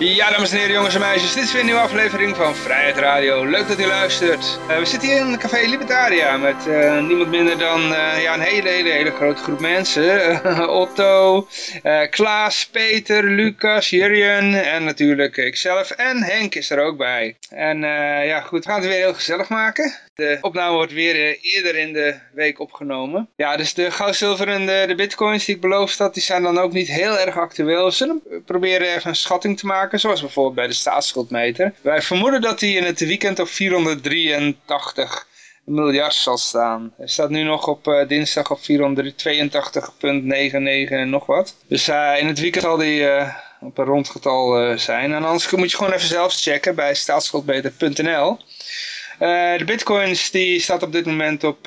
Ja, dames en heren, jongens en meisjes, dit is weer een nieuwe aflevering van Vrijheid Radio. Leuk dat u luistert. Uh, we zitten hier in Café Libertaria met uh, niemand minder dan uh, ja, een hele, hele, hele grote groep mensen. Otto, Klaas, Peter, Lucas, Jurjen en natuurlijk ikzelf. En Henk is er ook bij. En ja, goed, we gaan het weer heel gezellig maken. De opname wordt weer eerder in de week opgenomen. Ja, dus de goud, zilver en de, bitcoins die ik beloofd had, die zijn dan ook niet heel erg actueel. Zullen proberen even een schatting te maken, zoals bijvoorbeeld bij de staatsschuldmeter. Wij vermoeden dat die in het weekend op 483 miljard zal staan. Hij staat nu nog op uh, dinsdag op 482,99 en nog wat. Dus uh, in het weekend zal die op een rondgetal zijn. En anders moet je gewoon even zelf checken bij staatsschuldmeter.nl. de bitcoins die staat op dit moment op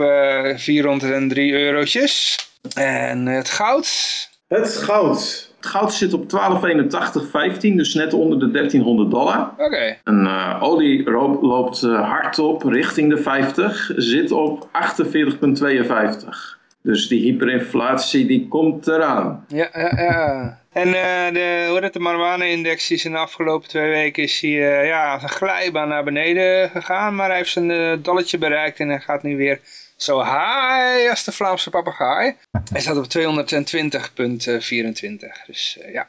403 eurotjes. En het goud? Het goud het goud zit op 1281,15, dus net onder de 1300 dollar. Oké. Okay. En uh, olie loopt uh, hard op richting de 50, zit op 48,52. Dus die hyperinflatie die komt eraan. Ja, ja, ja. En uh, de, hoe dat de marijuana-index is in de afgelopen twee weken is hij uh, ja, een glijbaan naar beneden gegaan. Maar hij heeft zijn uh, dalletje bereikt en hij gaat nu weer zo high als de Vlaamse papegaai. Hij staat op 220.24. Dus ja.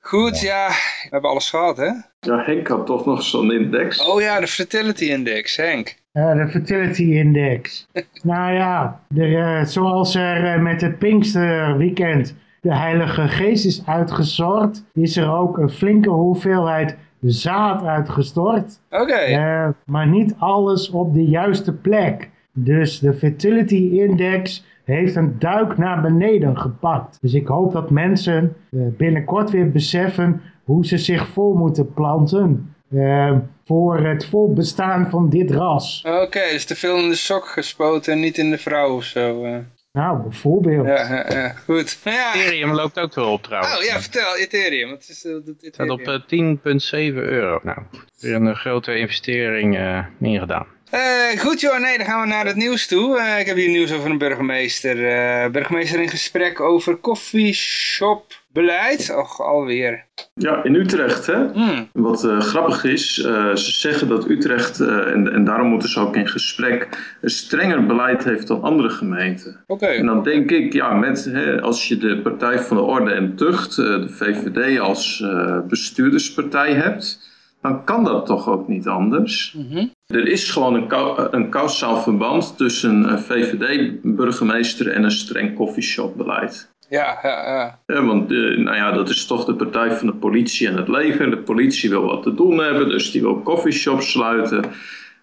Goed, ja. We hebben alles gehad, hè? Ja, Henk had toch nog zo'n index. Oh ja, de Fertility Index, Henk. Uh, de Fertility Index. nou ja, de, uh, zoals er uh, met het Pinkster weekend de Heilige Geest is uitgestort, is er ook een flinke hoeveelheid zaad uitgestort. Oké. Okay. maar niet alles op de juiste plek. Dus de fertility index heeft een duik naar beneden gepakt. Dus ik hoop dat mensen binnenkort weer beseffen hoe ze zich voor moeten planten. Uh, voor het volbestaan van dit ras. Oké, okay, dus te veel in de sok gespoten en niet in de vrouw of zo. Uh. Nou, bijvoorbeeld. Ja, ja, ja goed. Ja. Ethereum loopt ook wel op trouwens. Oh ja, vertel, Ethereum. Wat is, uh, Het staat op uh, 10,7 euro. Nou, weer een grote investering uh, ingedaan. Uh, goed joh, nee, dan gaan we naar het nieuws toe. Uh, ik heb hier nieuws over een burgemeester. Uh, burgemeester in gesprek over coffeeshopbeleid. Och, alweer. Ja, in Utrecht hè. Mm. Wat grappig is, ze zeggen dat Utrecht, en, en daarom moeten ze ook in gesprek, een strenger beleid heeft dan andere gemeenten. Oké. Okay. En dan denk ik, ja, met, hè, als je de Partij van de Orde en Tucht, de VVD als bestuurderspartij hebt dan kan dat toch ook niet anders. Mm -hmm. Er is gewoon een, een kausaal verband tussen een VVD-burgemeester en een streng coffeeshopbeleid. Ja, ja, ja. ja want uh, nou ja, dat is toch de partij van de politie en het leger. De politie wil wat te doen hebben, dus die wil coffeeshops sluiten.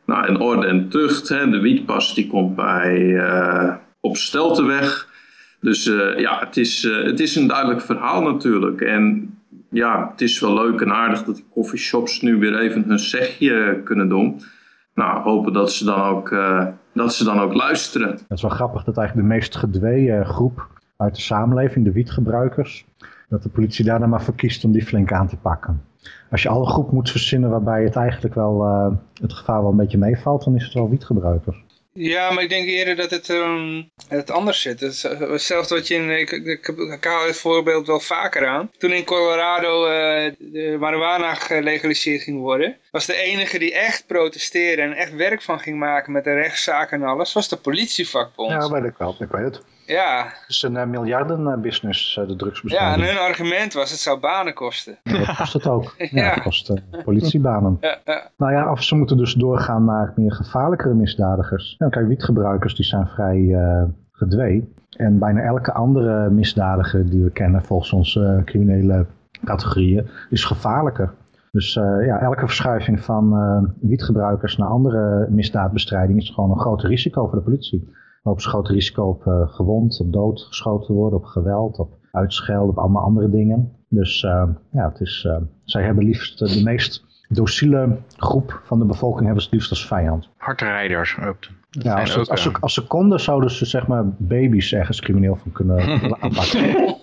Nou, en orde en tucht, hè, de wietpas die komt bij uh, op Steltenweg. Dus uh, ja, het is, het is een duidelijk verhaal natuurlijk. En ja, het is wel leuk en aardig dat die coffeeshops nu weer even hun zegje kunnen doen. Nou, hopen dat ze dan ook, uh, dat ze dan ook luisteren. Het is wel grappig dat eigenlijk de meest gedwee groep uit de samenleving, de wietgebruikers, dat de politie daar dan maar voor kiest om die flink aan te pakken. Als je alle groep moet verzinnen waarbij het eigenlijk wel uh, het gevaar wel een beetje meevalt, dan is het wel wietgebruikers. Ja, maar ik denk eerder dat het, um, het anders zit. hetzelfde wat je in, ik, ik, ik haal het voorbeeld wel vaker aan. Toen in Colorado uh, de marijuana gelegaliseerd ging worden, was de enige die echt protesteerde en echt werk van ging maken met de rechtszaak en alles, was de politievakbond. Ja, weet ik wel, ik weet het. Ja. Het is een uh, miljardenbusiness, uh, de Ja, drugsbestrijding. en hun argument was het zou banen kosten. Ja, dat kost het ook. Ja, ja. dat kost uh, politiebanen. Ja, ja. Nou ja, of ze moeten dus doorgaan naar meer gevaarlijkere misdadigers. Ja, kijk, wietgebruikers die zijn vrij gedwee. En bijna elke andere misdadiger die we kennen volgens onze criminele categorieën is gevaarlijker. Dus ja, elke verschuiving van wietgebruikers naar andere misdaadbestrijding is gewoon een groot risico voor de politie lopen ze groot risico op uh, gewond, op dood geschoten worden, op geweld, op uitschelden, op allemaal andere dingen. Dus uh, ja, het is, uh, zij hebben liefst de meest dociele groep van de bevolking hebben ze het liefst als vijand. Hardrijders ook. Ja, als, ze, als, ze, als ze konden, zouden ze zeg maar baby's ergens crimineel van kunnen aanpakken.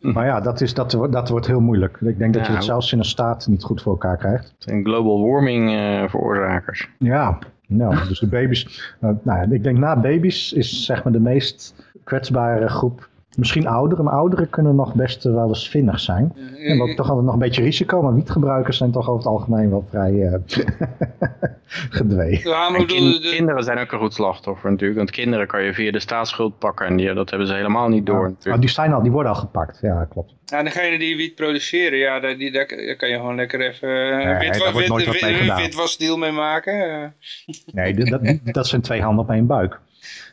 Maar ja, dat, is, dat, wordt- dat wordt heel moeilijk. Ik denk dat je het zelfs in een staat niet goed voor elkaar krijgt. Zijn global warming eh, veroorzakers. Ja, nou, dus de baby's. nou, nou, ik denk na baby's is zeg maar de meest kwetsbare groep. Misschien ouderen, maar ouderen kunnen nog best wel eens vinnig zijn. En ook toch altijd nog een beetje risico, maar wietgebruikers zijn toch over het algemeen wel vrij eh gedwee. Ja, maar kin- de- kinderen zijn ook een goed slachtoffer natuurlijk. Want kinderen kan je via de staatsschuld pakken. En die, dat hebben ze helemaal niet door Oh, natuurlijk. die, zijn al, die worden al gepakt, ja klopt. ja, degene die wiet produceren, ja, daar, die, daar, daar kan je gewoon lekker even uh, Nee, wit, daar wordt nooit wat mee wit, maken. eh. Nee, dat, dat, dat zijn twee handen op één buik.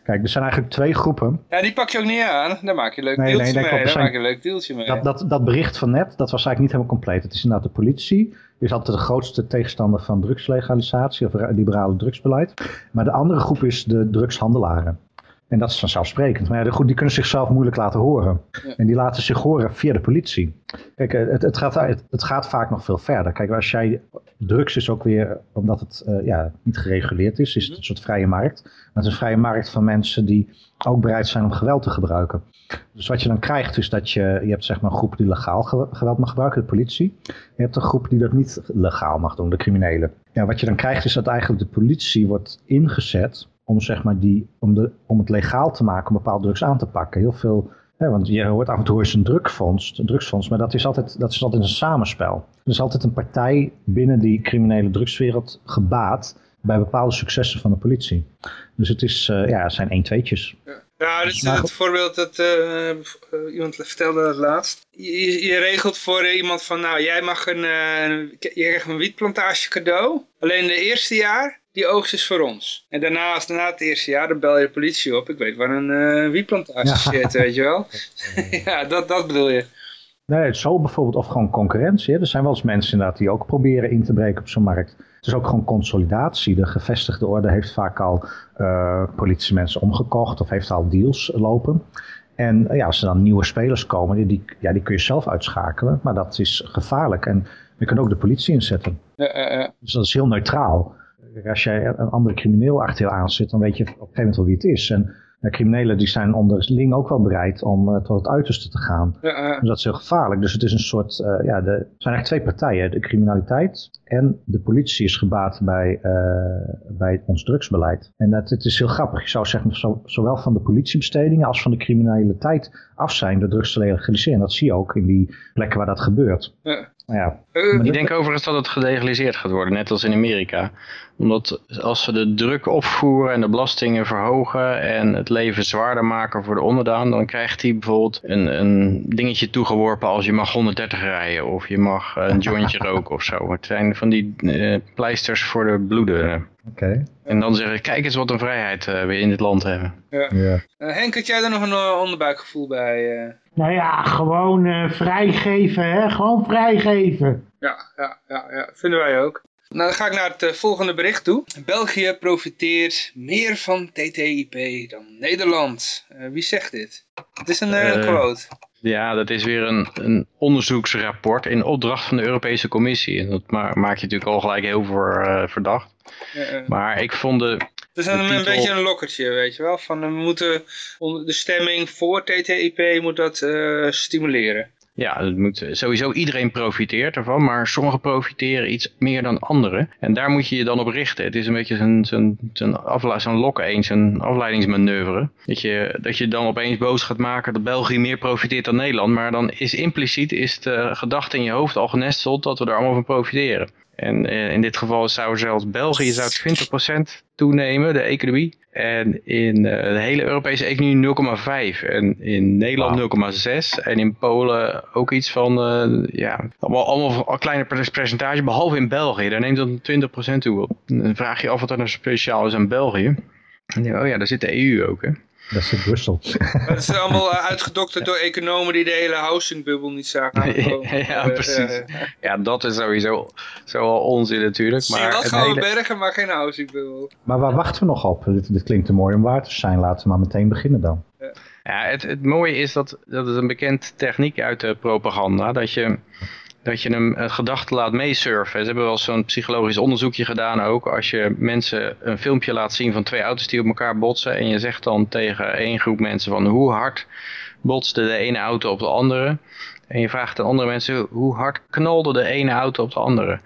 Kijk, er zijn eigenlijk twee groepen. Ja, die pak je ook niet aan. Daar maak je een leuk Nee, deeltje nee, dat mee. Daar maak je een leuk deeltje mee. Dat, dat, dat bericht van net, dat was eigenlijk niet helemaal compleet. Het is inderdaad de politie. is altijd de grootste tegenstander van drugslegalisatie of ra- liberale drugsbeleid. Maar de andere groep is de drugshandelaren. En dat is vanzelfsprekend. Maar ja, goed, die kunnen zichzelf moeilijk laten horen. En die laten zich horen via de politie. Kijk, eh, het, het, gaat, het, het gaat vaak nog veel verder. Kijk, als jij... Drugs is ook weer, omdat het eh, ja, niet gereguleerd is, is het een soort vrije markt. Maar het is een vrije markt van mensen die ook bereid zijn om geweld te gebruiken. Dus wat je dan krijgt is dat je, je hebt zeg maar een groep die legaal ge- geweld mag gebruiken, de politie. Je hebt een groep die dat niet legaal mag doen, de criminelen. Ja, wat je dan krijgt is dat eigenlijk de politie wordt ingezet om, zeg maar die, om, de, om het legaal te maken om bepaalde drugs aan te pakken. Heel veel, hè, want je hoort af en toe is een drugfonds, een drugsfonds, maar dat is, altijd, dat is altijd een samenspel. Er is altijd een partij binnen die criminele drugswereld gebaat bij bepaalde successen van de politie. Dus het, is, eh, ja, het zijn 1 tweetjes. Ja, dit is het voorbeeld dat eh, eh, iemand vertelde dat laatst. Je, regelt voor iemand van, nou, jij mag een, eh, een- je krijgt een wietplantage cadeau. Alleen de eerste jaar, die oogst is voor ons. En daarna, als na het eerste jaar, dan bel je de politie op. Ik weet waar een eh, wietplantage Ja. zit, weet je wel. ja, dat, dat bedoel je. Nee, zo bijvoorbeeld, of gewoon concurrentie. Er zijn wel eens mensen inderdaad die ook proberen in te breken op zo'n markt. Het is ook gewoon consolidatie. De gevestigde orde heeft vaak al eh politiemensen omgekocht of heeft al deals lopen. En eh, ja, als er dan nieuwe spelers komen, die, die, ja, die kun je zelf uitschakelen. Maar dat is gevaarlijk. En je kunt ook de politie inzetten. Ja, ja, ja. Dus dat is heel neutraal. Kijk, Als jij een andere crimineel achter je aanzet, dan weet je op een gegeven moment wel wie het is. En ja, criminelen die zijn onderling ook wel bereid om eh, tot het uiterste te gaan. Ja. Dus dat is heel gevaarlijk. Dus het is een soort, eh, ja, de, er zijn eigenlijk twee partijen. De criminaliteit en de politie is gebaat bij, eh, bij ons drugsbeleid. En dat, het is heel grappig. Je zou zeggen, zo, zowel van de politiebestedingen als van de criminaliteit af zijn door drugs te legaliseren. En dat zie je ook in die plekken waar dat gebeurt. Ja. Ja, Eh, Ik denk overigens dat het gelegaliseerd gaat worden, net als in Amerika. Omdat als ze de druk opvoeren en de belastingen verhogen en het leven zwaarder maken voor de onderdaan, dan krijgt hij bijvoorbeeld een, een dingetje toegeworpen als je mag 130 rijden of je mag een jointje roken of zo. Het zijn van die eh, pleisters voor de bloeden. oké. En dan zeggen, kijk eens wat een vrijheid eh, we in dit land hebben. Ja. Eh, Henk, had jij er nog een eh, onderbuikgevoel bij? eh? Nou ja, gewoon eh, vrijgeven, hè? Gewoon vrijgeven. Ja, ja, ja, ja, vinden wij ook. Nou, dan ga ik naar het volgende bericht toe. België profiteert meer van TTIP dan Nederland. Eh, wie zegt dit? Het is een quote. Ja, dat is weer een, een onderzoeksrapport in opdracht van de Europese Commissie. En dat ma maakt je natuurlijk al gelijk heel voor eh, verdacht. Eh, eh. Maar ik vond de, Het is een, beetje een lokkertje, weet je wel. Van, eh, we moeten onder de stemming voor TTIP moet dat eh, stimuleren. Ja, het moet, sowieso iedereen profiteert ervan, maar sommigen profiteren iets meer dan anderen. En daar moet je je dan op richten. Het is een beetje zo'n zo'n lokken eens, een afleidingsmanoeuvre. Dat je, dat je dan opeens boos gaat maken dat België meer profiteert dan Nederland. Maar dan is impliciet is de gedachte in je hoofd al genesteld dat we er allemaal van profiteren. En eh, in dit geval zou zelfs België zou 20% toenemen, de economie. En in eh, de hele Europese economie 0,5. En in Nederland 0,6. En in Polen ook iets van, eh, ja, allemaal, allemaal een kleine per- percentage. Behalve in België, daar neemt dat 20% toe. Dan vraag je af wat er nou speciaal is aan België. En dan denk je, oh ja, daar zit de EU ook, hè. Dat zit Brussel. Het is allemaal eh, uitgedokterd door economen die de hele housingbubbel niet zagen aankomen. ja, Eh, precies. eh, Ja, dat is sowieso, zo al onzin natuurlijk. zie je Maar wel het gouden hele, bergen, maar geen housingbubbel. Maar waar wachten we nog op? Dit, dit klinkt te mooi om waar te zijn. Laten we maar meteen beginnen dan. Ja, het, het mooie is dat, dat het een bekend techniek uit de propaganda, dat je, dat je hem een gedachte laat meesurfen. Ze hebben wel zo'n psychologisch onderzoekje gedaan ook. Als je mensen een filmpje laat zien van twee auto's die op elkaar botsen en je zegt dan tegen één groep mensen van hoe hard botste de ene auto op de andere. En je vraagt aan andere mensen, hoe hard knalde de ene auto op de andere?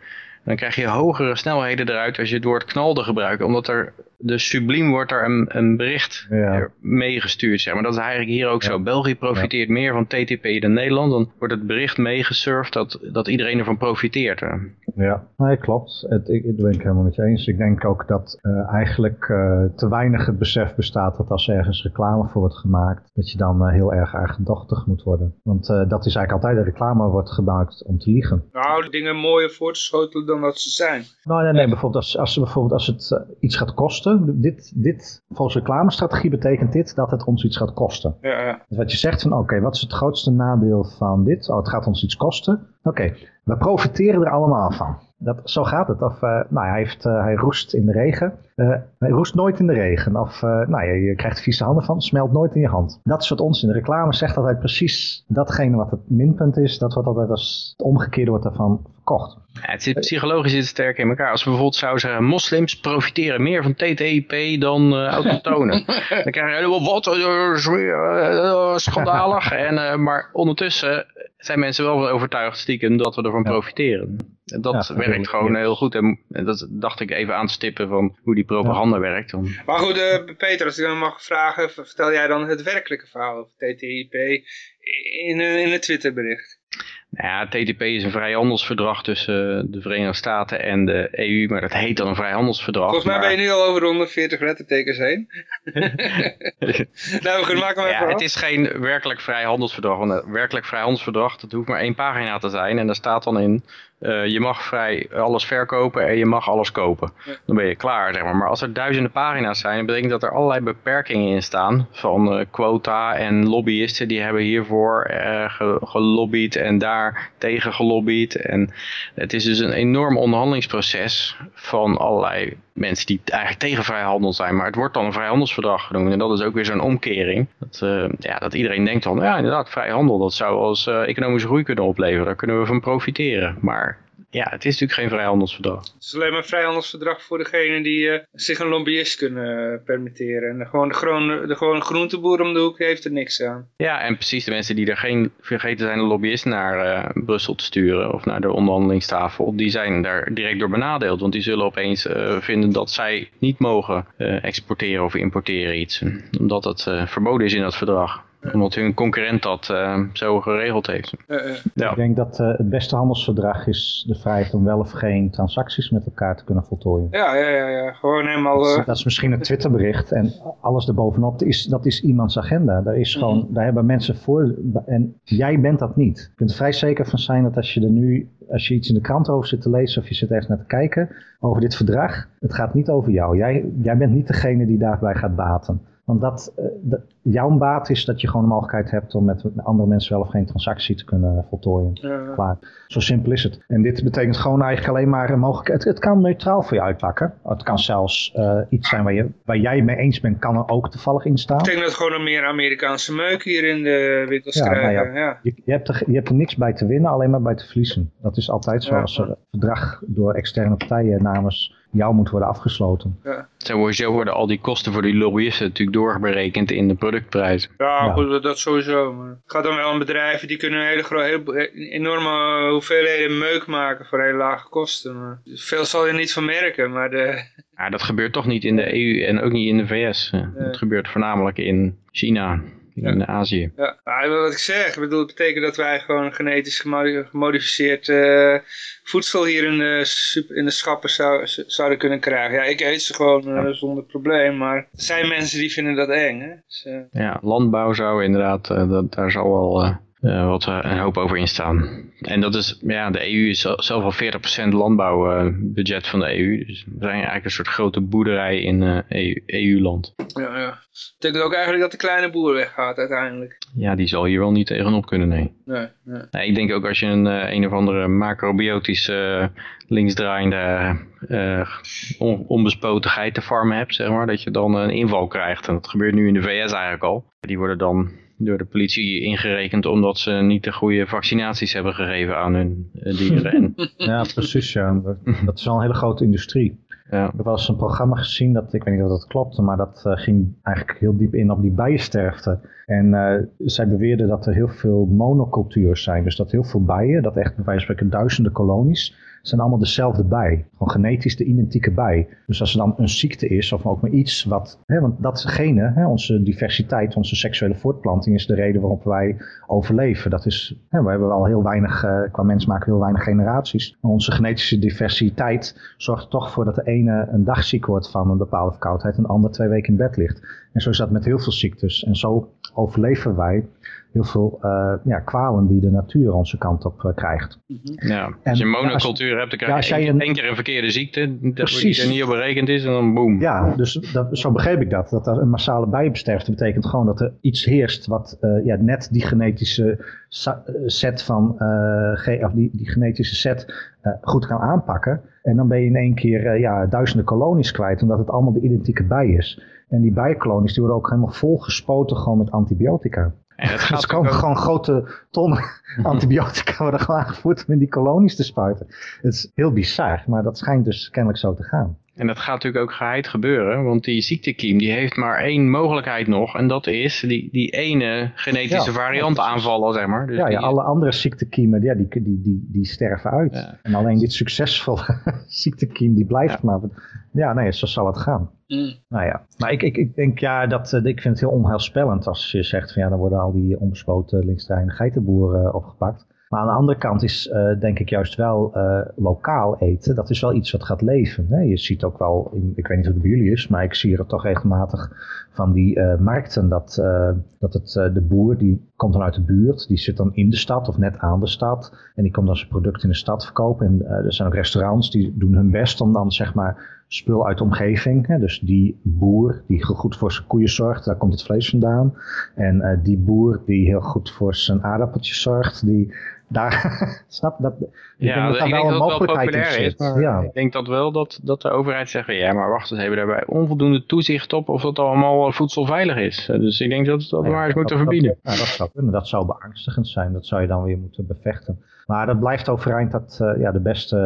Dan krijg je hogere snelheden eruit als je het woord knalde gebruikt. Omdat er, de subliem wordt er een, een bericht Ja. meegestuurd. Zeg maar. Dat is eigenlijk hier ook zo. België profiteert meer van TTP dan Nederland. Dan wordt het bericht meegesurfd dat, dat iedereen ervan profiteert. Ja, nee, klopt. Het, ik, ik ben ik helemaal met je eens. Ik denk ook dat eh, eigenlijk eh, te weinig het besef bestaat dat als ergens reclame voor wordt gemaakt, dat je dan eh, heel erg eigendachtig moet worden. Want dat is eigenlijk altijd, de reclame wordt gebruikt om te liegen. Nou, dingen mooier voor te schotelen dan dat ze zijn. Nou, nee, nee, bijvoorbeeld als, als, ze bijvoorbeeld als het iets gaat kosten, dit, dit, volgens reclamestrategie betekent dit dat het ons iets gaat kosten. Ja, ja. Dus wat je zegt van, oké, wat is het grootste nadeel van dit? Oh, het gaat ons iets kosten. Oké, we profiteren er allemaal van. Dat, zo gaat het. Of, eh, nou, hij, heeft, eh, hij roest in de regen. Eh, hij roest nooit in de regen. Of, nou, je, je krijgt vieze handen van, smelt nooit in je hand. Dat is wat ons in de reclame zegt altijd precies datgene wat het minpunt is. Dat wordt altijd als het omgekeerde wordt daarvan verkocht. Ja, het zit psychologisch zit sterk in elkaar. Als we bijvoorbeeld zouden zeggen, moslims profiteren meer van TTIP dan eh autochtonen. dan krijg je helemaal wat, eh, eh, schandalig. En, eh, maar ondertussen zijn mensen wel van overtuigd stiekem dat we ervan Ja. profiteren. En dat Ja, werkt gewoon heel goed. En en dat dacht ik even aan te stippen van hoe die propaganda werkt. Om- Maar goed, eh, Peter, als ik dan mag vragen, vertel jij dan het werkelijke verhaal over TTIP in, een- in het Twitterbericht? Nou ja, TTP is een vrijhandelsverdrag tussen eh, de Verenigde Staten en de EU. Maar dat heet dan een vrijhandelsverdrag. Volgens mij maar- ben je nu al over de 140 lettertekens heen. nou, goed, maak hem even Ja, af. het is geen werkelijk vrijhandelsverdrag. Want een werkelijk vrijhandelsverdrag, dat hoeft maar één pagina te zijn. En daar staat dan in, eh, je mag vrij alles verkopen en je mag alles kopen. Dan ben je klaar, zeg maar. Maar als er duizenden pagina's zijn, dat betekent dat er allerlei beperkingen in staan. Van eh, quota en lobbyisten, die hebben hiervoor ge- gelobbyd en daar tegen gelobbyd. En het is dus een enorm onderhandelingsproces van allerlei mensen die eigenlijk tegen vrijhandel zijn. Maar het wordt dan een vrijhandelsverdrag genoemd. En dat is ook weer zo'n omkering. Dat, eh, ja, dat iedereen denkt dan, ja inderdaad, vrijhandel, dat zou eens eh, economische groei kunnen opleveren. Daar kunnen we van profiteren. Maar ja, het is natuurlijk geen vrijhandelsverdrag. Het is alleen maar een vrijhandelsverdrag voor degenen die eh, zich een lobbyist kunnen eh, permitteren. En de, gewoon, de, groenteboer om de hoek heeft er niks aan. Ja, en precies de mensen die er geen vergeten zijn een lobbyist naar eh, Brussel te sturen of naar de onderhandelingstafel, die zijn daar direct door benadeeld. Want die zullen opeens vinden dat zij niet mogen exporteren of importeren iets. Omdat het eh, verboden is in dat verdrag. Omdat hun concurrent dat eh, zo geregeld heeft. Eh, eh. Ja. Ik denk dat eh, het beste handelsverdrag is de vrijheid om wel of geen transacties met elkaar te kunnen voltooien. ja, ja, ja, ja, gewoon helemaal... Dat eh, is, dat is misschien een Twitterbericht en alles erbovenop, is, dat is iemands agenda. Daar, is gewoon, daar hebben mensen voor en jij bent dat niet. Je kunt er vrij zeker van zijn dat als je er nu, als je iets in de krant over zit te lezen of je zit ergens naar te kijken over dit verdrag, het gaat niet over jou. Jij, jij bent niet degene die daarbij gaat baten. Want dat, eh, dat, jouw baat is dat je gewoon de mogelijkheid hebt om met andere mensen wel of geen transactie te kunnen voltooien. Klaar. Zo simpel is het. En dit betekent gewoon eigenlijk alleen maar een mogelijkheid. Het, het kan neutraal voor je uitpakken. Het kan zelfs eh, iets zijn waar, je, waar jij mee eens bent, kan er ook toevallig in staan. ik denk dat gewoon nog meer Amerikaanse meuk hier in de winkels Ja, nou krijgen. ja. ja. Je, je, hebt er, je hebt er niks bij te winnen, alleen maar bij te verliezen. Dat is altijd zo Ja. als er een verdrag door externe partijen namens jou moet worden afgesloten. Sowieso worden al die kosten voor die lobbyisten natuurlijk doorberekend in de productprijs. Ja, Ja. goed, dat- sowieso. Maar het gaat dan wel om bedrijven die kunnen een hele grote, heel, enorme hoeveelheden meuk maken voor hele lage kosten. Maar veel zal je niet van merken, maar de, Ja, dat gebeurt toch niet in de EU en ook niet in de VS. Eh, Nee. Dat gebeurt voornamelijk in China, in Azië. ja, maar wat ik zeg, ik bedoel, het betekent dat wij gewoon genetisch gemo- gemodificeerd eh, voedsel hier in de, in de schappen zou, zouden kunnen krijgen. Ja, ik eet ze gewoon eh, zonder probleem, maar er zijn mensen die vinden dat eng. Hè? Dus, eh, Ja, landbouw zou inderdaad, dat, daar zal wel eh, wat eh, een hoop over instaan. En dat is, ja, de EU is zelf al 40% landbouwbudget van de EU. Dus we zijn eigenlijk een soort grote boerderij in eh, EU EU-land. ja, ja. betekent ook eigenlijk dat de kleine boer weggaat uiteindelijk. ja, die zal hier wel niet tegenop kunnen, nee. Nee, nee. Nee, ik denk ook als je een, eh, een of andere macrobiotische linksdraaiende eh, on- onbespoten geitenfarm hebt, zeg maar, dat je dan een inval krijgt. En dat gebeurt nu in de VS eigenlijk al. Die worden dan door de politie ingerekend omdat ze niet de goede vaccinaties hebben gegeven aan hun eh, dieren. En, Ja, precies. Ja. Dat is wel een hele grote industrie. Ja. Ik heb wel eens een programma gezien, dat, ik weet niet of dat klopte, maar dat uh, ging eigenlijk heel diep in op die bijensterfte. En uh, zij beweerden dat er heel veel monocultuurs zijn. Dus dat heel veel bijen, dat echt bij wijze van spreken duizenden kolonies, zijn allemaal dezelfde bij. Gewoon genetisch de identieke bij. Dus als er dan een ziekte is, of ook maar iets wat... Hè, want datgene, hè, onze diversiteit, onze seksuele voortplanting... is de reden waarop wij overleven. Dat is, hè, we hebben wel heel weinig, uh, qua mens maken heel weinig generaties. Onze genetische diversiteit zorgt er toch voor dat de ene een dag ziek wordt van een bepaalde verkoudheid... en de ander twee weken in bed ligt. En zo is dat met heel veel ziektes. En zo overleven wij heel veel uh, ja, kwalen die de natuur onze kant op uh, krijgt. Ja, als je een monocultuur ja, hebt, dan krijg je ja, één, één keer een verkeerde ziekte, die er niet op berekend is, en dan boem. Ja, dus dat, zo begreep ik dat. Dat er een massale bijenbesterfte betekent gewoon dat er iets heerst wat uh, ja, net die genetische set van, of die, die genetische set goed kan aanpakken. En dan ben je in één keer ja, duizenden kolonies kwijt, omdat het allemaal de identieke bij is. En die bijenkolonies die worden ook helemaal volgespoten gewoon met antibiotica. En het gaat dus komen ook... gewoon grote tonnen antibiotica worden gewoon aangevoerd om in die kolonies te spuiten. Het is heel bizar, maar dat schijnt dus kennelijk zo te gaan. En dat gaat natuurlijk ook geheid gebeuren, want die ziektekiem die heeft maar één mogelijkheid nog. En dat is die, die ene genetische Ja, variant aanvallen, zeg maar. Dus ja, ja, die- alle andere ziektekiemen, ja, die, die, die, die sterven uit. Ja. En alleen dit succesvolle ziektekiem, die blijft Ja. maar. Ja, nee, zo zal het gaan. Mm. Nou ja, maar ik, ik, ik denk ja, dat, eh, ik vind het heel onheilspellend als je zegt van ja, dan worden al die onbespoten linksdraaiende geitenboeren eh, opgepakt. Maar aan de andere kant is eh, denk ik juist wel lokaal eten, dat is wel iets wat gaat leven. Hè? Je ziet ook wel, in, ik weet niet hoe het bij jullie is, maar ik zie er toch regelmatig van die markten dat, dat het, de boer die komt dan uit de buurt, die zit dan in de stad of net aan de stad en die komt dan zijn product in de stad verkopen. En er zijn ook restaurants die doen hun best om dan zeg maar spul uit de omgeving. Hè? Dus die boer die goed voor zijn koeien zorgt, daar komt het vlees vandaan. En eh, die boer die heel goed voor zijn aardappeltjes zorgt, die daar, snap dat? Ik Ja, denk dat daar wel een wel mogelijkheid in is, zit. maar Ja. ik denk dat wel dat, dat de overheid zegt, ja maar wacht eens even, daarbij onvoldoende toezicht op of dat allemaal eh, voedselveilig is. Eh, Dus ik denk dat, dat we maar eens moeten verbieden. Dat, ja, dat zou kunnen. Dat zou beangstigend zijn. Dat zou je dan weer moeten bevechten. Maar dat blijft overeind dat eh, ja, de beste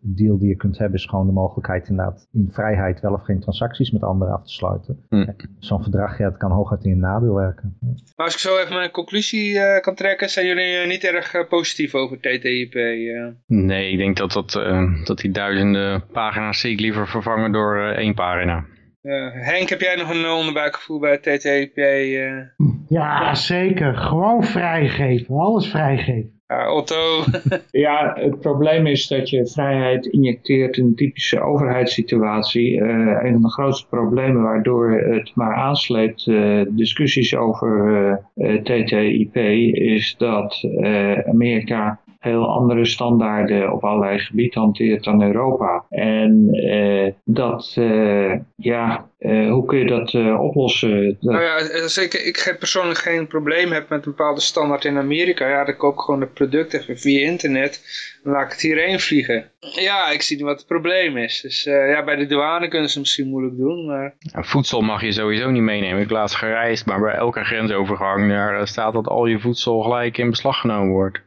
deal die je kunt hebben is gewoon de mogelijkheid inderdaad in vrijheid wel of geen transacties met anderen af te sluiten. Hm. Zo'n verdrag, ja, het kan hooguit in je nadeel werken. Maar als ik zo even mijn conclusie eh, kan trekken, zijn jullie eh, niet erg positief over TTIP? eh? Nee, ik denk dat, dat, eh, dat die duizenden pagina's zie ik liever vervangen door eh, één pagina. Eh, Henk, heb jij nog een onderbuikgevoel bij TTIP? eh? Ja, zeker. Gewoon vrijgeven. Alles vrijgeven. Otto, Ja, het probleem is dat je vrijheid injecteert in een typische overheidssituatie. Eh, een van de grootste problemen waardoor het maar aansleept eh, discussies over eh, TTIP is dat Amerika heel andere standaarden op allerlei gebieden hanteert dan Europa. En eh, dat, eh, ja, eh, hoe kun je dat eh, oplossen? Dat- nou ja, als ik, ik persoonlijk geen probleem heb met een bepaalde standaard in Amerika, ja, dan koop ik gewoon het product even via internet, dan laat ik het hierheen vliegen. Ja, ik zie niet wat het probleem is. Dus eh, ja, bij de douane kunnen ze het misschien moeilijk doen, maar voedsel mag je sowieso niet meenemen. Ik heb laatst gereisd, maar bij elke grensovergang daar staat dat al je voedsel gelijk in beslag genomen wordt.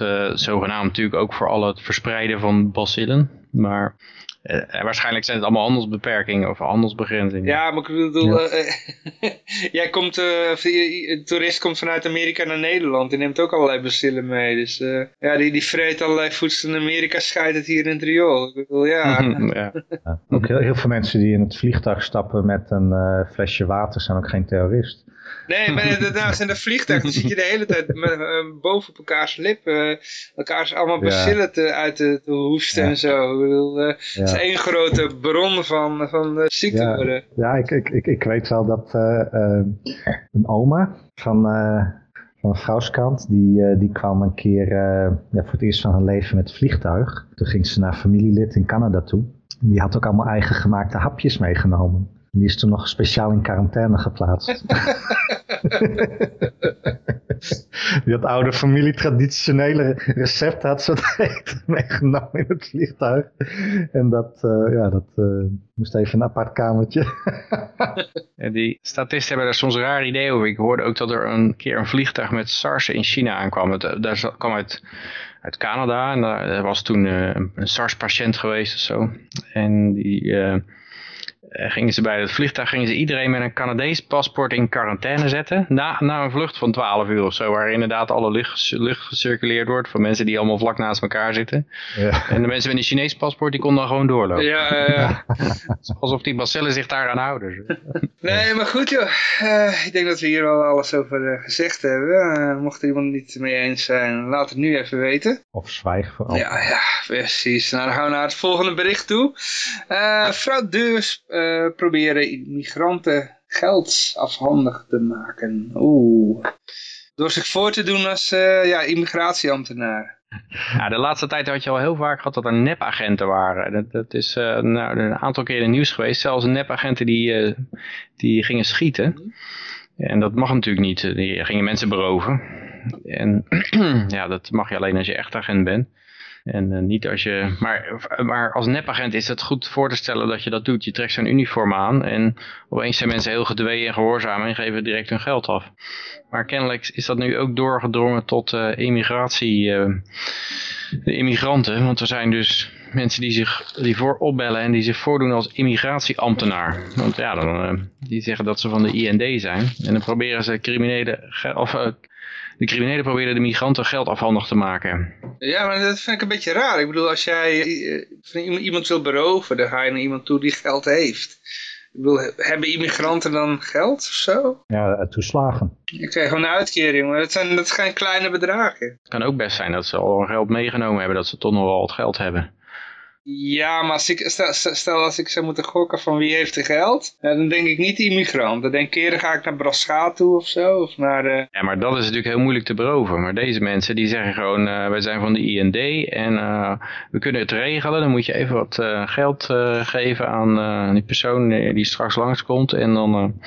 Eh, zogenaamd natuurlijk ook voor al het verspreiden van bacillen. Maar eh, waarschijnlijk zijn het allemaal handelsbeperkingen of handelsbegrenzingen. Ja, maar ik bedoel, eh, jij komt, eh, een toerist komt vanuit Amerika naar Nederland, die neemt ook allerlei bacillen mee. Dus eh, ja, die, die vreet allerlei voedsel in Amerika, scheidt het hier in het riool. Ik bedoel, ja. ja. Ja. Ook heel, heel veel mensen die in het vliegtuig stappen met een eh, flesje water zijn ook geen terrorist. Nee, maar daarnaast in de vliegtuig, dan zit je de hele tijd met, boven op elkaars lippen, eh, elkaars allemaal bacillen te, uit te, te hoesten en zo. Eh, het is één grote bron van, van eh, ziekte worden. Ja, ik, ik, ik, ik weet wel dat eh, een oma van, van vrouwskant, die, die kwam een keer ja, voor het eerst van haar leven met het vliegtuig. Toen ging ze naar familielid in Canada toe. Die had ook allemaal eigen gemaakte hapjes meegenomen. Die is toen nog speciaal in quarantaine geplaatst. Die had oude familie traditionele recept had ze het meegenomen in het vliegtuig. En dat, uh, ja, dat uh, moest even een apart kamertje. ja, die statisten hebben daar soms een raar idee over. Ik hoorde ook dat er een keer een vliegtuig met SARS in China aankwam. Het, daar kwam uit uit Canada. En daar was toen uh, een SARS-patiënt geweest of zo. En die, uh, gingen ze bij het vliegtuig gingen ze iedereen met een Canadees paspoort in quarantaine zetten. Na, na een vlucht van 12 uur of zo, waar inderdaad alle lucht, lucht gecirculeerd wordt van mensen die allemaal vlak naast elkaar zitten. Ja. En de mensen met een Chinees paspoort, die konden dan gewoon doorlopen. Ja, ja. Alsof die bacillen zich daar aan houden. nee, maar goed joh. Uh, ik denk dat we hier al alles over uh, gezegd hebben. Uh, mocht er iemand niet mee eens zijn, laat het nu even weten. Of zwijg vooral. Ja, ja, precies. Nou, dan gaan we naar het volgende bericht toe. fraudeurs proberen migranten geld afhandig te maken. Oeh. Door zich voor te doen als ja, immigratieambtenaar. Ja, de laatste tijd had je al heel vaak gehad dat er nepagenten waren. Dat, dat is uh, nou, een aantal keer in het nieuws geweest. Zelfs nepagenten die, die gingen schieten. En dat mag natuurlijk niet. Die gingen mensen beroven. En ja, dat mag je alleen als je echt agent bent. En uh, niet als je, maar, maar als nepagent is het goed voor te stellen dat je dat doet. Je trekt zo'n uniform aan en opeens zijn mensen heel gedwee en gehoorzaam en geven direct hun geld af. Maar kennelijk is dat nu ook doorgedrongen tot uh, immigratie, uh, de immigranten. Want er zijn dus mensen die zich die voor opbellen en die zich voordoen als immigratieambtenaar. Want ja, dan, die zeggen dat ze van de IND zijn. En dan proberen ze criminelen, of de criminelen proberen de migranten geld afhandig te maken. Ja, maar dat vind ik een beetje raar. Ik bedoel, als jij uh, iemand wil beroven, dan ga je naar iemand toe die geld heeft. Ik bedoel, hebben immigranten dan geld of zo? Ja, toeslagen. Ik krijg gewoon een uitkering, maar dat zijn, dat zijn kleine bedragen. Het kan ook best zijn dat ze al geld meegenomen hebben, dat ze toch nog wel wat geld hebben. Ja, maar als ik, stel, stel, als ik zou moeten gokken van wie heeft er geld, dan denk ik niet immigrant. Dan denk ik eerder ga ik naar Braschaat toe of zo. Of naar, uh... Ja, maar dat is natuurlijk heel moeilijk te beroven. Maar deze mensen die zeggen gewoon, uh, wij zijn van de IND en uh, we kunnen het regelen. Dan moet je even wat geld geven aan die persoon die straks langskomt. En dan,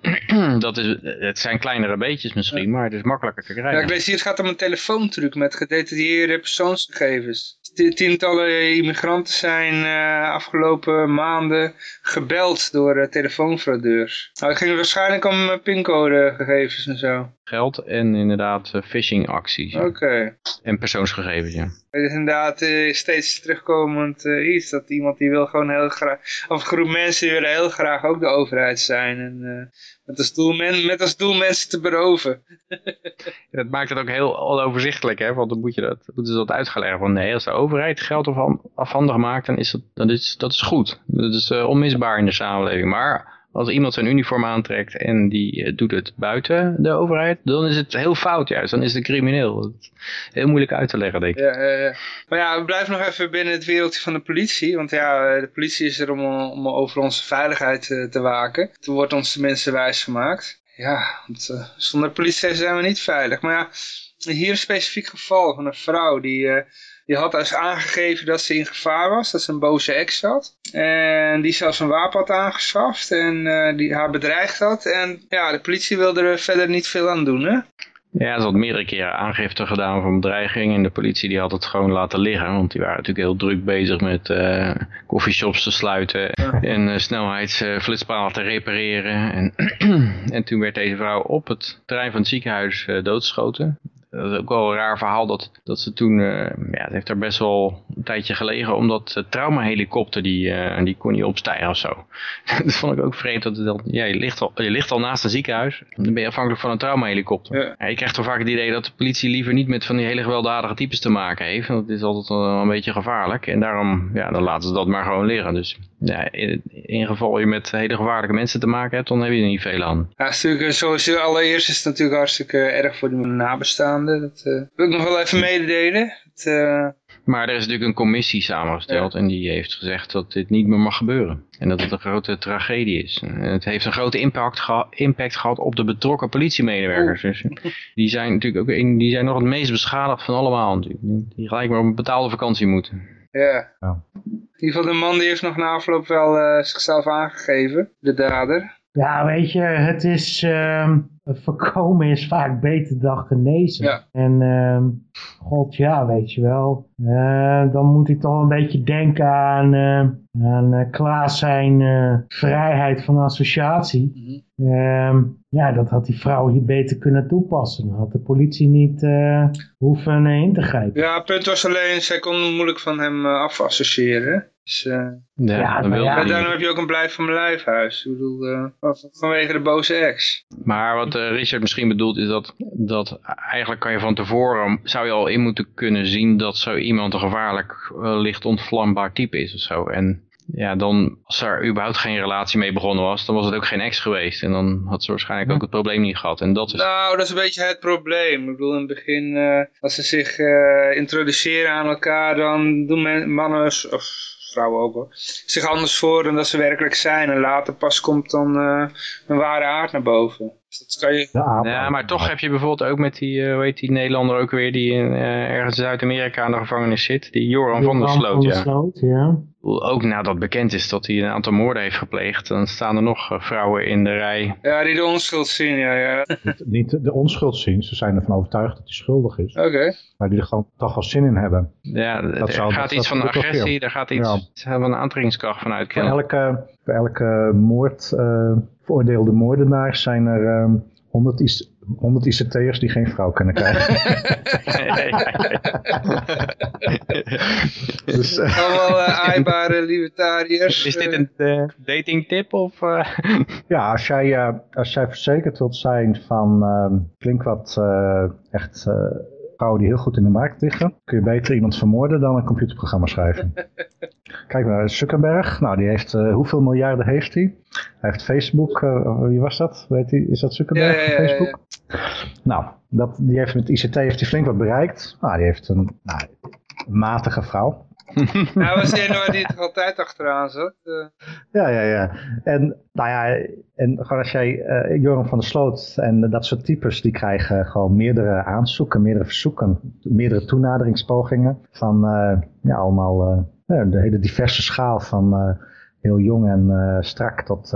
dat is, het zijn kleinere beetjes misschien, maar het is makkelijker te krijgen. Ja, ik lees hier, het gaat om een telefoontruc met gedetailleerde persoonsgegevens. Tientallen immigranten zijn uh, afgelopen maanden gebeld door uh, telefoonfraudeurs. Nou, het ging waarschijnlijk om uh, pincodegegevens en zo. Geld en inderdaad phishing acties. Oké. En persoonsgegevens, ja. Het is inderdaad steeds terugkomend iets. Dat iemand die wil gewoon heel graag... Of een groep mensen die willen heel graag ook de overheid zijn. En met als doel, men, met als doel mensen te beroven. dat maakt het ook heel onoverzichtelijk, hè? want dan moet je dat, moeten ze dat uitgelegd van nee, als de overheid geld afhandig maakt, dan is dat, dan is, dat is goed. Dat is onmisbaar in de samenleving. Maar als iemand zijn uniform aantrekt en die uh, doet het buiten de overheid, dan is het heel fout juist. Dan is het crimineel. heel moeilijk uit te leggen, denk ik. Ja, ja, Maar ja, we blijven nog even binnen het wereldje van de politie. Want ja, de politie is er om, om over onze veiligheid te waken. Toen wordt ons de mensen wijs gemaakt. Ja, want uh, zonder politie zijn we niet veilig. Maar ja, hier een specifiek geval van een vrouw die die had dus aangegeven dat ze in gevaar was, dat ze een boze ex had. En die zelfs een wapen had aangeschaft en uh, die haar bedreigd had. En ja, de politie wilde er verder niet veel aan doen, hè? Ja, ze had meerdere keren aangifte gedaan van bedreiging en de politie die had het gewoon laten liggen. Want die waren natuurlijk heel druk bezig met uh, coffeeshops te sluiten en uh, snelheidsflitspalen te repareren. En, en toen werd deze vrouw op het terrein van het ziekenhuis doodgeschoten dat is ook wel een raar verhaal dat, dat ze toen, uh, ja, het heeft er best wel een tijdje gelegen, omdat de traumahelikopter, die, uh, die kon niet opstijgen of zo. dat vond ik ook vreemd, dat, dat ja, je, ligt al, je ligt al naast een ziekenhuis, dan ben je afhankelijk van een traumahelikopter. Ja. Ja, je krijgt toch vaak het idee dat de politie liever niet met van die hele gewelddadige types te maken heeft, want het is altijd wel een beetje gevaarlijk. En daarom, ja, dan laten ze dat maar gewoon liggen. Dus ja, in, in geval je met hele gevaarlijke mensen te maken hebt, dan heb je er niet veel aan. Ja, natuurlijk, sowieso, allereerst is het natuurlijk hartstikke erg voor de nabestaanden. Dat uh, wil ik nog wel even mededelen. Het, uh... Maar er is natuurlijk een commissie samengesteld ja. en die heeft gezegd dat dit niet meer mag gebeuren. En dat het een grote tragedie is. En het heeft een grote impact, geha impact gehad op de betrokken politiemedewerkers. Dus die zijn natuurlijk ook die zijn nog het meest beschadigd van allemaal natuurlijk. Die gelijk maar op een betaalde vakantie moeten. Ja. ja. In ieder geval de man die heeft nog na afloop wel uh, zichzelf aangegeven, de dader. Ja, weet je, het is... ehm, voorkomen is vaak beter dan genezen. Ja. En ehm, god ja, weet je wel. eh, dan moet ik toch een beetje denken aan, eh, aan eh, Klaas zijn eh, vrijheid van associatie. Mhm. Ehm, ja, dat had die vrouw hier beter kunnen toepassen. Dan had de politie niet eh, hoeven in te grijpen. Ja, het punt was alleen, zij kon moeilijk van hem eh, afassociëren. Dus, eh, Ja, Ja, dan wil ja, daarom heb je ook een blijf van mijn lijfhuis. Ik bedoel, eh, van- vanwege de boze ex. Maar wat Richard misschien bedoelt is dat, dat eigenlijk kan je van tevoren, zou je al in moeten kunnen zien dat zo iemand een gevaarlijk, licht ontvlambaar type is of zo. En ja, dan, als er überhaupt geen relatie mee begonnen was, dan was het ook geen ex geweest. En dan had ze waarschijnlijk ook het probleem niet gehad. En dat is, Nou, dat is een beetje het probleem. Ik bedoel, in het begin, eh, als ze zich eh, introduceren aan elkaar, dan doen men, mannen, of vrouwen ook hoor, zich anders voor dan dat ze werkelijk zijn. En later pas komt dan eh hun ware aard naar boven. Dus dat kan je... Ja, maar toch heb je bijvoorbeeld ook met die, eh, hoe heet die Nederlander ook weer, die in, eh, ergens in Zuid-Amerika aan de gevangenis zit. Die Joran van der Joran Sloot, ja. Sloot, ja. Ook nadat bekend is dat hij een aantal moorden heeft gepleegd, dan staan er nog eh, vrouwen in de rij. Ja, die de onschuld zien, ja, ja. Niet, niet de onschuld zien. Ze zijn ervan overtuigd dat hij schuldig is. Oké. Maar die er gewoon toch wel zin in hebben. Ja, Dat er zou- gaat dat- iets dat van agressie, er gaat iets van een aantrekkingskracht van Voor elke, voor elke moord, eh, veroordeelde moordenaar zijn er ehm 100, IC 100 ICT'ers die geen vrouw kunnen krijgen. dus, eh, Allemaal eh, aaibare libertariërs. Is dit eh, een eh, datingtip of... eh? ja, als jij, eh, als jij verzekerd wilt zijn van, ehm klink wat eh, echt eh, vrouwen die heel goed in de markt liggen, kun je beter iemand vermoorden dan een computerprogramma schrijven. Kijk naar Zuckerberg. Nou, die heeft, eh, hoeveel miljarden heeft hij? Hij heeft Facebook, eh, wie was dat? Weet hij, is dat Zuckerberg Ja, ja, van ja, ja. Facebook? Nou, dat, die heeft met ICT heeft hij flink wat bereikt. Nou, die heeft een nou, matige vrouw. Nou, was die nou die er altijd achteraan zat? Eh, Ja, ja, ja. En, nou ja, en gewoon als jij, eh Joram van der Sloot en dat soort types, die krijgen gewoon meerdere aanzoeken, meerdere verzoeken, meerdere toenaderingspogingen van, eh, ja, allemaal, de hele diverse schaal van heel jong en strak tot,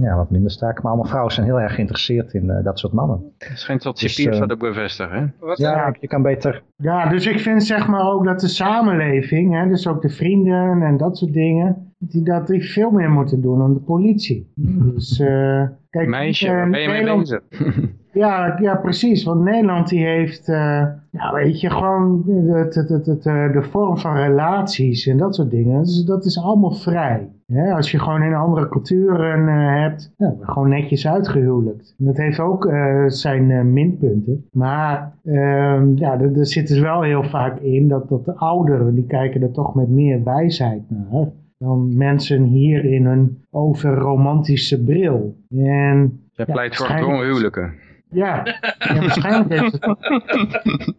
ja, wat minder strak. Maar allemaal vrouwen zijn heel erg geïnteresseerd in eh, dat soort mannen. Het schijnt dat Dus, Cipiers eh, dat ook bevestigen, hè? wat Ja, je kan beter, Ja, dus ik vind zeg maar ook dat de samenleving, hè, dus ook de vrienden en dat soort dingen, die, dat die veel meer moeten doen dan de politie. Dus, eh, kijk, Meisje, waar ben je mee Nederland- bezig? Ja, ja, precies. Want Nederland die heeft, eh, ja, weet je, gewoon de, de, de, de, de, de vorm van relaties en dat soort dingen. Dus dat is allemaal vrij. Hè? Als je gewoon in andere culturen eh, hebt, ja, gewoon netjes uitgehuwelijkt. En dat heeft ook eh, zijn eh, minpunten. Maar ehm, ja, er, er zit dus wel heel vaak in dat, dat de ouderen, die kijken er toch met meer wijsheid naar. Dan mensen hier in een overromantische bril. En Jij Ja, pleit voor gedwongen huwelijken. Ja, ja waarschijnlijk, heeft ze,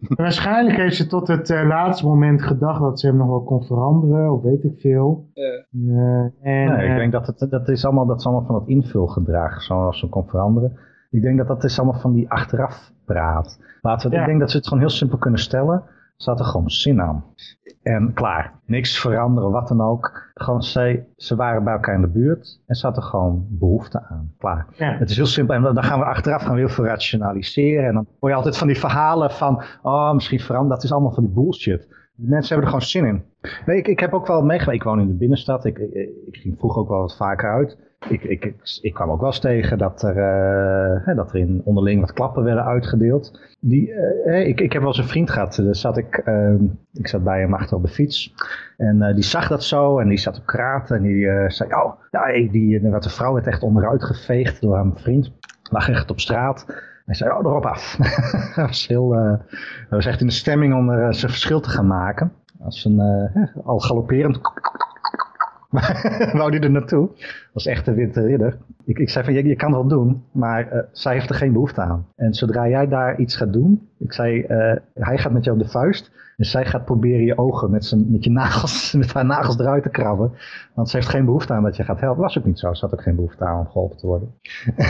waarschijnlijk heeft ze tot het eh, laatste moment gedacht dat ze hem nog wel kon veranderen, of weet ik veel. Ja. Eh, en, Nee, ik eh, denk dat het dat is allemaal, dat is allemaal van het invulgedrag, zoals ze kon veranderen. Ik denk dat dat is allemaal van die achteraf praat. Laten we, Ja. Ik denk dat ze het gewoon heel simpel kunnen stellen. Had er gewoon zin aan. En klaar. Niks veranderen, wat dan ook. Gewoon ze, ze waren bij elkaar in de buurt en ze had er gewoon behoefte aan. Klaar. ja. Het is heel simpel. En dan gaan we achteraf gaan we heel veel rationaliseren. En dan hoor je altijd van die verhalen van, oh, misschien veranderen. Dat is allemaal van die bullshit. Die mensen hebben er gewoon zin in. Nee, ik, ik heb ook wel meegemaakt. Ik woon in de binnenstad. Ik, ik, ik ging vroeger ook wel wat vaker uit. Ik, ik, ik, ik kwam ook wel eens tegen dat er, eh, hè, dat er in onderling wat klappen werden uitgedeeld. Die, eh, ik, ik heb wel eens een vriend gehad. Dus zat ik, eh, ik zat bij hem achter op de fiets. En eh, die zag dat zo en die zat op kraten. En die eh, zei, oh, ja, die, eh, de vrouw werd echt onderuit geveegd door haar vriend. Lag echt op straat. Hij zei, oh, erop af. hij, was heel, eh, was echt in de stemming om er eh, zijn verschil te gaan maken. Als een, eh, al galopperend. wou die er naartoe. was echt een witte. Ik, ik zei van, je, je kan wel doen, maar eh, zij heeft er geen behoefte aan. En zodra jij daar iets gaat doen, ik zei, eh, hij gaat met jou op de vuist. En zij gaat proberen je ogen met, zijn, met je nagels, met haar nagels eruit te krabben. Want ze heeft geen behoefte aan dat je gaat helpen. Was ook niet zo. Ze had ook geen behoefte aan om geholpen te worden.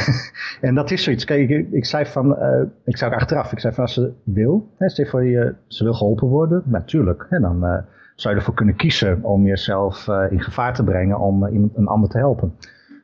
en dat is zoiets. Kijk, ik, zei van, eh, ik zou er achteraf, ik zei van als ze wil, hè, je ze wil geholpen worden, natuurlijk. Hè, dan zou je ervoor kunnen kiezen om jezelf eh, in gevaar te brengen om eh, iemand, een ander te helpen.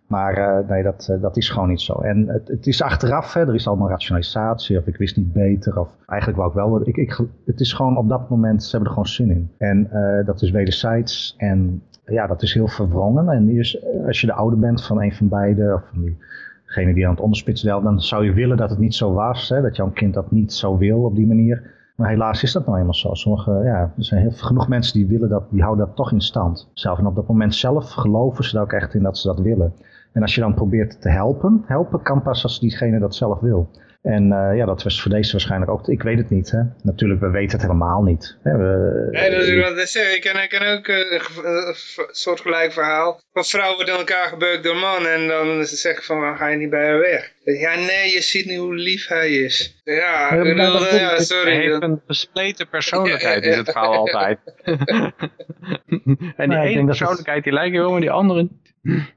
Maar uh, nee, dat, dat is gewoon niet zo. En het, het is achteraf, hè, er is allemaal rationalisatie of ik wist niet beter. Of eigenlijk wou ik wel, ik, ik, het is gewoon op dat moment, ze hebben er gewoon zin in. En dat is wederzijds en ja, dat is heel verwrongen. En is, als je de ouder bent van een van beiden, of van diegene die aan het onderspitsen wel, dan zou je willen dat het niet zo was. Hè, dat jouw kind dat niet zo wil op die manier. Maar helaas is dat nou eenmaal zo. Sommige, ja, er zijn heel, genoeg mensen die willen dat, die houden dat toch in stand. Zelf en op dat moment zelf geloven ze er ook echt in dat ze dat willen. En als je dan probeert te helpen, helpen kan pas als diegene dat zelf wil. En uh, ja, dat was voor deze waarschijnlijk ook. Ik weet het niet. Hè. Natuurlijk, we weten het helemaal niet. Hè. We, nee, dat is wat ik zeg. Ik ken, ik ken ook uh, een soortgelijk verhaal. Van vrouwen worden in elkaar gebeukt door man. En dan ze zeggen van, waarom ga je niet bij haar weg? Ja, nee, je ziet niet hoe lief hij is. Ja, ja, dan, ja sorry. Hij heeft een bespleten persoonlijkheid, is het verhaal altijd. en die nee, ene persoonlijkheid, die lijkt wel, maar die andere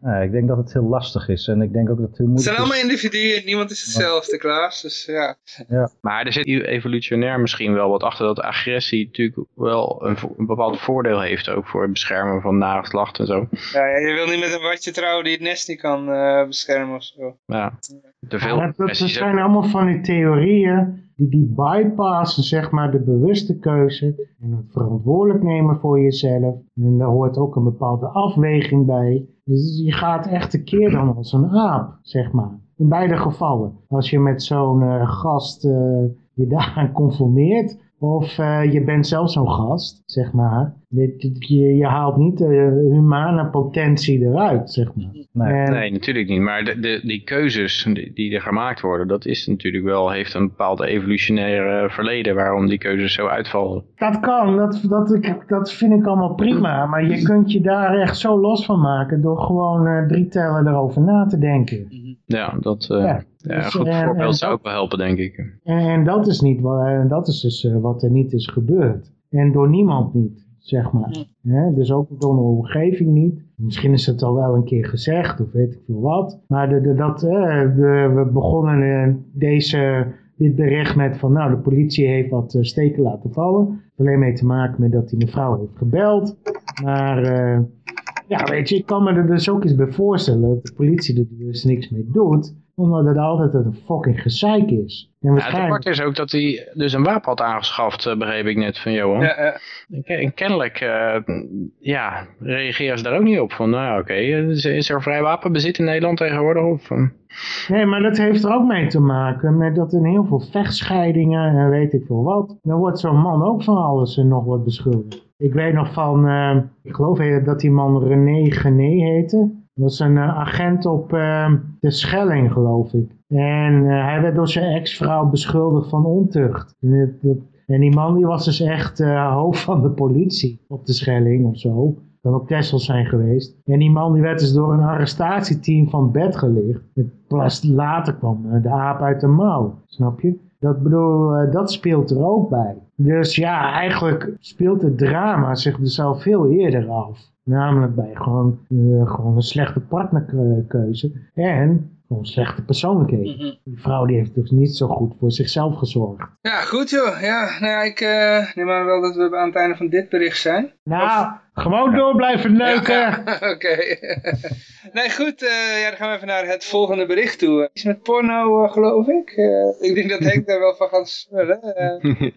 ja, ik denk dat het heel lastig is en ik denk ook dat het heel moeilijk is. Het zijn allemaal individuen, niemand is hetzelfde, Klaas. Dus ja. ja. Maar er zit evolutionair misschien wel wat achter dat agressie natuurlijk wel een, een bepaald voordeel heeft ook voor het beschermen van nageslacht en zo. Ja, ja, je wil niet met een watje trouwen die het nest niet kan uh, beschermen of zo. Ja, te veel. Ja, dat, dat zijn allemaal van die theorieën die, die bypassen zeg maar de bewuste keuze en het verantwoordelijk nemen voor jezelf. En daar hoort ook een bepaalde afweging bij. Dus je gaat echt een keer dan als een aap, zeg maar. In beide gevallen. Als je met zo'n uh, gast uh, je daaraan conformeert, of uh, je bent zelf zo'n gast, zeg maar. Je, je haalt niet de humane potentie eruit, zeg maar. Nee, en... nee natuurlijk niet. Maar de, de, die keuzes die, die, er gemaakt worden, dat is natuurlijk wel, heeft een bepaalde evolutionaire verleden waarom die keuzes zo uitvallen. Dat kan, dat, dat, ik, dat vind ik allemaal prima. Maar je kunt je daar echt zo los van maken door gewoon uh, drie tellen erover na te denken. Ja, dat... Uh... Ja. Ja, dus, een goed voorbeeld zou ook wel helpen, denk ik. En, en dat is, niet, en dat is dus uh, wat er niet is gebeurd. En door niemand niet, zeg maar. Ja, dus ook door mijn omgeving niet. Misschien is het al wel een keer gezegd, of weet ik veel wat. Maar de, de, dat, uh, de, we begonnen deze, dit bericht met van, nou, de politie heeft wat steken laten vallen. Het heeft alleen mee te maken met dat die mevrouw heeft gebeld. Maar... Ja, weet je, ik kan me er dus ook eens bij voorstellen dat de politie er dus niks mee doet omdat het altijd een fucking gezeik is. En waarschijnlijk... Ja, het is ook dat hij dus een wapen had aangeschaft, uh, begreep ik net van Johan. Ja, uh... En kennelijk uh, ja, reageren ze daar ook niet op. Van, nou oké, okay, is er vrij wapenbezit in Nederland tegenwoordig? Of, Nee, maar dat heeft er ook mee te maken met dat in heel veel vechtscheidingen en weet ik veel wat. Dan wordt zo'n man ook van alles en nog wat beschuldigd. Ik weet nog van, ik geloof dat die man René Gené heette. Dat was een uh, agent op uh, de Schelling, geloof ik. En uh, hij werd door zijn ex-vrouw beschuldigd van ontucht. En, en, die man die was dus echt hoofd van de politie op de Schelling of zo. Dan op Texel zijn geweest. En die man die werd dus door een arrestatieteam van bed gelicht. Plus later kwam de aap uit de mouw, snap je? Dat bedoel, dat speelt er ook bij. Dus ja, eigenlijk speelt het drama zich dus al veel eerder af. Namelijk bij gewoon, uh, gewoon een slechte partnerkeuze en gewoon slechte persoonlijkheid. Mm -hmm. Die vrouw die heeft dus niet zo goed voor zichzelf gezorgd. Ja, goed joh. Ja, nou ja, ik uh, neem aan wel dat we aan het einde van dit bericht zijn. Nou, gewoon door blijven neuken. Ja, Oké. Okay. nee, goed. Uh, ja, dan gaan we even naar het volgende bericht toe. Iets met porno, geloof ik. ik denk dat Henk daar wel van gaat smullen.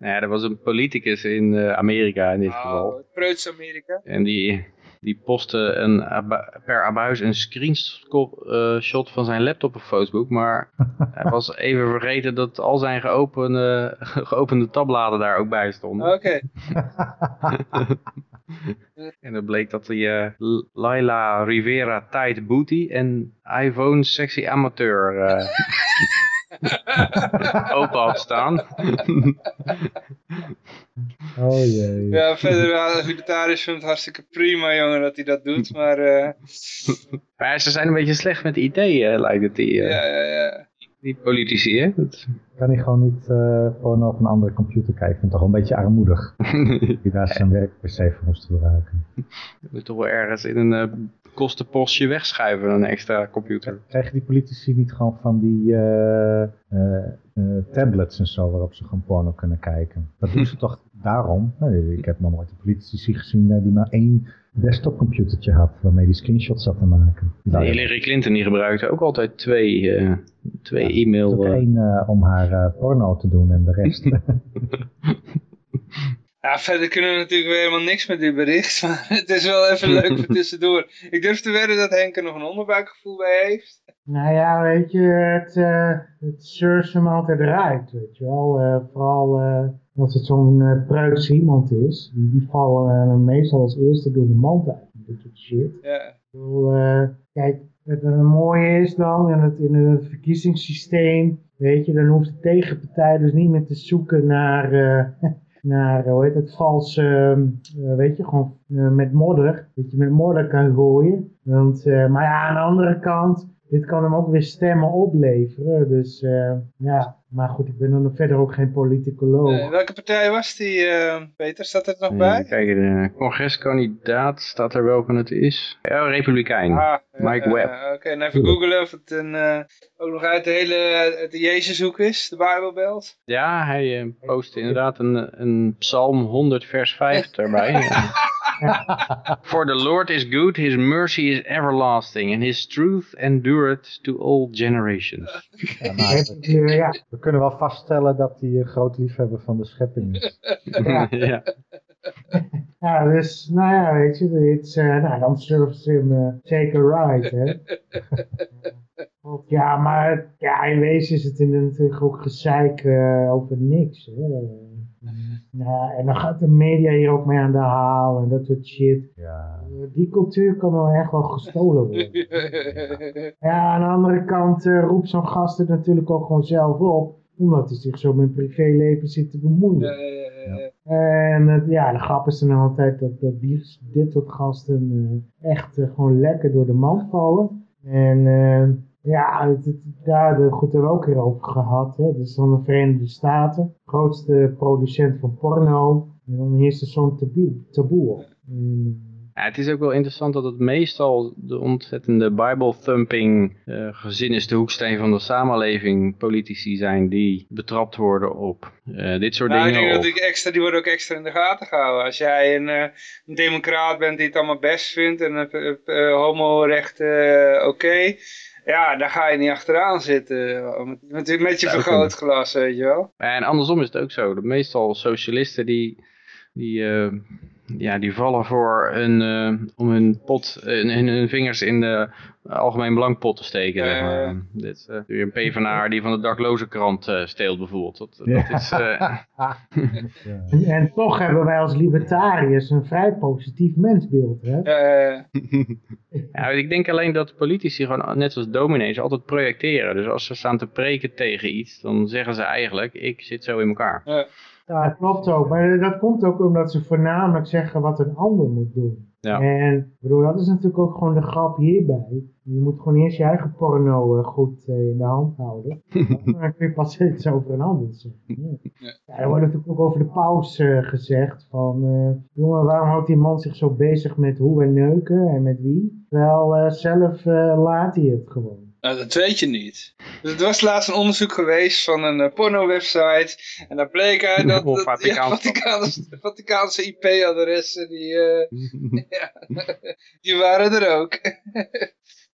Nou ja, er was een politicus in uh, Amerika in dit oh, geval. Preuts Amerika. En die, die postte een, per abuis een screenshot uh, van zijn laptop op Facebook. Maar hij was even vergeten dat al zijn geopende, geopende tabbladen daar ook bij stonden. Oké. en dan bleek dat hij uh, Laila Rivera Tight Booty en iPhone Sexy Amateur... Uh, open had staan. oh jee. Ja, verder, vegetarisch vindt het hartstikke prima, jongen, dat hij dat doet, maar... Uh... maar ze zijn een beetje slecht met ideeën, lijkt het die. Uh... Ja, ja, ja. Die politici, hè? Dat... Kan hij gewoon niet uh, gewoon op een andere computer kijken? Ik vind het toch een beetje armoedig. die daar zijn werk-pc voor moest gebruiken. Je moet toch wel ergens in een uh, kostenpostje wegschuiven, een extra computer. Krijgen die politici niet gewoon van die uh, tablets en zo waarop ze gewoon porno kunnen kijken? Dat doen ze toch daarom, eh, ik heb nog nooit een politici gezien eh, die maar één desktopcomputertje had waarmee die screenshots zat te maken. Waren- Hillary Clinton die gebruikte ook altijd twee, eh, twee e-mail... eh, één eh, om haar eh, porno te doen en de rest. Ja, verder kunnen we natuurlijk weer helemaal niks met dit bericht, maar het is wel even leuk voor tussendoor. Ik durf te wedden dat Henk er nog een onderbuikgevoel bij heeft. Nou ja, weet je, het, eh het hem altijd eruit, weet je wel. Eh, vooral eh, als het zo'n preuts iemand is, die, die vallen meestal als eerste door de mand uit. Dit soort shit. Ja. Ik bedoel, kijk, het mooie is dan in het, in het verkiezingssysteem, weet je, dan hoeft de tegenpartij dus niet meer te zoeken naar, naar hoe heet het, valse, eh, weet je, gewoon eh, met modder, dat je met modder kan gooien. Want, eh, maar ja, aan de andere kant, dit kan hem ook weer stemmen opleveren, dus eh, ja, maar goed, ik ben dan verder ook geen politicoloog. Eh, welke partij was die, eh, Peter? Staat er nog bij? Kijk, de congreskandidaat staat er welke het is. Ja, Republikein. Ah, eh, Mike Webb. Oké, en even googlen of het een, eh, ook nog uit de hele uit de Jezushoek is, de Bijbelbelt. Ja, hij eh, post inderdaad een, een psalm 100 vers 5 erbij. For the Lord is good, his mercy is everlasting, and his truth endureth to all generations. Ja, nou, Eh, ja, we kunnen wel vaststellen dat hij een groot liefhebber van de schepping is. Ja. ja. Ja, dus, nou ja, weet je, dit, eh, nou, dan surfen ze hem eh, zeker right, hè. Ja, maar ja, in wezen is het natuurlijk ook gezeik eh, over niks, hè. Ja, en dan gaat de media hier ook mee aan de haal en dat soort shit. Ja, Eh, Die cultuur kan wel echt wel gestolen worden. Ja, aan de andere kant eh, roept zo'n gast het natuurlijk ook gewoon zelf op, omdat hij zich zo met privéleven zit te bemoeien. Ja, ja, ja, ja. En het- ja, de grap is dan altijd dat, dat die, dit soort gasten eh, echt gewoon lekker door de mand vallen. En eh, ja, het, het, daar de, goed hebben we ook weer over gehad. Hè. Dat is dan de Verenigde Staten, grootste producent van porno. En dan heerst er zo'n taboe, taboe op. En, Ja, het is ook wel interessant dat het meestal de ontzettende Bible-thumping eh, gezin is de hoeksteen van de samenleving politici zijn die betrapt worden op eh, dit soort Nou, ik dingen. denk dat ik extra, die worden ook extra in de gaten gehouden. Als jij een, eh, een democraat bent die het allemaal best vindt en uh, homorechten oké, ja, daar ga je niet achteraan zitten met, met, je vergrootglas, weet je wel. En andersom is het ook zo. Dat meestal socialisten die, die, eh, ja, die vallen voor een, eh, om hun, pot, hun, hun vingers in de algemeen belangpot te steken. zeg maar. Eh. Dit, een PvdA die van de daklozenkrant eh steelt bijvoorbeeld. Dat, dat is, eh, en, en toch hebben wij als libertariërs een vrij positief mensbeeld. Hè? Eh, ja, ik denk alleen dat politici gewoon net zoals dominees altijd projecteren. Dus als ze staan te preken tegen iets, dan zeggen ze eigenlijk, ik zit zo in elkaar. Ja, dat klopt ook. Maar dat komt ook omdat ze voornamelijk zeggen wat een ander moet doen. Ja. En bedoel, dat is natuurlijk ook gewoon de grap hierbij. Je moet gewoon eerst je eigen porno eh, goed eh, in de hand houden. Dan kun je pas iets over een ander zeggen. Ja. Ja, er wordt natuurlijk ook over de paus eh, gezegd van... eh, jongen, waarom houdt die man zich zo bezig met hoe en neuken en met wie? Terwijl eh, zelf eh, laat hij het gewoon. Nou, dat weet je niet. Dus er was laatst een onderzoek geweest van een eh, porno-website. En daar bleek uit dat, ja, Vaticaans- Vaticaanse, Vaticaanse IP-adressen, die, eh, ja, die waren er ook.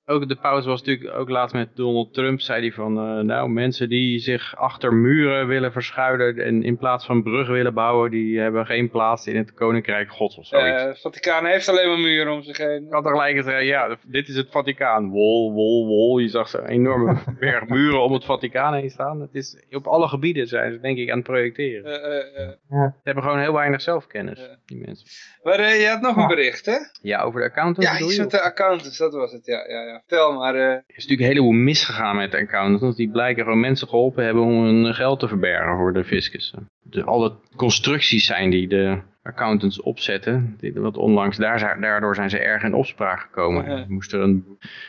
Ook de paus was natuurlijk ook laatst met Donald Trump, zei hij van, eh, nou mensen die zich achter muren willen verschuilen en in plaats van bruggen willen bouwen, die hebben geen plaats in het koninkrijk gods of zoiets. Eh, Het Vaticaan heeft alleen maar muren om zich heen. Ik had tegelijk gezegd, ja, dit is het Vaticaan. Wol, wol, wol. Je zag zo'n enorme berg muren om het Vaticaan heen staan. Het is, op alle gebieden zijn ze denk ik aan het projecteren. Eh, eh, eh. Ze hebben gewoon heel weinig zelfkennis, Ja. die mensen. Maar je had nog een bericht, hè? Ja, over de accountants Ja, iets met de accountants, dat was het, ja. ja, ja. Vertel maar. eh, Er is natuurlijk een heleboel misgegaan met de accountants. want Die blijken gewoon mensen geholpen hebben om hun geld te verbergen voor de fiscus. De, alle constructies zijn die de accountants opzetten. Die, wat onlangs, daar, daardoor zijn ze erg in opspraak gekomen. Ja. Moest er een,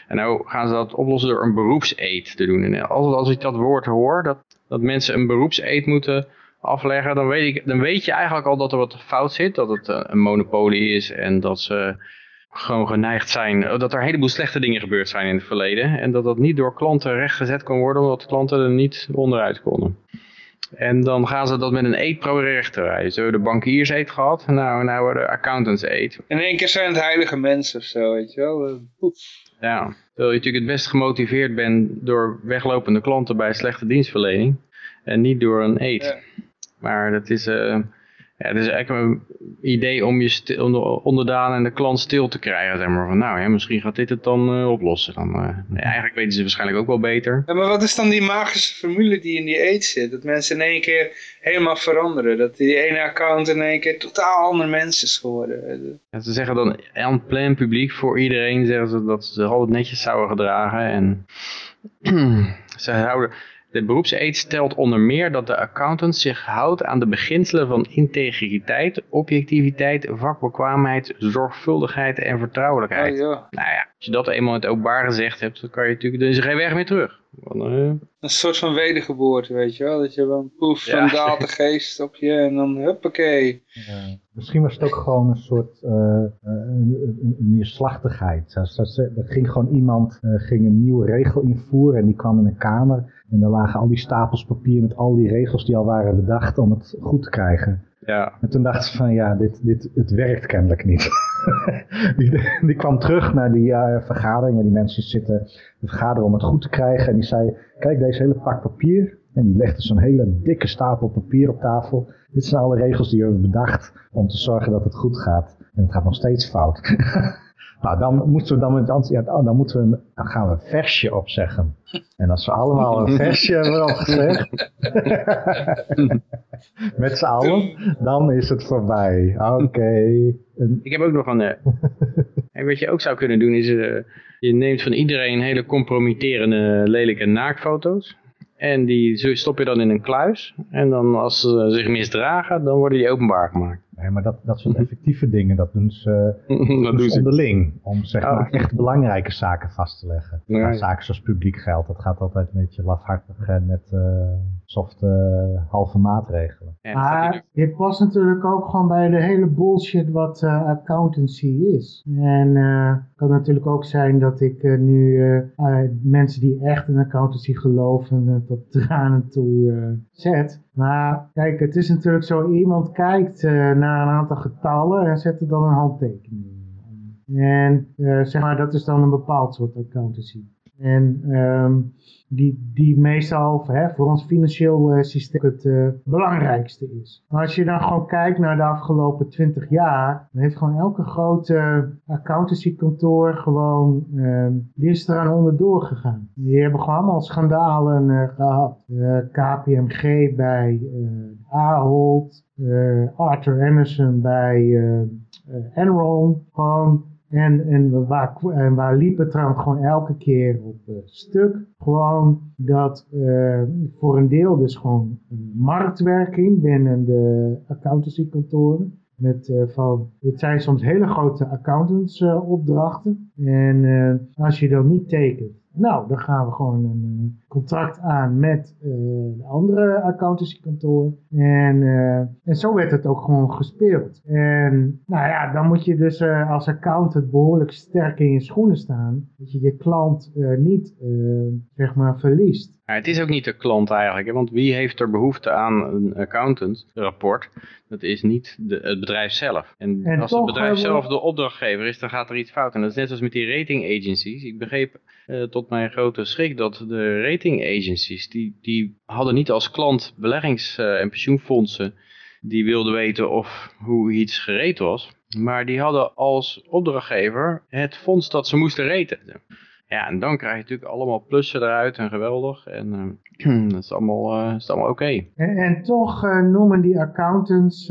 en nou gaan ze dat oplossen door een beroepseed te doen. En altijd als ik dat woord hoor, dat, dat mensen een beroepseed moeten afleggen, dan weet, ik, dan weet je eigenlijk al dat er wat fout zit. Dat het eh, een monopolie is en dat ze gewoon geneigd zijn, dat er een heleboel slechte dingen gebeurd zijn in het verleden. En dat dat niet door klanten rechtgezet kon worden, omdat klanten er niet onderuit konden. En dan gaan ze dat met een eet proberen Ze hebben de bankiers eet gehad, nou, nou worden de accountants eet. In één keer zijn het heilige mensen of zo, weet je wel. Poef. Ja, terwijl je natuurlijk het best gemotiveerd bent door weglopende klanten bij slechte dienstverlening. En niet door een eet. Ja. Maar dat is... Uh, ja, het is eigenlijk een idee om je stil, onderdaan en de klant stil te krijgen. Zeg maar. van, nou ja, misschien gaat dit het dan uh, oplossen. Dan, uh, eigenlijk weten ze waarschijnlijk ook wel beter. Ja, maar wat is dan die magische formule die in die eet zit? Dat mensen in één keer helemaal veranderen. Dat die ene account in één keer totaal andere mensen is geworden. Ja, ze zeggen dan aan plan publiek voor iedereen. Zeggen ze dat ze altijd netjes zouden gedragen. En ze houden de beroepseed stelt onder meer dat de accountant zich houdt aan de beginselen van integriteit, objectiviteit, vakbekwaamheid, zorgvuldigheid en vertrouwelijkheid. Oh, ja. Nou ja, als je dat eenmaal in het openbaar gezegd hebt, dan kan je natuurlijk, dan is er geen weg meer terug. Uh... Een soort van wedergeboorte, weet je wel. Dat je wel een poef van daalt de geest op je en dan huppakee. Ja. Misschien was het ook gewoon een soort uh, neerslachtigheid. Er ging gewoon iemand uh, ging een nieuwe regel invoeren en die kwam in een kamer. En er lagen al die stapels papier met al die regels die al waren bedacht om het goed te krijgen. Ja. En toen dachten ze van ja, dit, dit, het werkt kennelijk niet. die, die, kwam terug naar die uh, vergadering waar die mensen zitten te vergaderen om het goed te krijgen. En die zei, kijk deze hele pak papier. En die legde zo'n hele dikke stapel papier op tafel. Dit zijn alle regels die we hebben bedacht om te zorgen dat het goed gaat. En het gaat nog steeds fout. Nou, dan moeten we dan met ja, dan moeten we, dan gaan we een versje opzeggen. En als we allemaal een versje hebben opgezegd, met z'n allen, dan is het voorbij. Oké. Ik heb ook nog een, uh, wat je ook zou kunnen doen is, uh, je neemt van iedereen hele compromitterende, lelijke naaktfoto's. En die stop je dan in een kluis. En dan als ze zich misdragen, dan worden die openbaar gemaakt. Nee, maar dat, dat soort effectieve dingen, dat doen ze, dat doen ze onderling. Om zeg oh. maar echt belangrijke zaken vast te leggen. zaken zoals publiek geld, dat gaat altijd een beetje lafhartig en met uh, softe halve maatregelen. maar dit past natuurlijk ook gewoon bij de hele bullshit wat uh, accountancy is. En uh, het kan natuurlijk ook zijn dat ik nu mensen die echt in accountancy geloven tot tranen toe zet. Maar kijk, het is natuurlijk zo, iemand kijkt uh, naar een aantal getallen en zet er dan een handtekening in. En uh, zeg maar, dat is dan een bepaald soort accountancy. En um, die, die meestal hè, voor ons financieel uh, systeem het uh, belangrijkste is. Maar als je dan gewoon kijkt naar de afgelopen 20 jaar, dan heeft gewoon elke grote accountancykantoor gewoon, uh, die is eraan onderdoor gegaan. Die hebben gewoon allemaal schandalen uh, gehad. KPMG bij Ahold, Arthur Anderson bij Enron, gewoon en, en, waar, en waar liep het gewoon elke keer op uh, stuk. Gewoon dat uh, voor een deel dus gewoon marktwerking binnen de accountancykantoren. Met, uh, van, het zijn soms hele grote accountantsopdrachten. en als je dan niet tekent nou, dan gaan we gewoon een eh, contract aan met uh, de andere accountancykantoor. En, uh, en zo werd het ook gewoon gespeeld. En nou ja, dan moet je dus als accountant behoorlijk sterk in je schoenen staan. Dat je je klant niet, zeg maar, verliest. Ja, het is ook niet de klant eigenlijk, hè? want wie heeft er behoefte aan een accountant rapport? Dat is niet de, het bedrijf zelf. En, als het bedrijf zelf de opdrachtgever is, dan gaat er iets fout. En dat is net als met die rating agencies. Ik begreep uh, tot mijn grote schrik dat de rating agencies, die, die hadden niet als klant beleggings- uh, en pensioenfondsen die wilden weten of hoe iets gereed was. Maar die hadden als opdrachtgever het fonds dat ze moesten reten. Ja, en dan krijg je natuurlijk allemaal plussen eruit en geweldig. En uh, dat is allemaal, uh, is allemaal oké. En, en, toch uh, noemen die accountants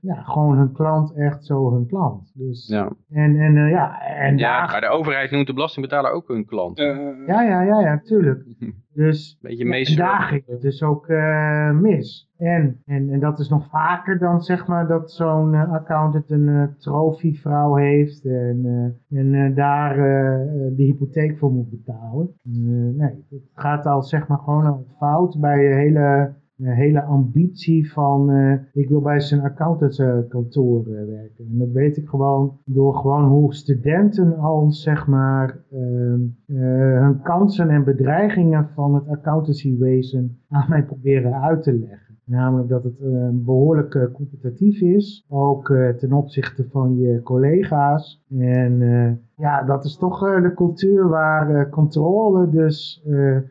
ja, gewoon hun klant echt zo hun klant. Dus, ja. En, en, ja, en ja, daar... maar de overheid noemt de belastingbetaler ook hun klant. ja, ja, ja, ja, tuurlijk. Dus Beetje daar ging het dus ook uh, mis. En, en, en dat is nog vaker dan zeg maar dat zo'n uh, accountant een uh, trofievrouw heeft en, en daar de hypotheek voor moet betalen. nee, het gaat al zeg maar gewoon al fout bij hele hele ambitie van uh, ik wil bij zijn accountantskantoor uh, werken. En dat weet ik gewoon door gewoon hoe studenten al zeg maar ehm, hun kansen en bedreigingen van het accountancywezen aan mij proberen uit te leggen. Namelijk dat het behoorlijk competitief is, ook ten opzichte van je collega's. En ja, dat is toch de cultuur waar controle dus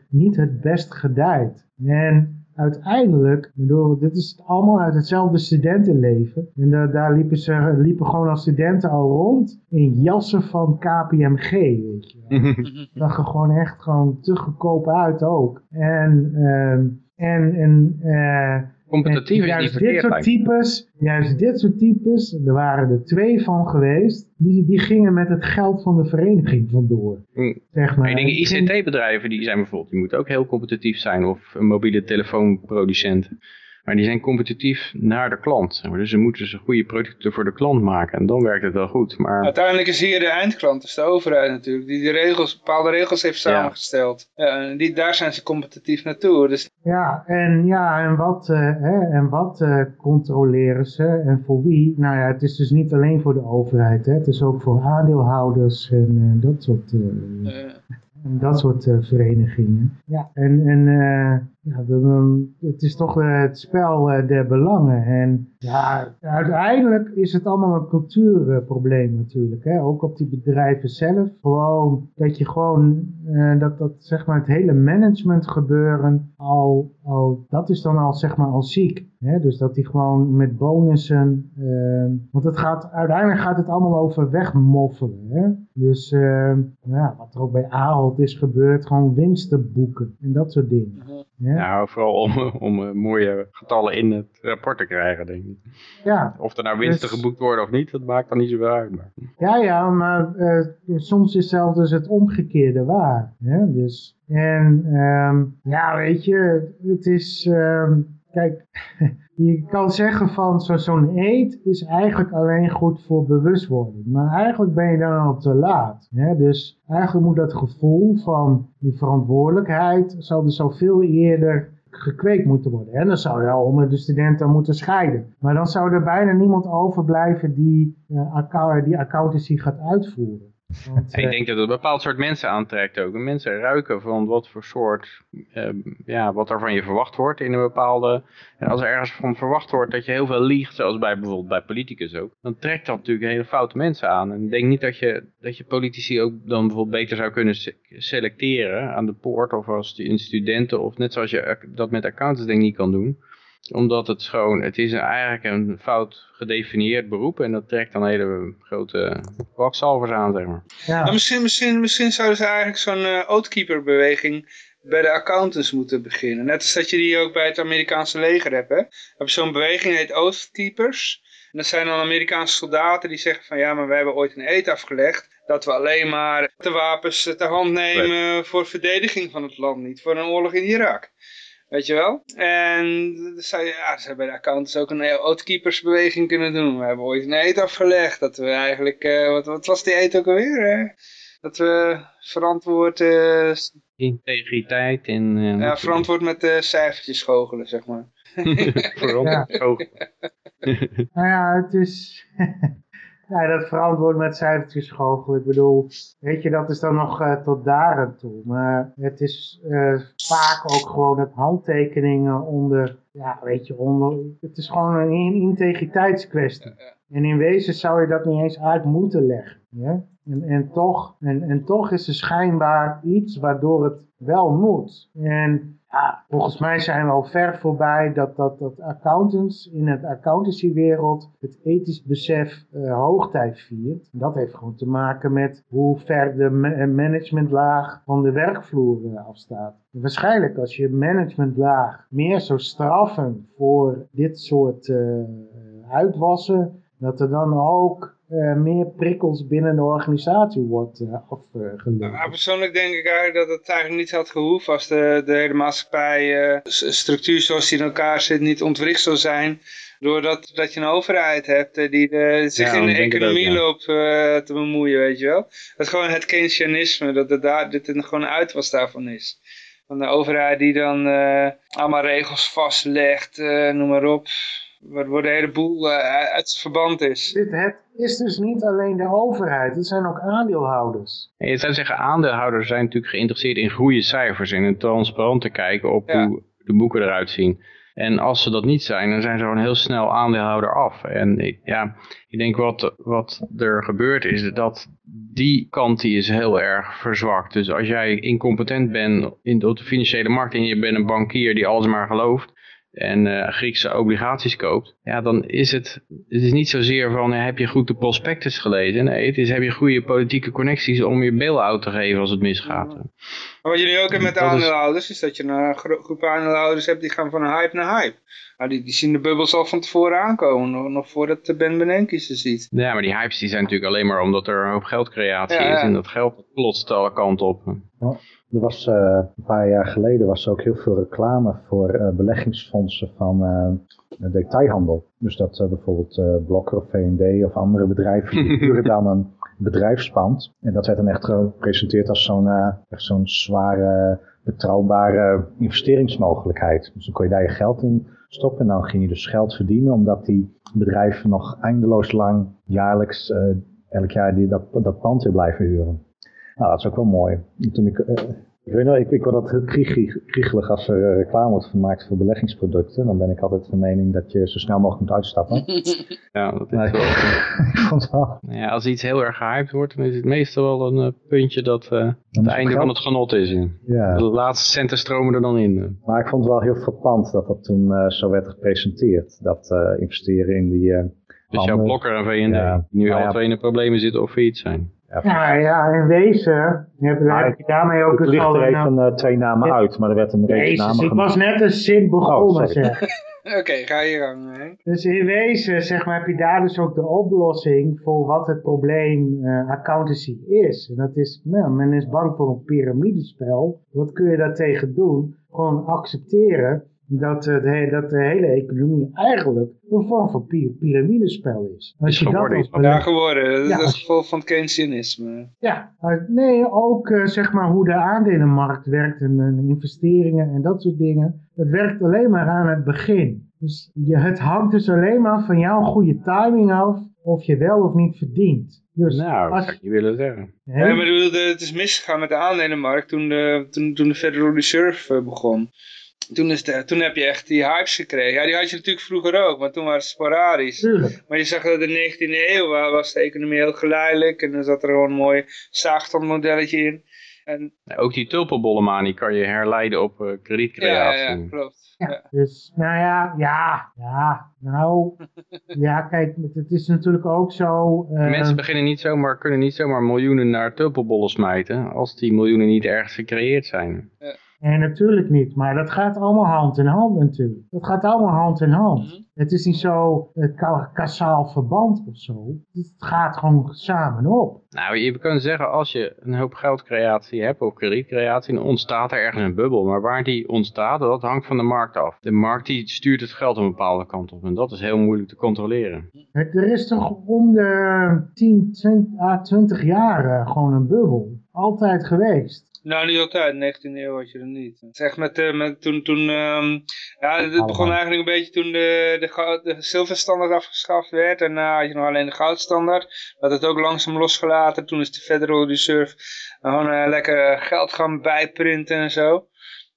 niet het best gedijt. En uiteindelijk, bedoel, dit is allemaal uit hetzelfde studentenleven. En daar liepen ze liepen gewoon als studenten al rond in jassen van KPMG, weet je wel. Dat gewoon echt gewoon te goedkoop uit ook. En... Ehm, en, en, uh, Competitief is niet dit soort types, Juist dit soort types, er waren er twee van geweest, die, die gingen met het geld van de vereniging vandoor. Mm. Zeg maar. maar ICT-bedrijven die zijn bijvoorbeeld, die moeten ook heel competitief zijn, of mobiele telefoonproducenten. Maar die zijn competitief naar de klant. Dus ze moeten ze goede producten voor de klant maken. En dan werkt het wel goed. Maar... Uiteindelijk is hier de eindklant, dus de overheid natuurlijk. Die de regels, bepaalde regels heeft samengesteld. Ja. die, daar zijn ze competitief naartoe. Dus... Ja, en, ja, en wat, uh, hè, en wat uh, controleren ze en voor wie? Nou ja, het is dus niet alleen voor de overheid. Hè. Het is ook voor aandeelhouders en uh, dat soort... En dat soort uh, verenigingen. Ja, en, en uh, ja, dan, het is toch uh, het spel der belangen. En ja, uiteindelijk is het allemaal een cultuurprobleem natuurlijk. Hè? Ook op die bedrijven zelf. Gewoon dat je gewoon, dat, dat zeg maar het hele management gebeuren al, al, dat is dan al zeg maar al ziek. Hè? Dus dat die gewoon met bonussen, want het gaat, uiteindelijk gaat het allemaal over wegmoffelen. Hè? Dus ja, wat er ook bij Ahold is gebeurd, gewoon winsten boeken en dat soort dingen. Ja, nou, vooral om, om uh, mooie getallen in het rapport te krijgen, denk ik. Ja. Of er nou winsten dus... geboekt worden of niet, dat maakt dan niet zo uit. Maar... Ja, ja, maar uh, soms is zelfs dus het omgekeerde waar. Hè? Dus, en um, ja, weet je, het is... Um, kijk, je kan zeggen van zo'n eet is eigenlijk alleen goed voor bewustwording. Maar eigenlijk ben je dan al te laat. Hè? Dus eigenlijk moet dat gevoel van die verantwoordelijkheid zal dus zoveel eerder gekweekt moeten worden. En dan zou je al onder de studenten moeten scheiden. Maar dan zou er bijna niemand overblijven die, uh, die accountancy gaat uitvoeren ik eh, denk dat het een bepaald soort mensen aantrekt ook. Mensen ruiken van wat voor soort, uh, ja, wat er van je verwacht wordt in een bepaalde... En als er ergens van verwacht wordt dat je heel veel liegt, zoals bij bijvoorbeeld bij politicus ook, dan trekt dat natuurlijk hele foute mensen aan. En ik denk niet dat je, dat je politici ook dan bijvoorbeeld beter zou kunnen selecteren aan de poort of als in studenten of net zoals je dat met accountants denk ik niet kan doen omdat het gewoon, het is eigenlijk een fout gedefinieerd beroep en dat trekt dan hele grote kwakzalvers aan, zeg maar. Ja. Nou, misschien, misschien, misschien zouden ze eigenlijk zo'n uh, oathkeeper beweging bij de accountants moeten beginnen. Net als dat je die ook bij het Amerikaanse leger hebt. Hè? Je hebt zo'n beweging, heet Oathkeepers. En dat zijn dan Amerikaanse soldaten die zeggen van ja, maar we hebben ooit een eet afgelegd dat we alleen maar de wapens te hand nemen voor verdediging van het land, niet voor een oorlog in Irak. Weet je wel? En zou, ja, ze hebben bij de accountants ook een outkeepersbeweging kunnen doen. We hebben ooit een eet afgelegd. Dat we eigenlijk, uh, wat, wat was die eet ook alweer? Hè? Dat we verantwoord... Uh, Integriteit en... Uh, ja, verantwoord met de cijfertjes schogelen, zeg maar. verantwoord schogelen. nou ja, het is... Ja, dat verantwoord met cijfertjes goochelen. Ik bedoel, weet je, dat is dan nog uh, tot daar toe. Maar het is uh, vaak ook gewoon het handtekeningen onder, ja, weet je, onder, het is gewoon een integriteitskwestie. En in wezen zou je dat niet eens uit moeten leggen. Ja? En, en, toch, en, en toch is er schijnbaar iets waardoor het wel moet. En volgens mij zijn we al ver voorbij dat, dat, dat accountants in het accountancywereld het ethisch besef uh, hoogtijd viert. Dat heeft gewoon te maken met hoe ver de managementlaag van de werkvloer uh, afstaat. Waarschijnlijk als je managementlaag meer zou straffen voor dit soort uitwassen, dat er dan ook uh, meer prikkels binnen de organisatie wordt uh, afgeleverd. Nou, persoonlijk denk ik eigenlijk dat het eigenlijk niet had gehoeven als de, de hele maatschappij uh, structuur zoals die in elkaar zit niet ontwricht zou zijn. Doordat dat je een overheid hebt die de, zich in de economie loopt te bemoeien, weet je wel. Dat gewoon het Keynesianisme, dat het daar, dit gewoon een uitwas daarvan is. Van de overheid die dan uh, allemaal regels vastlegt, uh, noem maar op. Waar de hele boel uh, uit het verband is. Dit, het is dus niet alleen de overheid, het zijn ook aandeelhouders. En je zou zeggen, aandeelhouders zijn natuurlijk geïnteresseerd in goede cijfers en in transparant te kijken op ja. hoe de boeken eruit zien. En als ze dat niet zijn, dan zijn ze gewoon heel snel aandeelhouder af. En ja, ik denk wat, wat er gebeurt is dat die kant die is heel erg verzwakt. Dus als jij incompetent bent in de financiële markt en je bent een bankier die alles maar gelooft, en uh, Griekse obligaties koopt, ja, dan is het, het is niet zozeer van heb je goed de prospectus gelezen. Nee, het is heb je goede politieke connecties om je bail-out te geven als het misgaat. Maar wat nu ook hebt met de aandeelhouders, is dat je een groep aandeelhouders hebt die gaan van hype naar hype. Nou, die, die zien de bubbels al van tevoren aankomen, nog, nog voordat Ben Bernanke ze ziet. Ja, maar die hypes die zijn natuurlijk alleen maar omdat er een hoop geldcreatie is en dat geld plotst alle kanten op. Ja. Er was uh, een paar jaar geleden was er ook heel veel reclame voor uh, beleggingsfondsen van uh, detailhandel. Dus dat bijvoorbeeld Blokker of V&D of andere bedrijven die huren dan een bedrijfspand. En dat werd dan echt gepresenteerd als zo'n zware, betrouwbare investeringsmogelijkheid. Dus dan kon je daar je geld in stoppen en dan ging je dus geld verdienen omdat die bedrijven nog eindeloos lang jaarlijks elk jaar die, dat, dat pand weer blijven huren. Nou, dat is ook wel mooi. toen ik, uh, ik weet nog, ik, ik word altijd kriegelig als er uh, reclame wordt gemaakt voor beleggingsproducten. Dan ben ik altijd van mening dat je zo snel mogelijk moet uitstappen. ja, dat is wel. ik vond wel. Ja, als iets heel erg gehyped wordt, dan is het meestal wel een uh, puntje dat het einde van het genot is. Ja. De laatste centen stromen er dan in. Maar ik vond het wel heel frappant dat dat toen zo werd gepresenteerd. Dat investeren in die... dus jouw blokker en VND, ja, die nu nou, al twee in de problemen zitten of failliet zijn. Ja, ja, in wezen heb, heb je daarmee ook... Het ligt er even uh, twee namen uit, maar er werd een reeks namen gemaakt. ik was net een zin begonnen, oh, zeg. Oké, okay, ga je gang. Dus in wezen zeg maar, heb je daar dus ook de oplossing voor wat het probleem uh, accountancy is. En dat is, nou, men is bang voor een piramidespel. Wat kun je daartegen doen? Gewoon accepteren dat, de, dat de hele economie eigenlijk een vorm van piramidespel is. Als je geworden, dat ja, geworden. Dat is het gevolg van het Keynesianisme. Ja, nee, ook uh, zeg maar hoe de aandelenmarkt werkt en, en investeringen en dat soort dingen. Dat werkt alleen maar aan het begin. Dus je, het hangt dus alleen maar van jouw goede timing af of je wel of niet verdient. Dus nou, als, je willen zeggen. Ja, maar het is misgegaan met de aandelenmarkt toen de, toen, toen de Federal Reserve eh, begon toen, is de, toen heb je echt die hypes gekregen. Ja, die had je natuurlijk vroeger ook, maar toen was het sporadisch. Maar je zag dat in de 19e eeuw was de economie heel geleidelijk en dan zat er gewoon een mooi zaagstandmodelletje in. En... ook die tulpenbollenmanie kan je herleiden op uh, kredietcreatie. Ja, ja, klopt. Ja. Dus, nou ja, ja, ja, nou, ja, kijk, het is natuurlijk ook zo... Uh... Mensen beginnen niet zomaar, kunnen niet zomaar miljoenen naar tulpenbollen smijten, als die miljoenen niet ergens gecreëerd zijn. Ja. Nee, natuurlijk niet. Maar dat gaat allemaal hand in hand natuurlijk. Dat gaat allemaal hand in hand. Mhm. Het is niet zo een kasaal verband of zo. Het gaat gewoon samen op. Nou, je kan zeggen, als je een hoop geldcreatie hebt, of kredietcreatie, dan ontstaat er ergens een bubbel. Maar waar die ontstaat, dat hangt van de markt af. De markt die stuurt het geld een bepaalde kant op. En dat is heel moeilijk te controleren. Er is toch om de 10, 20, à 20 jaar gewoon een bubbel. Altijd geweest. Nou, niet altijd. In de 19e eeuw had je dat niet. Zeg met, uh, met toen, toen um, ja, het begon eigenlijk een beetje toen de, de, de zilverstandaard afgeschaft werd. En uh, had je nog alleen de goudstandaard. Dat het ook langzaam losgelaten. Toen is de Federal Reserve gewoon uh, lekker geld gaan bijprinten en zo.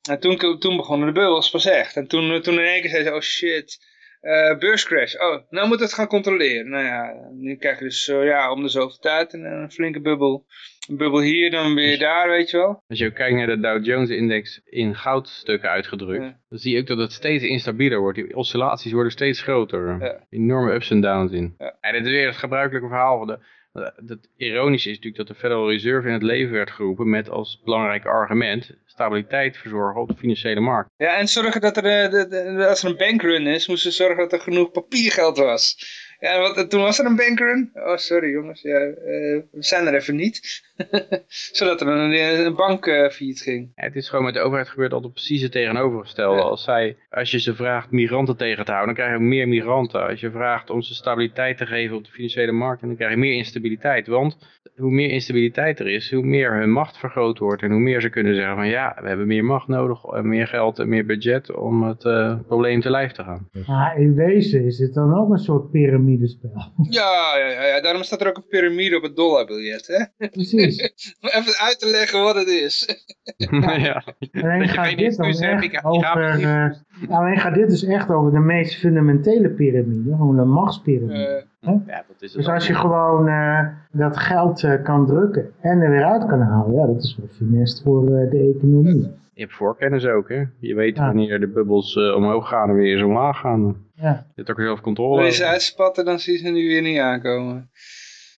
En toen, toen begonnen de bubbels pas echt. En toen, toen in één keer zei ze, oh shit, uh, beurscrash. Oh, nou moet het gaan controleren. Nou ja, nu krijg je dus uh, ja, om de zoveel tijd een, een flinke bubbel. Een bubbel hier, dan weer daar, weet je wel. Als je ook kijkt naar de Dow Jones index in goudstukken uitgedrukt, dan zie je ook dat het steeds instabieler wordt. Die oscillaties worden steeds groter. Ja. Enorme ups en downs in. Ja. En dit is weer het gebruikelijke verhaal van de het ironische is natuurlijk dat de Federal Reserve in het leven werd geroepen met als belangrijk argument stabiliteit verzorgen op de financiële markt. Ja, en zorgen dat er, eh, als er een bankrun is, moesten ze zorgen dat er genoeg papiergeld was. Ja, wat, toen was er een bankrun. Oh, sorry jongens. Ja, eh, we zijn er even niet. Zodat er een, een bank uh, ging. Ja, het is gewoon met de overheid gebeurd altijd precies het tegenovergestelde. Als, zij, als je ze vraagt migranten tegen te houden, dan krijg je meer migranten. Als je vraagt om ze stabiliteit te geven op de financiële markt, dan krijg je meer instabiliteit. Want hoe meer instabiliteit er is, hoe meer hun macht vergroot wordt. En hoe meer ze kunnen zeggen van ja, we hebben meer macht nodig, meer geld en meer budget om het uh, probleem te lijf te gaan. Maar in wezen is het dan ook een soort piramidespel. Ja, ja, ja, daarom staat er ook een piramide op het dollarbiljet. Hè? Precies. Om even uit te leggen wat het is. ja. Alleen gaat, dit dan echt over, uh, alleen gaat dit dus echt over de meest fundamentele piramide, gewoon de machtspyramide. Uh, ja, dat is dus als je gewoon uh, dat geld uh, kan drukken en er weer uit kan halen, ja, dat is wel funest voor de economie. Je hebt voorkennis ook, hè? Je weet ja. wanneer de bubbels omhoog gaan en weer eens omlaag gaan. Ja. Je hebt ook zelf controle. Wil je ze uitspatten, dan zie je ze nu weer niet aankomen.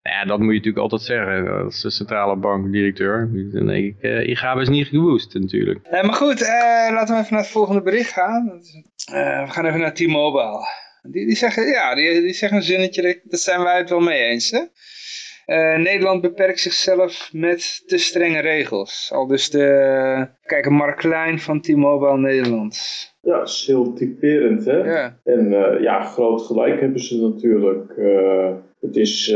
Nou ja, dat moet je natuurlijk altijd zeggen als de centrale bankdirecteur. Dan denk ik, uh, IGAB is niet gewoest natuurlijk. Maar goed, uh, laten we even naar het volgende bericht gaan. we gaan even naar T-Mobile. Die, die, zeggen, ja, die, die zeggen een zinnetje, dat zijn wij het wel mee eens. Hè? Nederland beperkt zichzelf met te strenge regels. Al dus de, kijk, Mark Klein van T-Mobile Nederland. Ja, is heel typerend, hè? Ja. En ja, groot gelijk hebben ze natuurlijk. Het is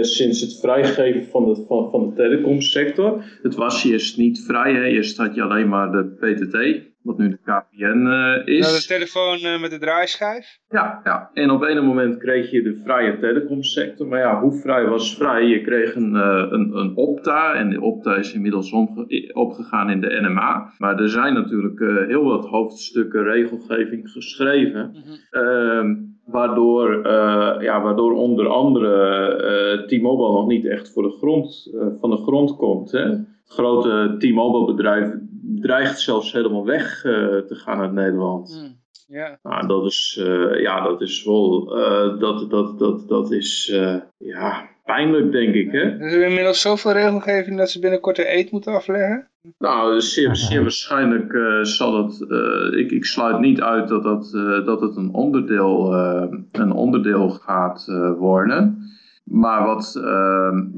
sinds het vrijgeven van de, van, van de telecomsector. Het was eerst niet vrij, hè. eerst had je alleen maar de PTT, wat nu de KPN uh, is. Nou, de telefoon uh, met de draaischijf? Ja, ja, en op een moment kreeg je de vrije telecomsector. Maar ja, hoe vrij was vrij? Je kreeg een, een, een opta en de opta is inmiddels opgegaan in de NMA. Maar er zijn natuurlijk heel wat hoofdstukken regelgeving geschreven. Mm -hmm. Waardoor, uh, ja, waardoor onder andere uh, T-Mobile nog niet echt voor de grond, uh, van de grond komt. Hè? Het grote T-Mobile bedrijf dreigt zelfs helemaal weg te gaan uit Nederland. Mm, yeah. nou, dat, is, ja, dat is wel, dat, dat, dat, dat is ja, pijnlijk denk ik. Hè? Er is inmiddels zoveel regelgeving dat ze binnenkort de eet moeten afleggen? Nou, zeer, zeer waarschijnlijk uh, zal het, uh, ik, ik sluit niet uit dat, dat, uh, dat het een onderdeel, een onderdeel gaat worden. Maar wat,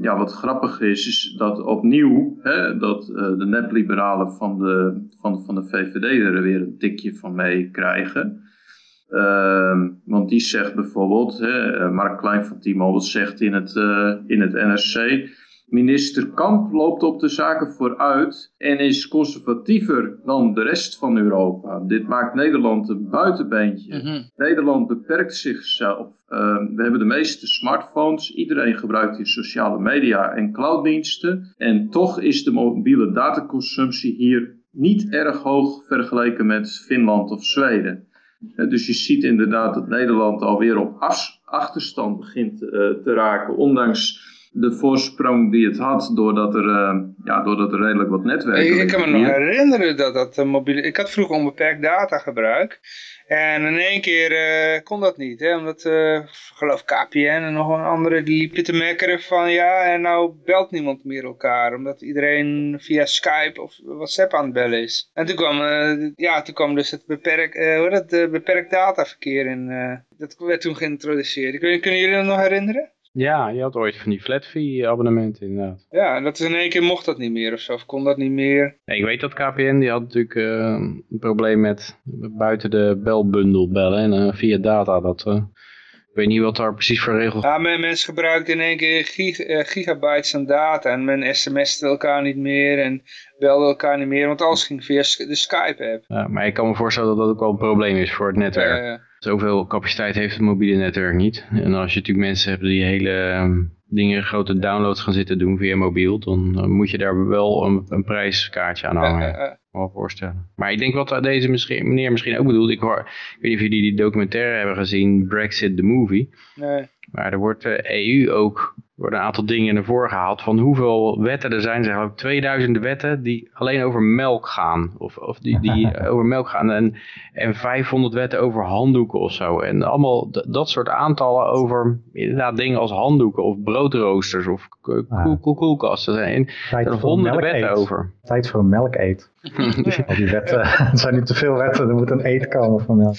ja, wat grappig is, is dat opnieuw hè, dat de nepliberalen van de, van, van de VVD er weer een tikje van mee krijgen. want die zegt bijvoorbeeld, hè, Mark Klein van T-Mobile zegt in het, in het NRC... Minister Kamp loopt op de zaken vooruit en is conservatiever dan de rest van Europa. Dit maakt Nederland een buitenbeentje. Mm -hmm. Nederland beperkt zichzelf. Uh, we hebben de meeste smartphones. Iedereen gebruikt hier sociale media en clouddiensten. En toch is de mobiele dataconsumptie hier niet erg hoog vergeleken met Finland of Zweden. Dus je ziet inderdaad dat Nederland alweer op achterstand begint uh, te raken, ondanks de voorsprong die het had doordat er, uh, ja, doordat er redelijk wat netwerken Ik, ik kan me nog herinneren dat dat uh, mobiele... Ik had vroeger onbeperkt datagebruik. En in één keer uh, kon dat niet. Hè, omdat, geloof KPN en nog een andere, die liepen te mekkeren van... Ja, en nou belt niemand meer elkaar. Omdat iedereen via Skype of WhatsApp aan het bellen is. En toen kwam, ja, toen kwam dus het beperkt, hoe dat, beperkt dataverkeer in. dat werd toen geïntroduceerd. Kunnen jullie dat nog herinneren? Ja, je had ooit van die flat fee abonnementen inderdaad. Ja, en dat is in één keer mocht dat niet meer of zo, of kon dat niet meer. Nee, ik weet dat KPN, die had natuurlijk uh, een probleem met buiten de belbundel bellen en uh, via data. Dat, uh, ik weet niet wat daar precies voor regels... Ja, men, mensen gebruikten in één keer gig, gigabytes aan data en men sms'te elkaar niet meer en belde elkaar niet meer, want alles ging via de Skype-app. Ja, maar ik kan me voorstellen dat dat ook wel een probleem is voor het netwerk. Zoveel capaciteit heeft het mobiele netwerk niet. En als je natuurlijk mensen hebt die hele um, dingen, grote downloads gaan zitten doen via mobiel, dan uh, moet je daar wel een, een prijskaartje aan hangen. Ja, ja, wel voorstellen. Maar ik denk wat deze misschien, meneer misschien ook bedoelt, ik, hoor, ik weet niet of jullie die documentaire hebben gezien, Brexit the Movie. Nee. Maar er wordt de EU ook worden een aantal dingen naar voren gehaald van hoeveel wetten er zijn. Zeg ook 2000 wetten die alleen over melk gaan. Of, of die, die over melk gaan. En, en 500 wetten over handdoeken of zo. En allemaal dat soort aantallen over inderdaad dingen als handdoeken of broodroosters of koelkasten. Er zijn honderden wetten over. Tijd voor een melk eet. Al die wetten, het zijn niet te veel wetten, er moet een eet komen van melk.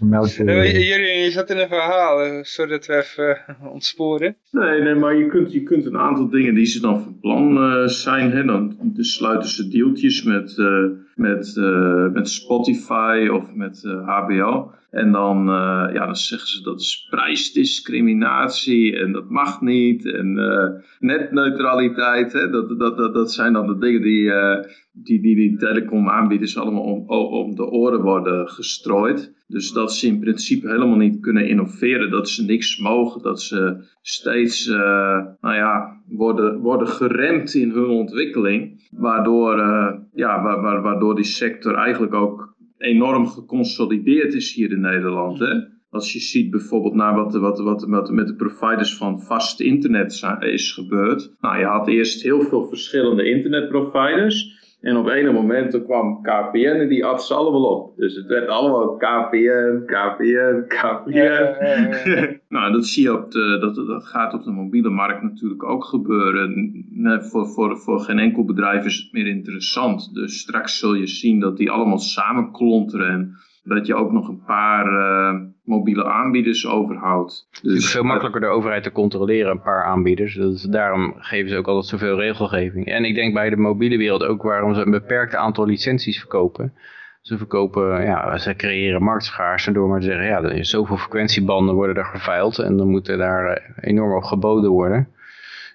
melk Jullie, je zat in een verhaal, eh, zodat we even eh, ontsporen. Nee, nee, maar je kunt, je kunt een aantal dingen die ze dan van plan uh, zijn, hè, dan dus sluiten ze deeltjes met, uh, met, uh, met Spotify of met HBO. En dan, ja, dan zeggen ze dat is prijsdiscriminatie en dat mag niet. En netneutraliteit, hè, dat, dat, dat, dat zijn dan de dingen die, die, die, die telecomaanbieders allemaal om, om de oren worden gestrooid. Dus dat ze in principe helemaal niet kunnen innoveren, dat ze niks mogen, dat ze steeds nou ja, worden, worden geremd in hun ontwikkeling. Waardoor, ja, waardoor die sector eigenlijk ook enorm geconsolideerd is hier in Nederland. Hè? Als je ziet bijvoorbeeld naar wat, wat, wat, wat met de providers van vast internet is gebeurd. Nou, je had eerst heel veel verschillende internetproviders. En op een moment kwam KPN en die at ze allemaal op. Dus het werd allemaal KPN, KPN, KPN. Nou, dat zie je op de, dat, dat gaat op de mobiele markt natuurlijk ook gebeuren. Nee, voor, voor, voor geen enkel bedrijf is het meer interessant. Dus straks zul je zien dat die allemaal samenklonteren. En dat je ook nog een paar uh, mobiele aanbieders overhoudt. Dus, het is veel makkelijker de overheid te controleren, een paar aanbieders. Dus daarom geven ze ook altijd zoveel regelgeving. En ik denk bij de mobiele wereld ook waarom ze een beperkt aantal licenties verkopen. Ze verkopen, ja, ze creëren marktschaarste door maar te zeggen, ja, er zoveel frequentiebanden worden er geveild en dan moeten daar eh, enorm op geboden worden.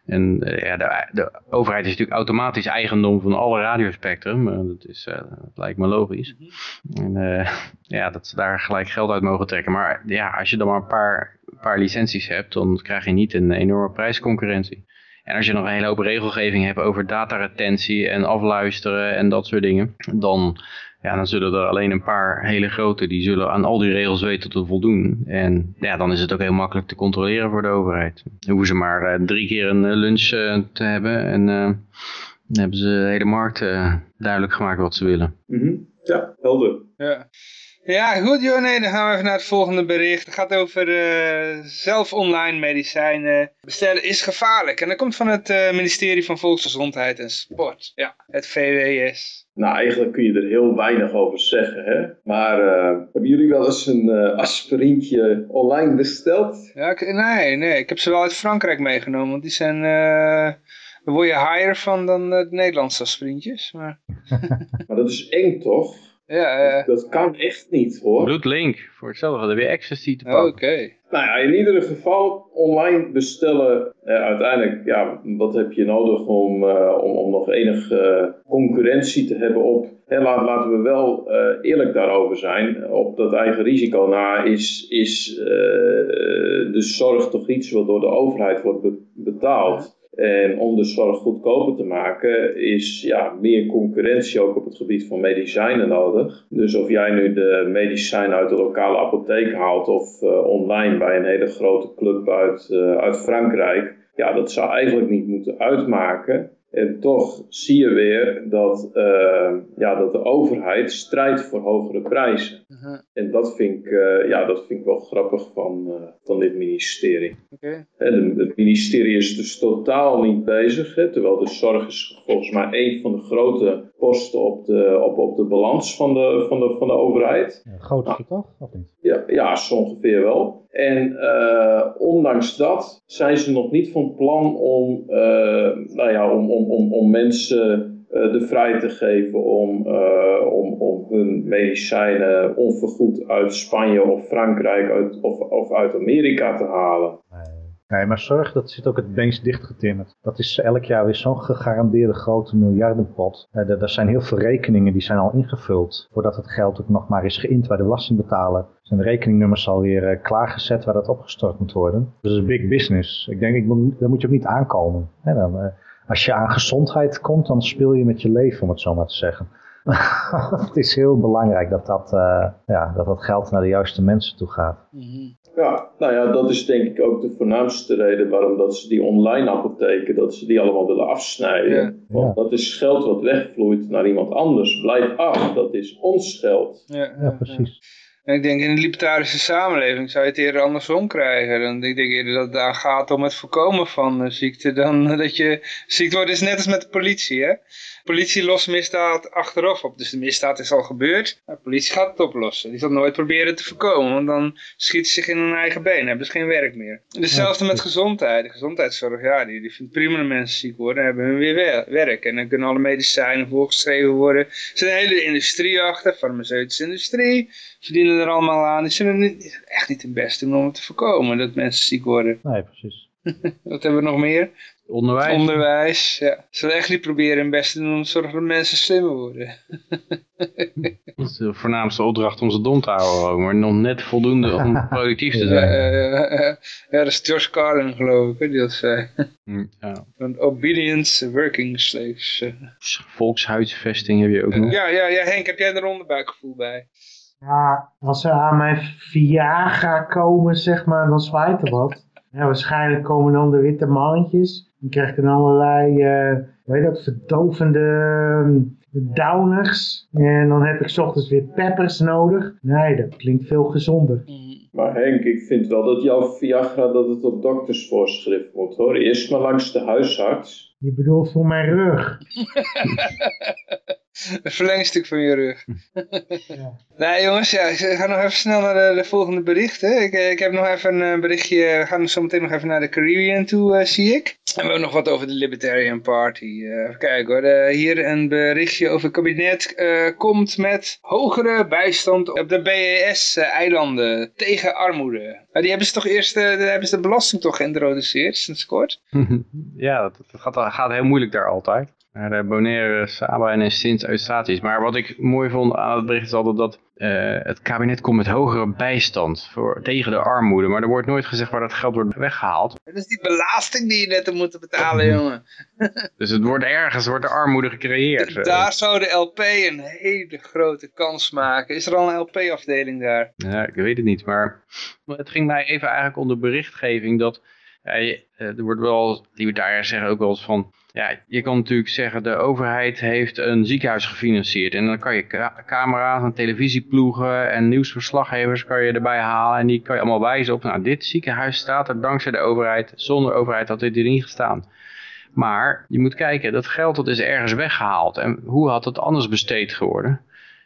En uh, ja, de, de, overheid is natuurlijk automatisch eigendom van alle radiospectrum. Dat, is, uh, dat lijkt me logisch. En, ja, dat ze daar gelijk geld uit mogen trekken. Maar ja, als je dan maar een paar, paar licenties hebt, dan krijg je niet een enorme prijsconcurrentie. En als je nog een hele hoop regelgeving hebt over dataretentie en afluisteren en dat soort dingen, dan ja, dan zullen er alleen een paar hele grote, die zullen aan al die regels weten te voldoen. En ja, dan is het ook heel makkelijk te controleren voor de overheid. Dan hoeven ze maar uh, drie keer een uh, lunch uh, te hebben en dan hebben ze de hele markt duidelijk gemaakt wat ze willen. Mm -hmm. Ja, helder. Ja. Ja, goed joh, nee, dan gaan we even naar het volgende bericht. Het gaat over uh, zelf online medicijnen bestellen is gevaarlijk. En dat komt van het uh, ministerie van Volksgezondheid en Sport. Ja, het VWS. Nou, eigenlijk kun je er heel weinig over zeggen, hè. Maar uh, hebben jullie wel eens een uh, aspirintje online besteld? Ja, nee, nee. Ik heb ze wel uit Frankrijk meegenomen, want die zijn... Daar word je higher van dan de Nederlandse aspirintjes. Maar... maar dat is eng, toch? Ja, uh... dat kan echt niet hoor. Bloedlink, voor hetzelfde, dan weer ecstasy te pakken. Oké. Okay. Nou ja, in ieder geval online bestellen. Eh, uiteindelijk, ja, wat heb je nodig om, uh, om, om nog enige concurrentie te hebben op. En laat, laten we wel uh, eerlijk daarover zijn. Op dat eigen risico na is, is de zorg toch iets wat door de overheid wordt be betaald. En om de zorg goedkoper te maken is ja, meer concurrentie ook op het gebied van medicijnen nodig. Dus of jij nu de medicijnen uit de lokale apotheek haalt of uh, online bij een hele grote club uit, uh, uit Frankrijk, ja, dat zou eigenlijk niet moeten uitmaken. En toch zie je weer dat, uh, ja, dat de overheid strijdt voor hogere prijzen. Uh -huh. En dat vind, ik, uh, ja, dat vind ik wel grappig van, uh, van dit ministerie. Okay. En het ministerie is dus totaal niet bezig. Hè, terwijl de zorg is volgens mij een van de grote posten op de, op, op de balans van de, van de, van de overheid. Ja, grootste toch? Of niet? Ja, ja, zo ongeveer wel. En uh, ondanks dat zijn ze nog niet van plan om, uh, nou ja, om, om, om, om mensen uh, de vrijheid te geven om, om, om hun medicijnen onvergoed uit Spanje of Frankrijk uit, of, of uit Amerika te halen. Nee, maar zorg, dat zit ook het beest dichtgetimmerd. Dat is elk jaar weer zo'n gegarandeerde grote miljardenpot. Er zijn heel veel rekeningen die zijn al ingevuld. Voordat het geld ook nog maar is geïnd bij de belastingbetaler. Zijn rekeningnummers alweer uh, klaargezet waar dat opgestort moet worden. Dus dat is big business. Ik denk, ik moet, daar moet je ook niet aankomen. Dan, uh, als je aan gezondheid komt, dan speel je met je leven, om het zo maar te zeggen. het is heel belangrijk dat dat, eh, ja, dat dat geld naar de juiste mensen toe gaat. Ja, nou ja, dat is denk ik ook de voornaamste reden waarom dat ze die online apotheken, dat ze die allemaal willen afsnijden. Ja. Want dat is geld wat wegvloeit naar iemand anders. Blijf af, dat is ons geld. Ja, Ja, precies. En ik denk in een libertarische samenleving zou je het eerder andersom krijgen. Dan, ik denk eerder dat het daar gaat om het voorkomen van uh, ziekte dan uh, dat je ziek wordt. Is net als met de politie. Hè? Politie lost misdaad achteraf op. Dus de misdaad is al gebeurd. De politie gaat het oplossen. Die zal nooit proberen te voorkomen. Want dan schieten ze zich in hun eigen been. Hebben ze geen werk meer. Hetzelfde met gezondheid. De gezondheidszorg, ja, die, die vindt prima dat mensen ziek worden. Hebben hun weer werk. En dan kunnen alle medicijnen voorgeschreven worden. Er zit een hele industrie achter. Farmaceutische industrie. Verdienen er allemaal aan. Die zullen niet, echt niet het beste doen om het te voorkomen. Dat mensen ziek worden. Nee, precies. Wat hebben we nog meer? Onderwijs. Onderwijs, ja. Ze zullen echt niet proberen hun best te doen om te zorgen dat mensen slimmer worden. Dat is de voornaamste opdracht om ze dom te houden, maar nog net voldoende om productief te zijn. ja, dat is George Carlin geloof ik, hè, die dat zei. Hm, Ja. Obedience working slaves. eh. Volkshuisvesting heb je ook nog. Ja, ja, ja, Henk, heb jij er onderbuikgevoel bij? Ja, als ze aan mijn Viagra komen, zeg maar, dan zwaait er wat. Ja, waarschijnlijk komen dan de witte mannetjes. Dan krijg ik dan allerlei, eh weet je dat, verdovende ehm, downers. En dan heb ik 's ochtends weer peppers nodig. Nee, dat klinkt veel gezonder. Maar Henk, ik vind wel dat jouw Viagra dat het op doktersvoorschrift moet hoor. Eerst maar langs de huisarts. Je bedoelt voor mijn rug. Een verlengstuk van je rug. Ja. Nee jongens, ja, ik ga nog even snel naar de, de volgende berichten. Ik, eh, ik heb nog even een eh, berichtje, we gaan zo meteen nog even naar de Caribbean toe, eh, zie ik. En we hebben nog wat over de Libertarian Party. Eh, even kijken hoor, Eh, hier een berichtje over het kabinet eh, komt met hogere bijstand op de BES-eilanden tegen armoede. Maar die hebben ze toch eerst, eh, daar hebben ze de belasting toch geïntroduceerd sinds kort? ja, dat, dat gaat, dat gaat heel moeilijk daar altijd. Naar de Bonaire, Saba en Sint Eustatius. Maar wat ik mooi vond aan het bericht is altijd dat eh, het kabinet komt met hogere bijstand voor, tegen de armoede. Maar er wordt nooit gezegd waar dat geld wordt weggehaald. Dat is die belasting die je net hebt moeten betalen, jongen. Dus het wordt ergens, wordt de armoede gecreëerd. Eh, Daar zou de LP een hele grote kans maken. Is er al een LP-afdeling daar? Ja, ik weet het niet, maar het ging mij even eigenlijk om de berichtgeving dat ja, eh, er wordt wel, libertariërs zeggen ook wel eens van, ja, je kan natuurlijk zeggen de overheid heeft een ziekenhuis gefinancierd en dan kan je camera's en televisieploegen en nieuwsverslaggevers kan je erbij halen en die kan je allemaal wijzen op, nou dit ziekenhuis staat er dankzij de overheid, zonder overheid had dit er niet gestaan. Maar je moet kijken, dat geld dat is ergens weggehaald. En hoe had het anders besteed geworden?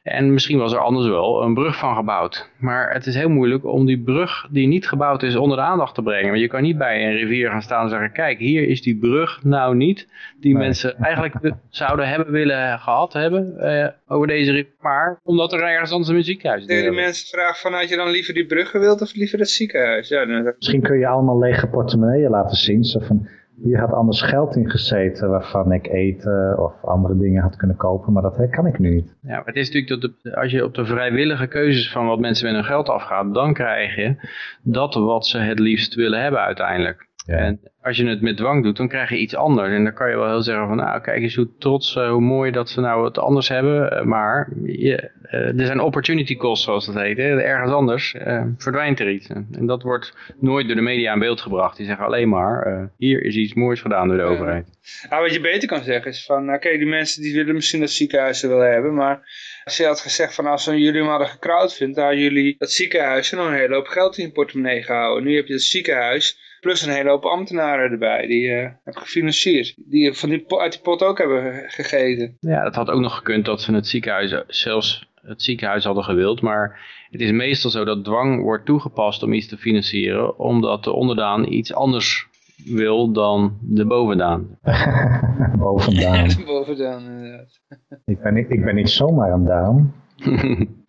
En misschien was er anders wel een brug van gebouwd. Maar het is heel moeilijk om die brug die niet gebouwd is onder de aandacht te brengen. Want je kan niet bij een rivier gaan staan en zeggen... kijk, hier is die brug nou niet... die Nee. mensen eigenlijk de- zouden hebben willen gehad hebben... eh, over deze rivier. Maar omdat er ergens anders een ziekenhuis is. Die mensen vragen van, had je dan liever die brug gewild of liever het ziekenhuis? Ja, dan, Misschien kun je allemaal lege portemonneeën laten zien. Zo van, hier had anders geld in gezeten waarvan ik eten of andere dingen had kunnen kopen. Maar dat kan ik nu niet. Ja, maar het is natuurlijk dat als je op de vrijwillige keuzes van wat mensen met hun geld afgaat, dan krijg je dat wat ze het liefst willen hebben uiteindelijk. Ja. En als je het met dwang doet, dan krijg je iets anders. En dan kan je wel heel zeggen van, nou kijk eens hoe trots, eh, hoe mooi dat ze nou wat anders hebben. Eh, maar je, eh, er zijn opportunity costs zoals dat heet. Hè. Ergens anders verdwijnt er iets. En dat wordt nooit door de media in beeld gebracht. Die zeggen alleen maar, hier is iets moois gedaan door de Ja. overheid. Ah, wat je beter kan zeggen is van, oké, die mensen die willen misschien dat ziekenhuis willen hebben, maar als je had gezegd van, als jullie hem hadden gecrowdfund, dan hadden jullie dat ziekenhuis en een hele hoop geld in je portemonnee gehouden. Nu heb je het ziekenhuis plus een hele hoop ambtenaren erbij die je hebt gefinancierd, die van die, uit die pot ook hebben ge- gegeten. Ja, het had ook nog gekund dat ze het ziekenhuis, zelfs het ziekenhuis hadden gewild. Maar het is meestal zo dat dwang wordt toegepast om iets te financieren. Omdat de onderdaan iets anders wil dan de bovendaan. Bovendaan. Bovendaan inderdaad. ik, ben niet, ik ben niet zomaar een daan.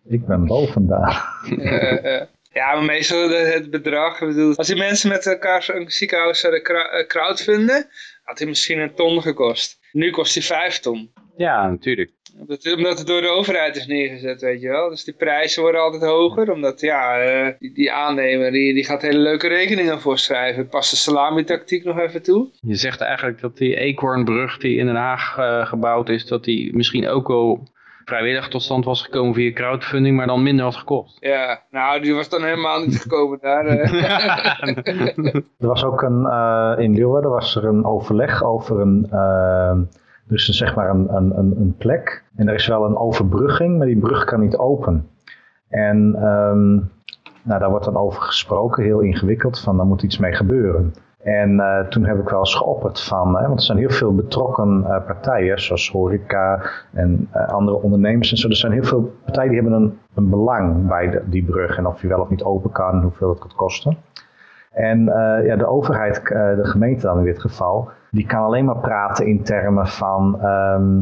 Ik ben bovendaan. Eh, eh. Ja, maar meestal het bedrag, bedoel, als die mensen met elkaar een ziekenhuis zouden eh, crowdfunden, had hij misschien een ton gekost. Nu kost hij vijf ton. ja, natuurlijk. Omdat, omdat het door de overheid is neergezet, weet je wel. Dus die prijzen worden altijd hoger, omdat ja, eh, die, die aannemer die, die gaat hele leuke rekeningen voorschrijven. Pas de salami-tactiek nog even toe. Je zegt eigenlijk dat die Eekhoornbrug die in Den Haag eh, gebouwd is, dat die misschien ook wel vrijwillig tot stand was gekomen via crowdfunding, maar dan minder had gekost. Ja, nou die was dan helemaal niet gekomen daar. eh. Er was ook een, eh, in Leeuwarden was er een overleg over een, eh, dus een, zeg maar een, een, een, een plek. En er is wel een overbrugging, maar die brug kan niet open. En ehm, nou, daar wordt dan over gesproken, heel ingewikkeld, van daar moet iets mee gebeuren. En eh, toen heb ik wel eens geopperd van, want er zijn heel veel betrokken eh, partijen, zoals horeca en eh, andere ondernemers en zo. Er zijn heel veel partijen die hebben een, een belang bij die brug en of je wel of niet open kan en hoeveel het gaat kosten. En ja, de overheid, de gemeente dan in dit geval, die kan alleen maar praten in termen van ehm,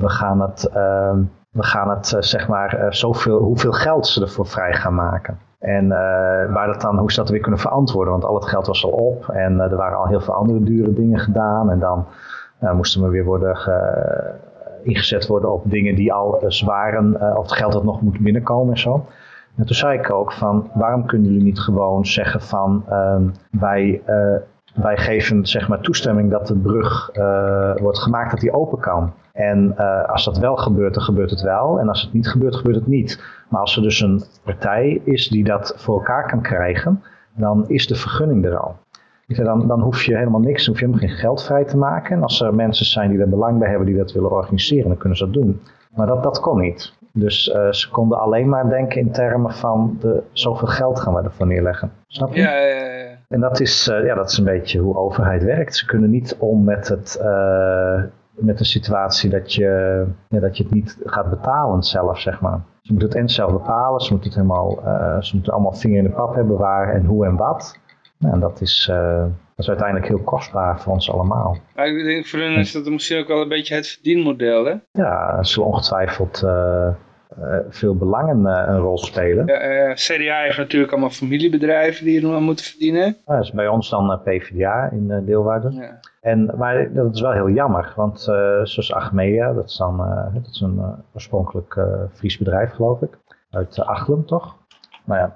we gaan het, ehm, we gaan het zeg maar, zoveel, hoeveel geld ze ervoor vrij gaan maken. En eh, waar dat dan, hoe ze dat weer kunnen verantwoorden, want al het geld was al op en eh, er waren al heel veel andere dure dingen gedaan. En dan eh, moesten we weer worden ge- ingezet worden op dingen die al eens waren, eh, of het geld dat nog moet binnenkomen en zo. En toen zei ik ook van, waarom kunnen jullie niet gewoon zeggen van, ehm, wij, wij geven zeg maar toestemming dat de brug wordt gemaakt dat die open kan. En eh, als dat wel gebeurt, dan gebeurt het wel. En als het niet gebeurt, gebeurt het niet. Maar als er dus een partij is die dat voor elkaar kan krijgen, dan is de vergunning er al. Dan, dan hoef je helemaal niks, dan hoef je helemaal geen geld vrij te maken. En als er mensen zijn die er belang bij hebben, die dat willen organiseren, dan kunnen ze dat doen. Maar dat, dat kon niet. Dus eh, ze konden alleen maar denken in termen van de, zoveel geld gaan we ervoor neerleggen. Snap je? ja, ja, ja. En dat is, eh, ja, dat is een beetje hoe overheid werkt. Ze kunnen niet om met, het, met de situatie dat je, ja, dat je het niet gaat betalen zelf, zeg maar. Ze moeten het en zelf bepalen, ze moeten, het helemaal, eh, ze moeten allemaal vinger in de pap hebben waar en hoe en wat. Nou, en dat is, eh, dat is uiteindelijk heel kostbaar voor ons allemaal. Ik denk voor hun is dat misschien ook wel een beetje het verdienmodel, hè? Ja, zullen ongetwijfeld eh, veel belangen eh, een rol spelen. Ja, eh, CDA heeft natuurlijk allemaal familiebedrijven die er nog aan moeten verdienen. Nou, dat is bij ons dan eh, PvdA in eh, Deelwaarden. Ja. En, maar dat is wel heel jammer, want eh, zoals Achmea, dat is, dan, eh, dat is een eh, oorspronkelijk eh, Fries bedrijf geloof ik, uit Achlem toch? Nou ja,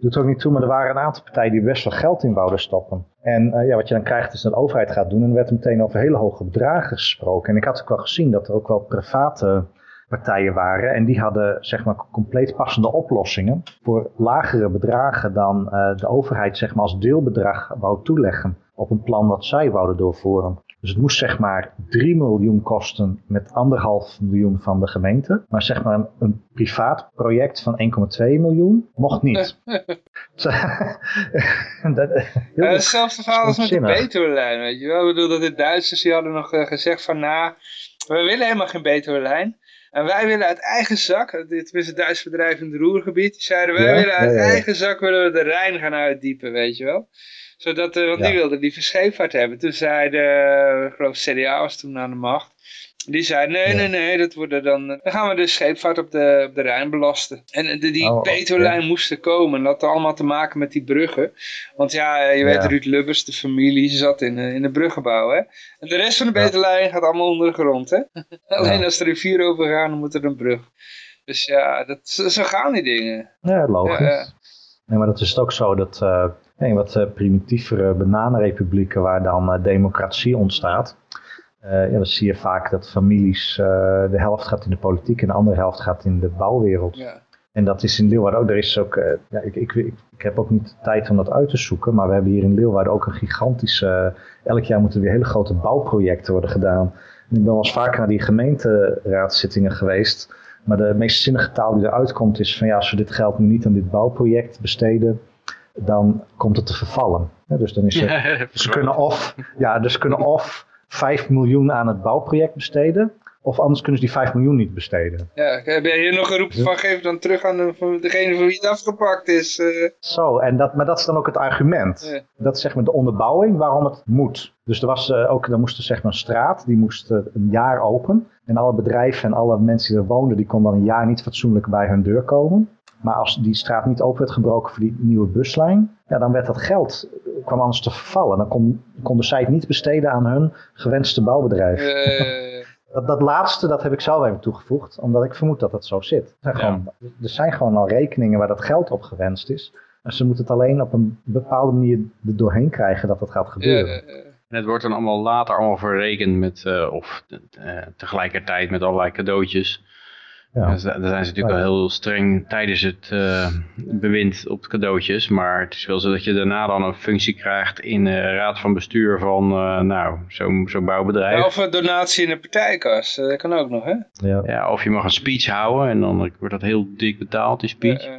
doet ook niet toe, maar er waren een aantal partijen die best wel geld in wouden stoppen. En eh, ja, wat je dan krijgt is dat de overheid gaat doen en er werd meteen over hele hoge bedragen gesproken. En ik had ook wel gezien dat er ook wel private partijen waren en die hadden zeg maar compleet passende oplossingen voor lagere bedragen dan eh, de overheid zeg maar als deelbedrag wou toeleggen op een plan wat zij wouden doorvoeren. Dus het moest zeg maar 3 miljoen kosten met anderhalf miljoen van de gemeente. Maar zeg maar een, een privaat project van 1,2 miljoen mocht niet. dat, heel Ja, hetzelfde verhaal als met de. Betuwe-lijn, weet je wel. Ik bedoel dat de Duitsers die hadden nog eh, gezegd van, nou, we willen helemaal geen Betuwe-lijn. En wij willen uit eigen zak, dit is een Duits bedrijf in het Roergebied, die zeiden wij Ja, willen uit ja, ja, ja. eigen zak willen we de Rijn gaan uitdiepen, weet je wel. Zodat, eh, want die wilden liever scheepvaart hebben. Toen zei de, ik geloof CDA was toen aan de macht. Die zei, nee, Ja. nee, nee, dat worden dan, dan gaan we de scheepvaart op de, op de Rijn belasten. En eh, de, die Oh, Betuwe-lijn moest er komen. En dat had allemaal te maken met die bruggen. Want ja, je weet, Ja. Ruud Lubbers, de familie, zat in, eh, in de bruggenbouw, hè. En de rest van de Ja. Betuwe-lijn gaat allemaal onder de grond, hè. Alleen als de rivier overgaan, dan moet er een brug. Dus ja, dat, zo, gaan die dingen. Ja, logisch. Nee, maar dat is het ook zo dat eh, in wat eh, primitievere bananenrepublieken waar dan eh, democratie ontstaat, eh, ja, dan zie je vaak dat families, eh, de helft gaat in de politiek en de andere helft gaat in de bouwwereld. ja. En dat is in Leeuwarden ook. Er is ook eh, ja, ik, ik, ik, ik heb ook niet de tijd om dat uit te zoeken, maar we hebben hier in Leeuwarden ook een gigantische. eh, elk jaar moeten er weer hele grote bouwprojecten worden gedaan. En ik ben wel eens vaker naar die gemeenteraadzittingen geweest. Maar de meest zinnige taal die eruit komt is van ja, als we dit geld nu niet aan dit bouwproject besteden, dan komt het te vervallen. Ja, dus dan is er, ze kunnen of, ja, dus ze kunnen of 5 miljoen aan het bouwproject besteden, of anders kunnen ze die 5 miljoen niet besteden. ja. Heb jij hier nog geroepen van, geef dan terug aan degene van wie het afgepakt is. eh. Zo, en dat, maar dat is dan ook het argument. Ja. Dat is zeg maar de onderbouwing waarom het moet. Dus er was eh, ook, er moest er zeg maar een straat, die moest eh, een jaar open. En alle bedrijven en alle mensen die er woonden, die konden dan een jaar niet fatsoenlijk bij hun deur komen. Maar als die straat niet open werd gebroken voor die nieuwe buslijn, ja, dan werd dat geld, kwam anders te vervallen. Dan kon, konden zij het niet besteden aan hun gewenste bouwbedrijf. Eh, Dat, dat laatste, dat heb ik zelf even toegevoegd, omdat ik vermoed dat dat zo zit. Er zijn, Ja. gewoon, er zijn gewoon al rekeningen waar dat geld op gewenst is. En ze moeten het alleen op een bepaalde manier er doorheen krijgen dat dat gaat gebeuren. En het wordt dan allemaal later allemaal verrekend met, eh, of eh, tegelijkertijd met allerlei cadeautjes. Ja. Dus da- daar zijn ze natuurlijk wel heel streng tijdens het eh, bewind op cadeautjes. Maar het is wel zo dat je daarna dan een functie krijgt in de raad van bestuur van eh, nou, zo'n zo'n bouwbedrijf. Ja, of een donatie in de partijkas, eh, dat kan ook nog, hè? Ja. Ja, of je mag een speech houden en dan wordt dat heel dik betaald, die speech. Eh,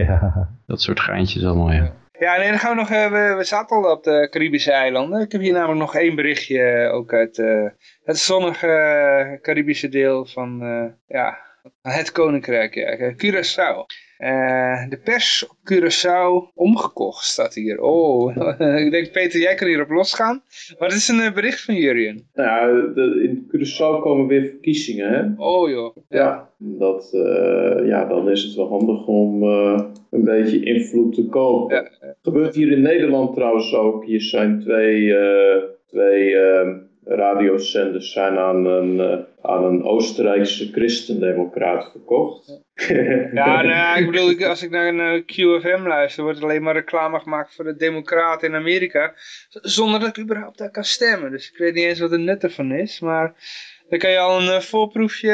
eh. ja. Dat soort geintjes allemaal, ja. Ja, nee, dan gaan we nog, eh, we, we zaten al op de Caribische eilanden. Ik heb hier namelijk nog één berichtje, eh, ook uit eh, het zonnige eh, Caribische deel van, eh, ja, het Koninkrijk, ja, Curaçao. Eh, de pers op Curaçao omgekocht, staat hier. Oh, ik denk Peter, jij kan hierop losgaan. Het is een eh, bericht van Jurien. Nou de, in Curaçao komen weer verkiezingen, hè? Oh joh. Ja, dat, eh, ja, dan is het wel handig om een beetje invloed te kopen. Ja, Gebeurt hier in Nederland trouwens ook. Hier zijn twee, twee eh, radiozenders zijn aan een, eh, aan een Oostenrijkse christendemocraat verkocht. Ja, nou, ik bedoel, als ik naar een eh, QFM luister, wordt alleen maar reclame gemaakt voor de democraten in Amerika, zonder dat ik überhaupt daar kan stemmen. Dus ik weet niet eens wat de nut ervan is, maar dan kan je al een eh, voorproefje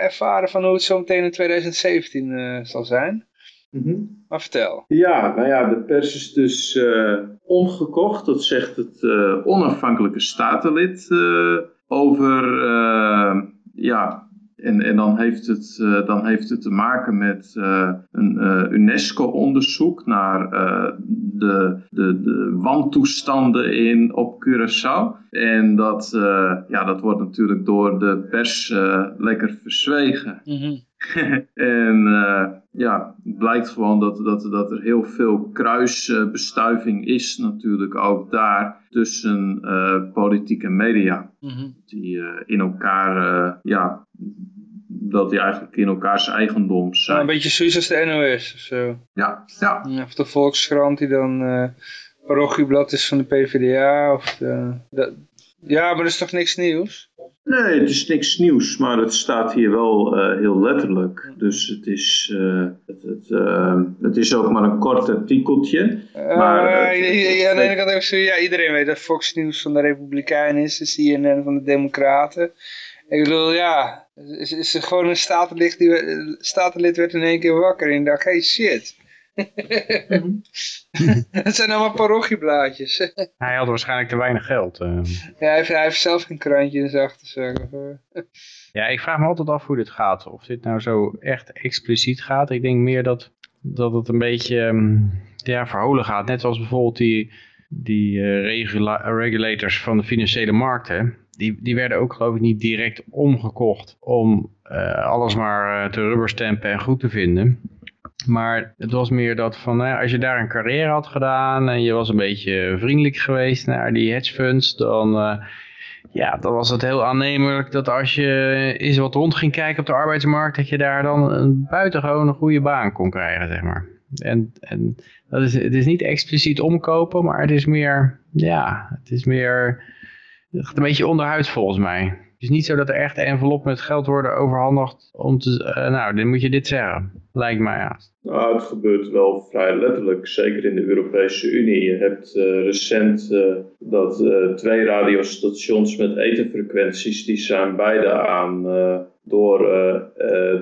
ervaren van hoe het zo meteen in 2017 eh, zal zijn. Mhm. Maar vertel. Ja, nou ja, de pers is dus eh, omgekocht. Dat zegt het eh, onafhankelijke statenlid eh, over, ja, en, en dan, heeft het, eh, dan heeft het te maken met eh, een eh, UNESCO-onderzoek naar eh, de, de, de wantoestanden in, op Curaçao. En dat, eh, ja, dat wordt natuurlijk door de pers lekker verzwegen. en eh, ja, het blijkt gewoon dat, dat, dat er heel veel kruisbestuiving is natuurlijk ook daar tussen eh, politiek en media. Die eh, in elkaar, eh, ja, dat die eigenlijk in elkaars eigendom zijn. een beetje zoiets als de NOS of zo. Ja, ja. Of de Volkskrant die dan parochieblad is van de PvdA. Of de, de- ja, maar dat is toch niks nieuws? Nee, het is niks nieuws, maar het staat hier wel eh, heel letterlijk. Dus het is, eh, het, het, eh, het is ook maar een kort artikeltje. Maar, het- ja, aan de ene kant heb ik zo, ja, iedereen weet dat Fox News van de Republikeinen is, de CNN van de Democraten. Ik bedoel, ja, is, is er gewoon een statenlid, die, statenlid werd in één keer wakker en dacht, hey shit. Het zijn allemaal parochieblaadjes. Hij had waarschijnlijk te weinig geld. eh. ja, hij, heeft, hij heeft zelf een krantje in zijn achterzak. eh. Ja, ik vraag me altijd af hoe dit gaat. Of dit nou zo echt expliciet gaat. Ik denk meer dat, dat het een beetje ehm, ja, verholen gaat. Net zoals bijvoorbeeld die, die eh, regula- regulators van de financiële markten. Die, die werden ook geloof ik niet direct omgekocht om alles maar te rubberstampen en goed te vinden. Maar het was meer dat van, nou ja, als je daar een carrière had gedaan en je was een beetje vriendelijk geweest naar die hedge funds, dan, eh, ja, dan was het heel aannemelijk dat als je eens wat rond ging kijken op de arbeidsmarkt, dat je daar dan een buitengewoon een goede baan kon krijgen, zeg maar. En, en dat is, het is niet expliciet omkopen, maar het is meer, ja, het is meer, een beetje onderhuid volgens mij. Is niet zo dat er echt envelop met geld worden overhandigd om te, eh, nou, dan moet je dit zeggen. Lijkt mij ja. Nou, het gebeurt wel vrij letterlijk, zeker in de Europese Unie. Je hebt eh, recent eh, dat eh, twee radiostations met etenfrequenties, die zijn beide aan, eh, door,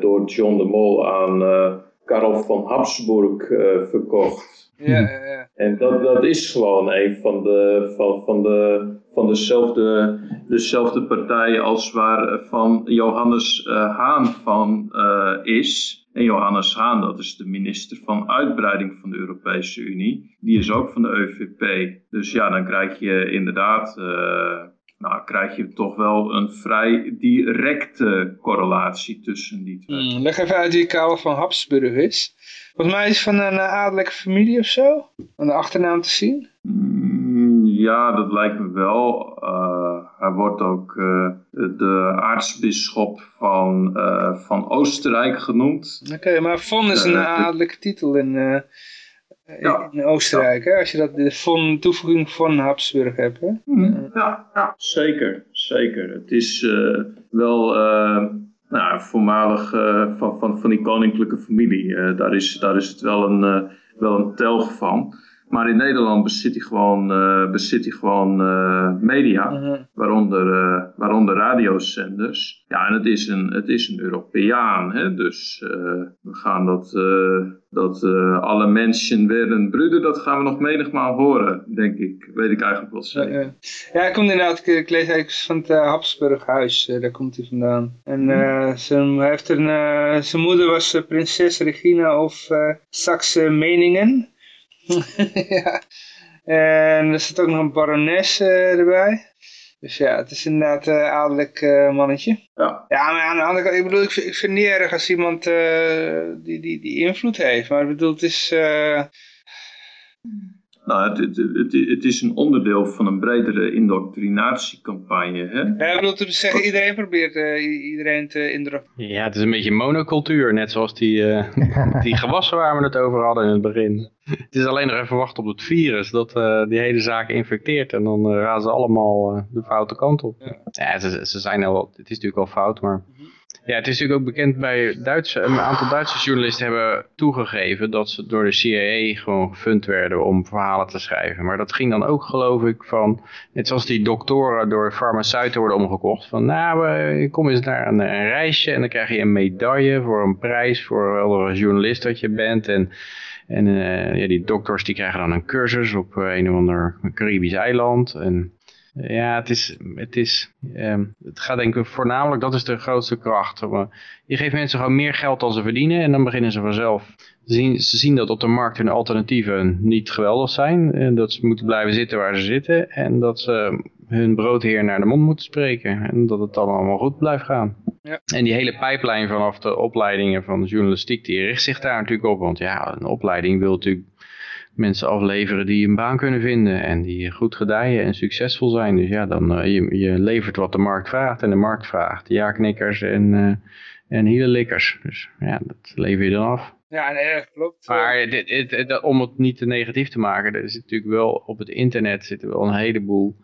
door John de Mol aan eh Karel van Habsburg eh, verkocht. Ja, ja, ja. En dat, dat is gewoon een van, de, van, van, de, van dezelfde, dezelfde partij als waar eh, van Johannes eh, Haan van eh, is. En Johannes Haan, dat is de minister van Uitbreiding van de Europese Unie. Die is ook van de EVP. Dus ja, dan krijg je inderdaad... nou, krijg je toch wel een vrij directe correlatie tussen die twee. Hmm, leg even uit wie Karel van Habsburg is. Volgens mij is het van een adellijke familie of zo. Aan de achternaam te zien. Mm, Ja, dat lijkt me wel. Eh, hij wordt ook eh, de aartsbisschop van, eh, van Oostenrijk genoemd. Oké, maar von is een adellijke titel in, eh, Ja. in Oostenrijk. Hè? Als je dat de von, toevoeging von Habsburg hebt. Hè? Ja, ja, zeker. Zeker. Het is eh, wel eh, nou, voormalig eh, van, van, van die koninklijke familie. Eh, daar, is, daar is het wel een, eh, wel een telg van. Maar in Nederland bezit hij gewoon, uh, bezit hij gewoon uh, media, Mhm. waaronder, uh, waaronder radiozenders. Ja, en het is een, het is een Europeaan, hè? dus we gaan dat, dat alle mensen werden broeder, dat gaan we nog menigmaal horen, denk ik. Weet ik eigenlijk wel zeker. Ja, hij komt inderdaad, ik, ik lees eigenlijk van het Habsburghuis, daar komt hij vandaan. En zijn, hij heeft een, zijn moeder was prinses Regina of Saxe-Meningen. ja. En er zit ook nog een barones erbij. Dus ja, het is inderdaad een uh, adellijk uh, mannetje. Ja. ja, maar aan de andere kant, ik bedoel, ik vind, ik vind het niet erg als iemand die, die, die invloed heeft. Maar ik bedoel, het is... Nou, het, het, het, het, is een onderdeel van een bredere indoctrinatiecampagne. Hè? Ja, ik bedoel te zeggen, iedereen probeert uh, iedereen te indoctrineren. Ja, het is een beetje monocultuur, net zoals die, uh, die gewassen waar we het over hadden in het begin. Het is alleen nog even wachten op het virus dat uh, die hele zaak infecteert en dan gaan ze allemaal de foute kant op. Ja, ja ze, ze, zijn al, het is natuurlijk al fout, maar... Ja, het is natuurlijk ook bekend bij Duitse, een aantal Duitse journalisten hebben toegegeven dat ze door de CIA gewoon gefund werden om verhalen te schrijven. Maar dat ging dan ook geloof ik van, net zoals die doktoren door farmaceuten worden omgekocht. Van nou, kom eens naar een, een, reisje en dan krijg je een medaille voor een prijs voor welke journalist dat je bent. En, en uh, ja, die dokters die krijgen dan een cursus op een of ander Caribisch eiland. En ja, het is, het is, um, het gaat denk ik voornamelijk, dat is de grootste kracht. Je geeft mensen gewoon meer geld dan ze verdienen en dan beginnen ze vanzelf. Ze zien, ze zien dat op de markt hun alternatieven niet geweldig zijn. En dat ze moeten blijven zitten waar ze zitten en dat ze hun broodheer naar de mond moeten spreken. En dat het dan allemaal goed blijft gaan. Ja. En die hele pijplijn vanaf de opleidingen van de journalistiek, die richt zich daar natuurlijk op. Want ja, een opleiding wil natuurlijk mensen afleveren die een baan kunnen vinden en die goed gedijen en succesvol zijn. Dus ja, dan uh, je, je levert wat de markt vraagt en de markt vraagt. Ja-knikkers en, uh, en hielenlikkers. Dus ja, dat lever je dan af. Ja, nee, klopt. Maar dit, dit, dit, om het niet te negatief te maken, er zit natuurlijk wel op het internet zitten wel een heleboel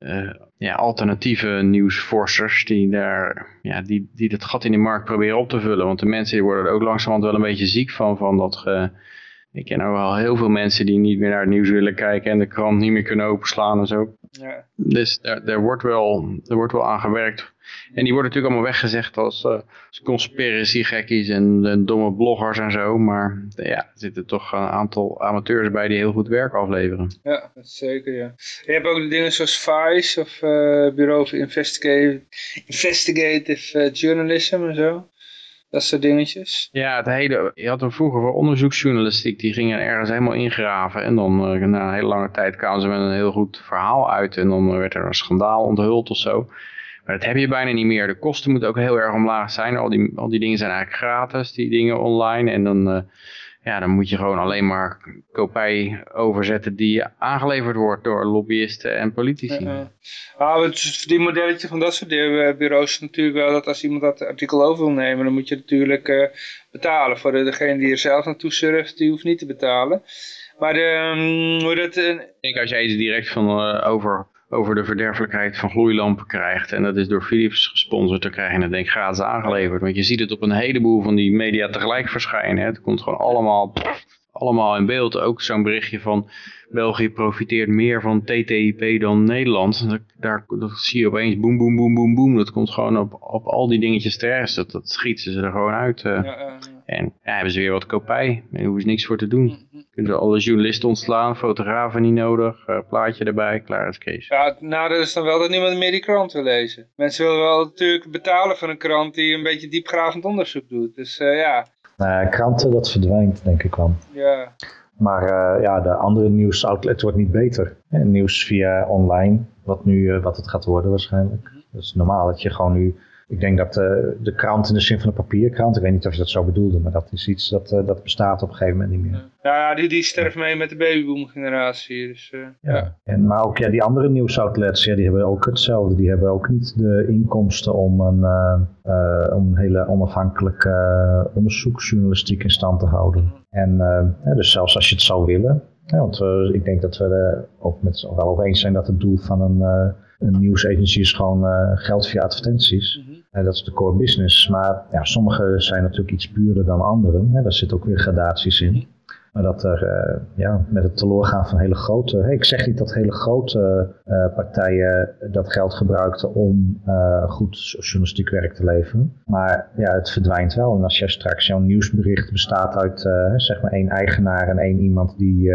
uh, ja, alternatieve nieuwsforsters die, daar, ja, die, die dat gat in de markt proberen op te vullen. Want de mensen die worden er ook langzamerhand wel een beetje ziek van, van dat ge, ik ken ook wel heel veel mensen die niet meer naar het nieuws willen kijken en de krant niet meer kunnen openslaan en zo. Ja. Dus daar, daar, wordt wel, wordt wel aan gewerkt. En die worden natuurlijk allemaal weggezegd als, uh, als conspiracy-gekkies en, en, domme bloggers en zo. Maar ja, er zitten toch een aantal amateurs bij die heel goed werk afleveren. Ja, zeker, ja. Je hebt ook dingen zoals VICE of uh, Bureau of Investigative, Investigative uh, Journalism en zo. Dat soort dingetjes. Ja, het hele, je had er vroeger voor onderzoeksjournalistiek, die gingen ergens helemaal ingraven. En dan uh, na een hele lange tijd kwamen ze met een heel goed verhaal uit. En dan werd er een schandaal onthuld of zo. Maar dat heb je bijna niet meer. De kosten moeten ook heel erg omlaag zijn. Al die, al die dingen zijn eigenlijk gratis, die dingen online. En dan, uh, ja, dan moet je gewoon alleen maar kopij overzetten die aangeleverd wordt door lobbyisten en politici. Uh, ah, het die modelletje van dat soort bureaus is natuurlijk wel dat als iemand dat artikel over wil nemen, dan moet je natuurlijk uh, betalen. Voor degene die er zelf naartoe surft, die hoeft niet te betalen. Maar um, hoe dat... Uh, ik denk als jij iets direct van over over de verderfelijkheid van gloeilampen krijgt. En dat is door Philips gesponsord. Dan krijg je het denk ik gratis aangeleverd. Want je ziet het op een heleboel van die media tegelijk verschijnen. Hè. Het komt gewoon allemaal, allemaal in beeld. Ook zo'n berichtje van België profiteert meer van TTIP dan Nederland. Dat, daar dat zie je opeens boem, boem, boem, boem, boem. Dat komt gewoon op, op al die dingetjes terecht. Dat, dat schieten ze er gewoon uit. Uh. Ja, ja. En ja, hebben ze weer wat kopij. Daar hoeven ze niks voor te doen. Kunnen alle journalisten ontslaan, fotografen niet nodig, uh, plaatje erbij, klaar is Kees. Ja, nou dat is dan wel dat niemand meer die krant wil lezen. Mensen willen wel natuurlijk betalen voor een krant die een beetje diepgravend onderzoek doet. Dus uh, ja. Uh, kranten, dat verdwijnt denk ik wel. Ja. Maar uh, ja, de andere nieuwsoutlet wordt niet beter. Nieuws via online, wat nu uh, wat het gaat worden waarschijnlijk. Mm -hmm. Dat is normaal dat je gewoon nu... Ik denk dat uh, de krant in de zin van een papierkrant, ik weet niet of je dat zo bedoelde, maar dat is iets dat, dat bestaat op een gegeven moment niet meer. Ja, die, die sterft mee met de babyboom generatie. Dus, ja. ja. En, maar ook ja, die andere nieuwsoutlets, ja, die hebben ook hetzelfde. Die hebben ook niet de inkomsten om een, om een hele onafhankelijke onderzoeksjournalistiek in stand te houden. En ja, dus zelfs als je het zou willen, ja, want ik denk dat we er ook met wel over eens zijn dat het doel van een, een nieuwsagency is gewoon geld via advertenties. En dat is de core business. Maar ja, sommige zijn natuurlijk iets puurder dan anderen. Hè. Daar zitten ook weer gradaties in. Maar dat er eh, ja, met het teloorgaan van hele grote... ik zeg niet dat hele grote uh, partijen dat geld gebruikten om goed journalistiek werk te leveren. Maar ja, het verdwijnt wel. En als je straks jouw nieuwsbericht bestaat uit zeg maar één eigenaar en één iemand die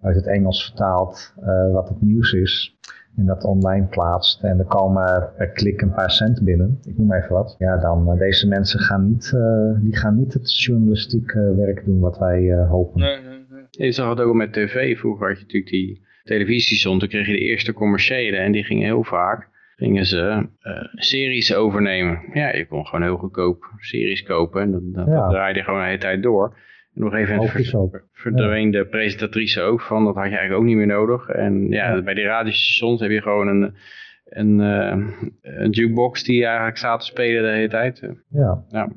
uit het Engels vertaalt wat het nieuws is en dat online plaatst en er komen per klik een paar cent binnen, ik noem even wat, ja dan uh, deze mensen gaan niet, uh, die gaan niet het journalistiek uh, werk doen wat wij hopen. Nee, nee, nee. Je zag het ook met tv, vroeger had je natuurlijk die televisiestations, toen kreeg je de eerste commerciële en die gingen heel vaak, gingen ze series overnemen. Ja, je kon gewoon heel goedkoop series kopen en dat, dat, ja. dat draaide gewoon de hele tijd door nog even ver, verdween de presentatrice ook van, dat had je eigenlijk ook niet meer nodig. En ja, bij die radiostations heb je gewoon een, een, uh, een jukebox die eigenlijk staat te spelen de hele tijd. Ja. ja.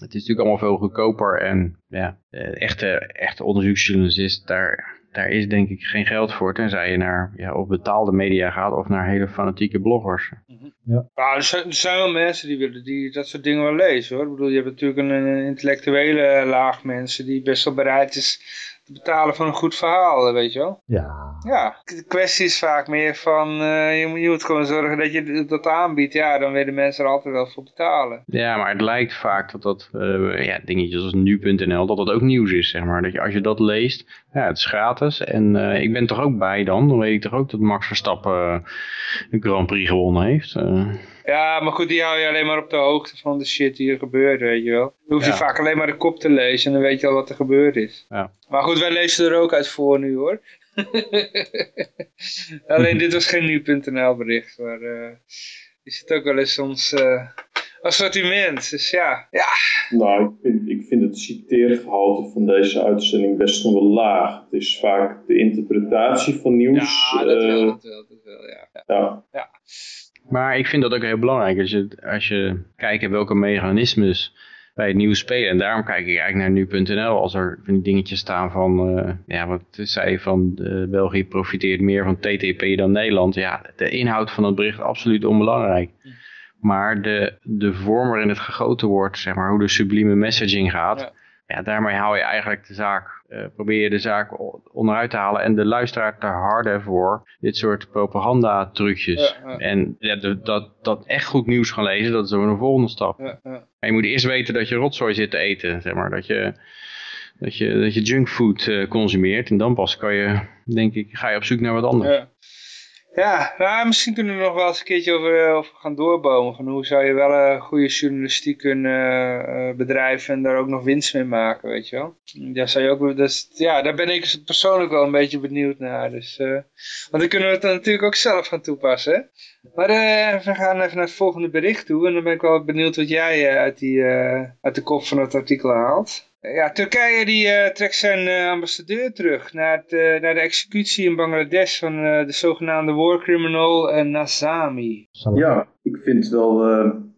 Het is natuurlijk allemaal veel goedkoper en ja, echte, echte onderzoeksjournalist, daar, daar is denk ik geen geld voor, tenzij je naar ja, of betaalde media gaat of naar hele fanatieke bloggers. Mhm. Ja. er, zijn, er zijn wel mensen die, willen, die dat soort dingen wel lezen hoor. Ik bedoel, je hebt natuurlijk een, een intellectuele laag mensen die best wel bereid is te betalen voor een goed verhaal, weet je wel. Ja. Ja, de kwestie is vaak meer van, uh, je, moet, je moet gewoon zorgen dat je dat aanbiedt. Ja, dan willen mensen er altijd wel voor betalen. Ja, maar het lijkt vaak dat dat, uh, ja, dingetjes als nu.nl, dat dat ook nieuws is, zeg maar. Dat je, als je dat leest, ja, het is gratis. En uh, ik ben toch ook bij dan, dan weet ik toch ook dat Max Verstappen een Grand Prix gewonnen heeft. Ja, maar goed, die hou je alleen maar op de hoogte van de shit die er gebeurt, weet je wel. Dan hoef je vaak alleen maar de kop te lezen en dan weet je al wat er gebeurd is. Ja. Maar goed, wij lezen er ook uit voor nu hoor. alleen dit was geen nu.nl bericht, maar uh, je zit ook wel eens ons uh, assortiment, dus ja. ja. Nou, ik vind, ik vind het citeergehalte van deze uitzending best nog wel laag. Het is vaak de interpretatie van nieuws. Ja, dat wel, dat wel, dat wel, ja. ja. ja. Maar ik vind dat ook heel belangrijk. Als je, als je kijkt welke mechanismes bij het nieuws spelen. En daarom kijk ik eigenlijk naar nu.nl als er van die dingetjes staan van, uh, ja, wat zei van uh, België profiteert meer van TTP dan Nederland. Ja, de inhoud van het bericht absoluut onbelangrijk. Maar de, de vorm waarin het gegoten wordt, zeg maar, hoe de sublieme messaging gaat, ja, ja daarmee hou je eigenlijk de zaak probeer je de zaak onderuit te halen en de luisteraar te harden voor dit soort propaganda trucjes. En ja, dat, dat echt goed nieuws gaan lezen, dat is ook een volgende stap. Maar je moet eerst weten dat je rotzooi zit te eten, zeg maar. Dat je, dat je, dat je junkfood uh, consumeert en dan pas kan je, denk ik, ga je op zoek naar wat anders. Ja, nou, misschien kunnen we nog wel eens een keertje over, eh, over gaan doorbomen. Van hoe zou je wel een goede journalistiek kunnen uh, bedrijven en daar ook nog winst mee maken, weet je wel. Ja, zou je ook, dus, ja, daar ben ik persoonlijk wel een beetje benieuwd naar. Dus, want dan kunnen we het dan natuurlijk ook zelf gaan toepassen. Hè? Maar we gaan even naar het volgende bericht toe. En dan ben ik wel benieuwd wat jij uit, die, uit de kop van het artikel haalt. Ja, Turkije die uh, trekt zijn uh, ambassadeur terug naar, het, uh, naar de executie in Bangladesh van de zogenaamde war criminal Nazami. Ja, ik vind het wel,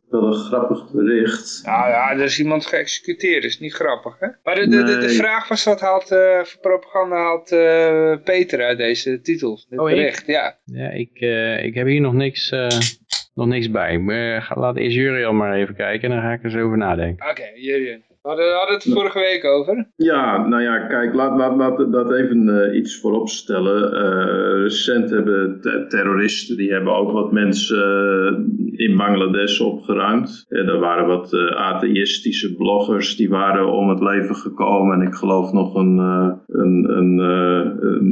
wel een grappig bericht. Nou ja, er is iemand geëxecuteerd, dat is niet grappig hè. Maar de, de, de, de vraag was wat haalt, voor propaganda haalt Peter uit deze titel, dit oh, bericht. Ik? Ja, ja ik, ik heb hier nog niks nog niks bij. Maar laat eerst Jurian maar even kijken en dan ga ik er eens over nadenken. Oké, okay. Hadden, hadden het vorige week over. Ja, nou ja, kijk, laat, laat, laat dat even uh, iets voorop stellen. Uh, recent hebben terroristen, die hebben ook wat mensen uh, in Bangladesh opgeruimd. En er waren wat atheïstische bloggers, die waren om het leven gekomen. En ik geloof nog een, een, een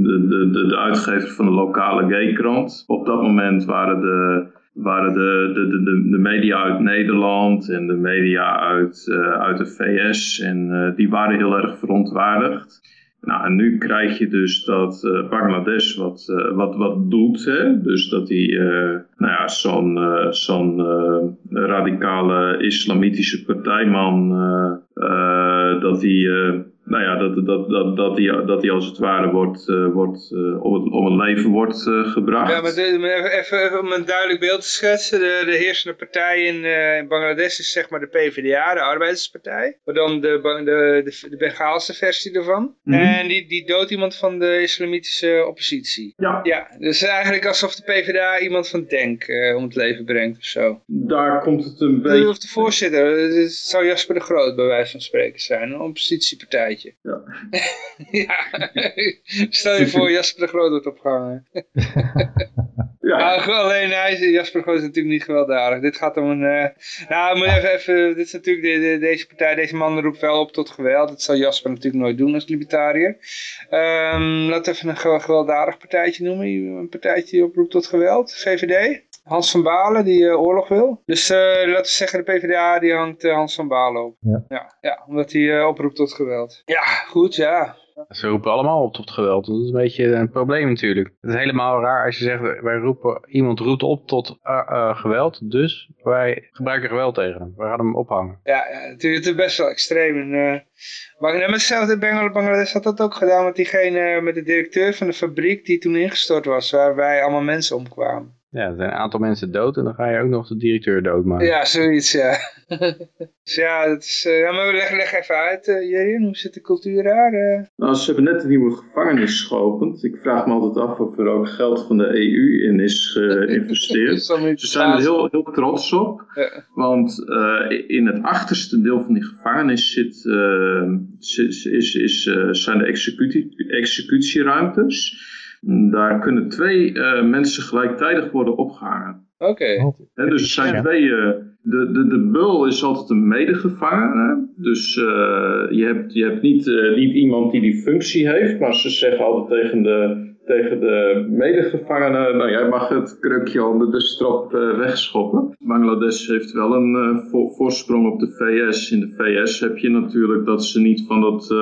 de, de, de uitgever van de lokale gaykrant. Op dat moment waren de waren de, de, de, de media uit Nederland en de media uit, uh, uit de VS. En uh, die waren heel erg verontwaardigd. Nou, en nu krijg je dus dat uh, Bangladesh wat, wat, wat doet. Hè? Dus dat die, nou ja, zo'n zo'n radicale islamitische partijman, dat die nou ja, dat, dat, dat, dat, die, dat die als het ware wordt, uh, wordt, uh, om, het, om het leven wordt uh, gebracht. Ja, maar de, even om een duidelijk beeld te schetsen. De, de heersende partij in, in Bangladesh is zeg maar de PvdA, de Arbeiderspartij. Maar dan de, de, de, de Bengaalse versie ervan. Mm -hmm. En die, die doodt iemand van de islamitische oppositie. Ja. Ja, dus eigenlijk alsof de PvdA iemand van Denk om het leven brengt of zo. Daar komt het een beetje... Of de voorzitter, het zou Jasper de Groot bij wijze van spreken zijn, een oppositiepartij. Ja. ja. Stel je voor, Jasper de Groot wordt opgehangen. Ja, Nou, alleen hij, Jasper de Groot is natuurlijk niet gewelddadig. Dit gaat om een... eh, nou, moet even, even, dit is natuurlijk, de, de- deze partij, deze man roept wel op tot geweld. Dat zal Jasper natuurlijk nooit doen als libertariër. Ehm laten we even een gew- gewelddadig partijtje noemen. Een partijtje die oproept tot geweld. VVD. Hans van Balen die eh, oorlog wil. Dus eh, laten we zeggen de PvdA die hangt eh, Hans van Balen op. Ja. Ja, ja omdat hij eh, oproept tot geweld. Ja, goed, ja. Ze roepen allemaal op tot geweld. Dat is een beetje een probleem natuurlijk. Het is helemaal raar als je zegt, wij roepen, iemand roept op tot eh, eh, geweld, dus wij gebruiken geweld tegen hem. We gaan hem ophangen. Ja, ja het, is, best wel extreem. En, eh maar hetzelfde Bangla- Bangladesh had dat ook gedaan met diegene, met de directeur van de fabriek die toen ingestort was, waarbij allemaal mensen omkwamen. Ja, er zijn een aantal mensen dood en dan ga je ook nog de directeur doodmaken. Ja, zoiets, ja. dus ja, dat is, eh, ja maar leg, leg even uit, uh, hoe zit de cultuur daar? eh? nou, ze hebben net een nieuwe gevangenis geopend. Ik vraag me altijd af of er ook geld van de EU in is geïnvesteerd. Ze zijn er heel, heel trots op, Ja. want eh, in het achterste deel van die gevangenis zit, is, is, is, eh, zijn de executie, executieruimtes. Daar kunnen twee eh, mensen gelijktijdig worden opgehangen. Oké. Hè, dus er zijn Ja. twee. eh, de, de, de bul is altijd een medegevangene. Dus eh, je, hebt, je hebt niet, eh, niet iemand die die functie heeft, maar ze zeggen altijd tegen de, tegen de medegevangene: Nou, jij mag het krukje onder de strop eh, wegschoppen. Bangladesh heeft wel een eh, vo- voorsprong op de VS. In de VS heb je natuurlijk dat ze niet van dat.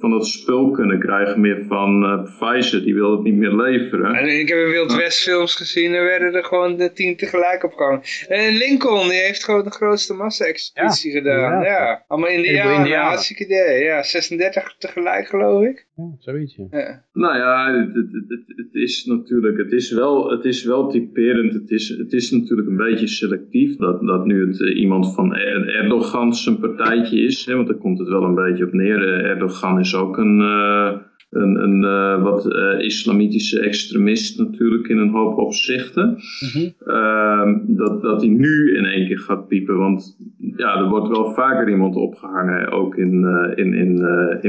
Eh, van dat spul kunnen krijgen meer van eh Pfizer, die wil het niet meer leveren. En ik heb in Wild West films gezien, er werden er gewoon de tien tegelijk opgehangen. En Lincoln, die heeft gewoon de grootste massa-executie Ja, gedaan. inderdaad. Ja, allemaal Indianen, Indianen. hartstikke idee. Ja, 36 tegelijk geloof ik. Ja, zoiets. ja. Ja. Nou ja, het, het, het, is natuurlijk, het is wel, het is wel typerend. Het is, het is natuurlijk een beetje selectief dat, dat nu het eh, iemand van Er- Erdogan zijn partijtje is. Hè, want daar komt het wel een beetje op neer. Eh, Erdogan is ook een, eh, een, een eh, wat eh, islamitische extremist natuurlijk in een hoop opzichten. Ehm, dat, dat hij nu in één keer gaat piepen. Want ja, er wordt wel vaker iemand opgehangen, ook in, eh, in, in, eh,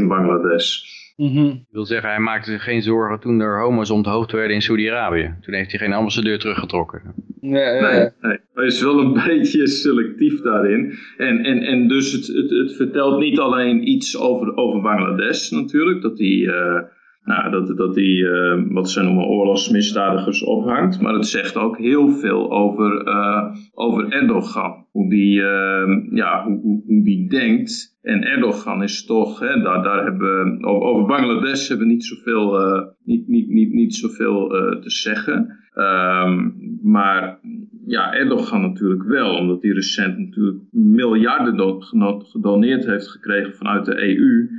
Bangladesh. Ik wil zeggen, hij maakte zich geen zorgen toen er homo's onthoofd werden in Saudi-Arabië. Toen heeft hij geen ambassadeur teruggetrokken. Nee, nee, hij is wel een beetje selectief daarin. En, en, en dus het, het, het vertelt niet alleen iets over, over Bangladesh natuurlijk, dat hij, eh, nou, dat, dat hij eh, wat ze noemen oorlogsmisdadigers ophangt, maar het zegt ook heel veel over, eh, over Erdogan. Hoe die, eh, ja, hoe, hoe, hoe die denkt. En Erdogan is toch, hè, daar, daar hebben we, over, Bangladesh hebben we niet zoveel, niet, niet, niet, niet zoveel te zeggen. Ehm, maar ja, Erdogan natuurlijk wel, omdat hij recent natuurlijk miljarden gedoneerd heeft gekregen vanuit de EU.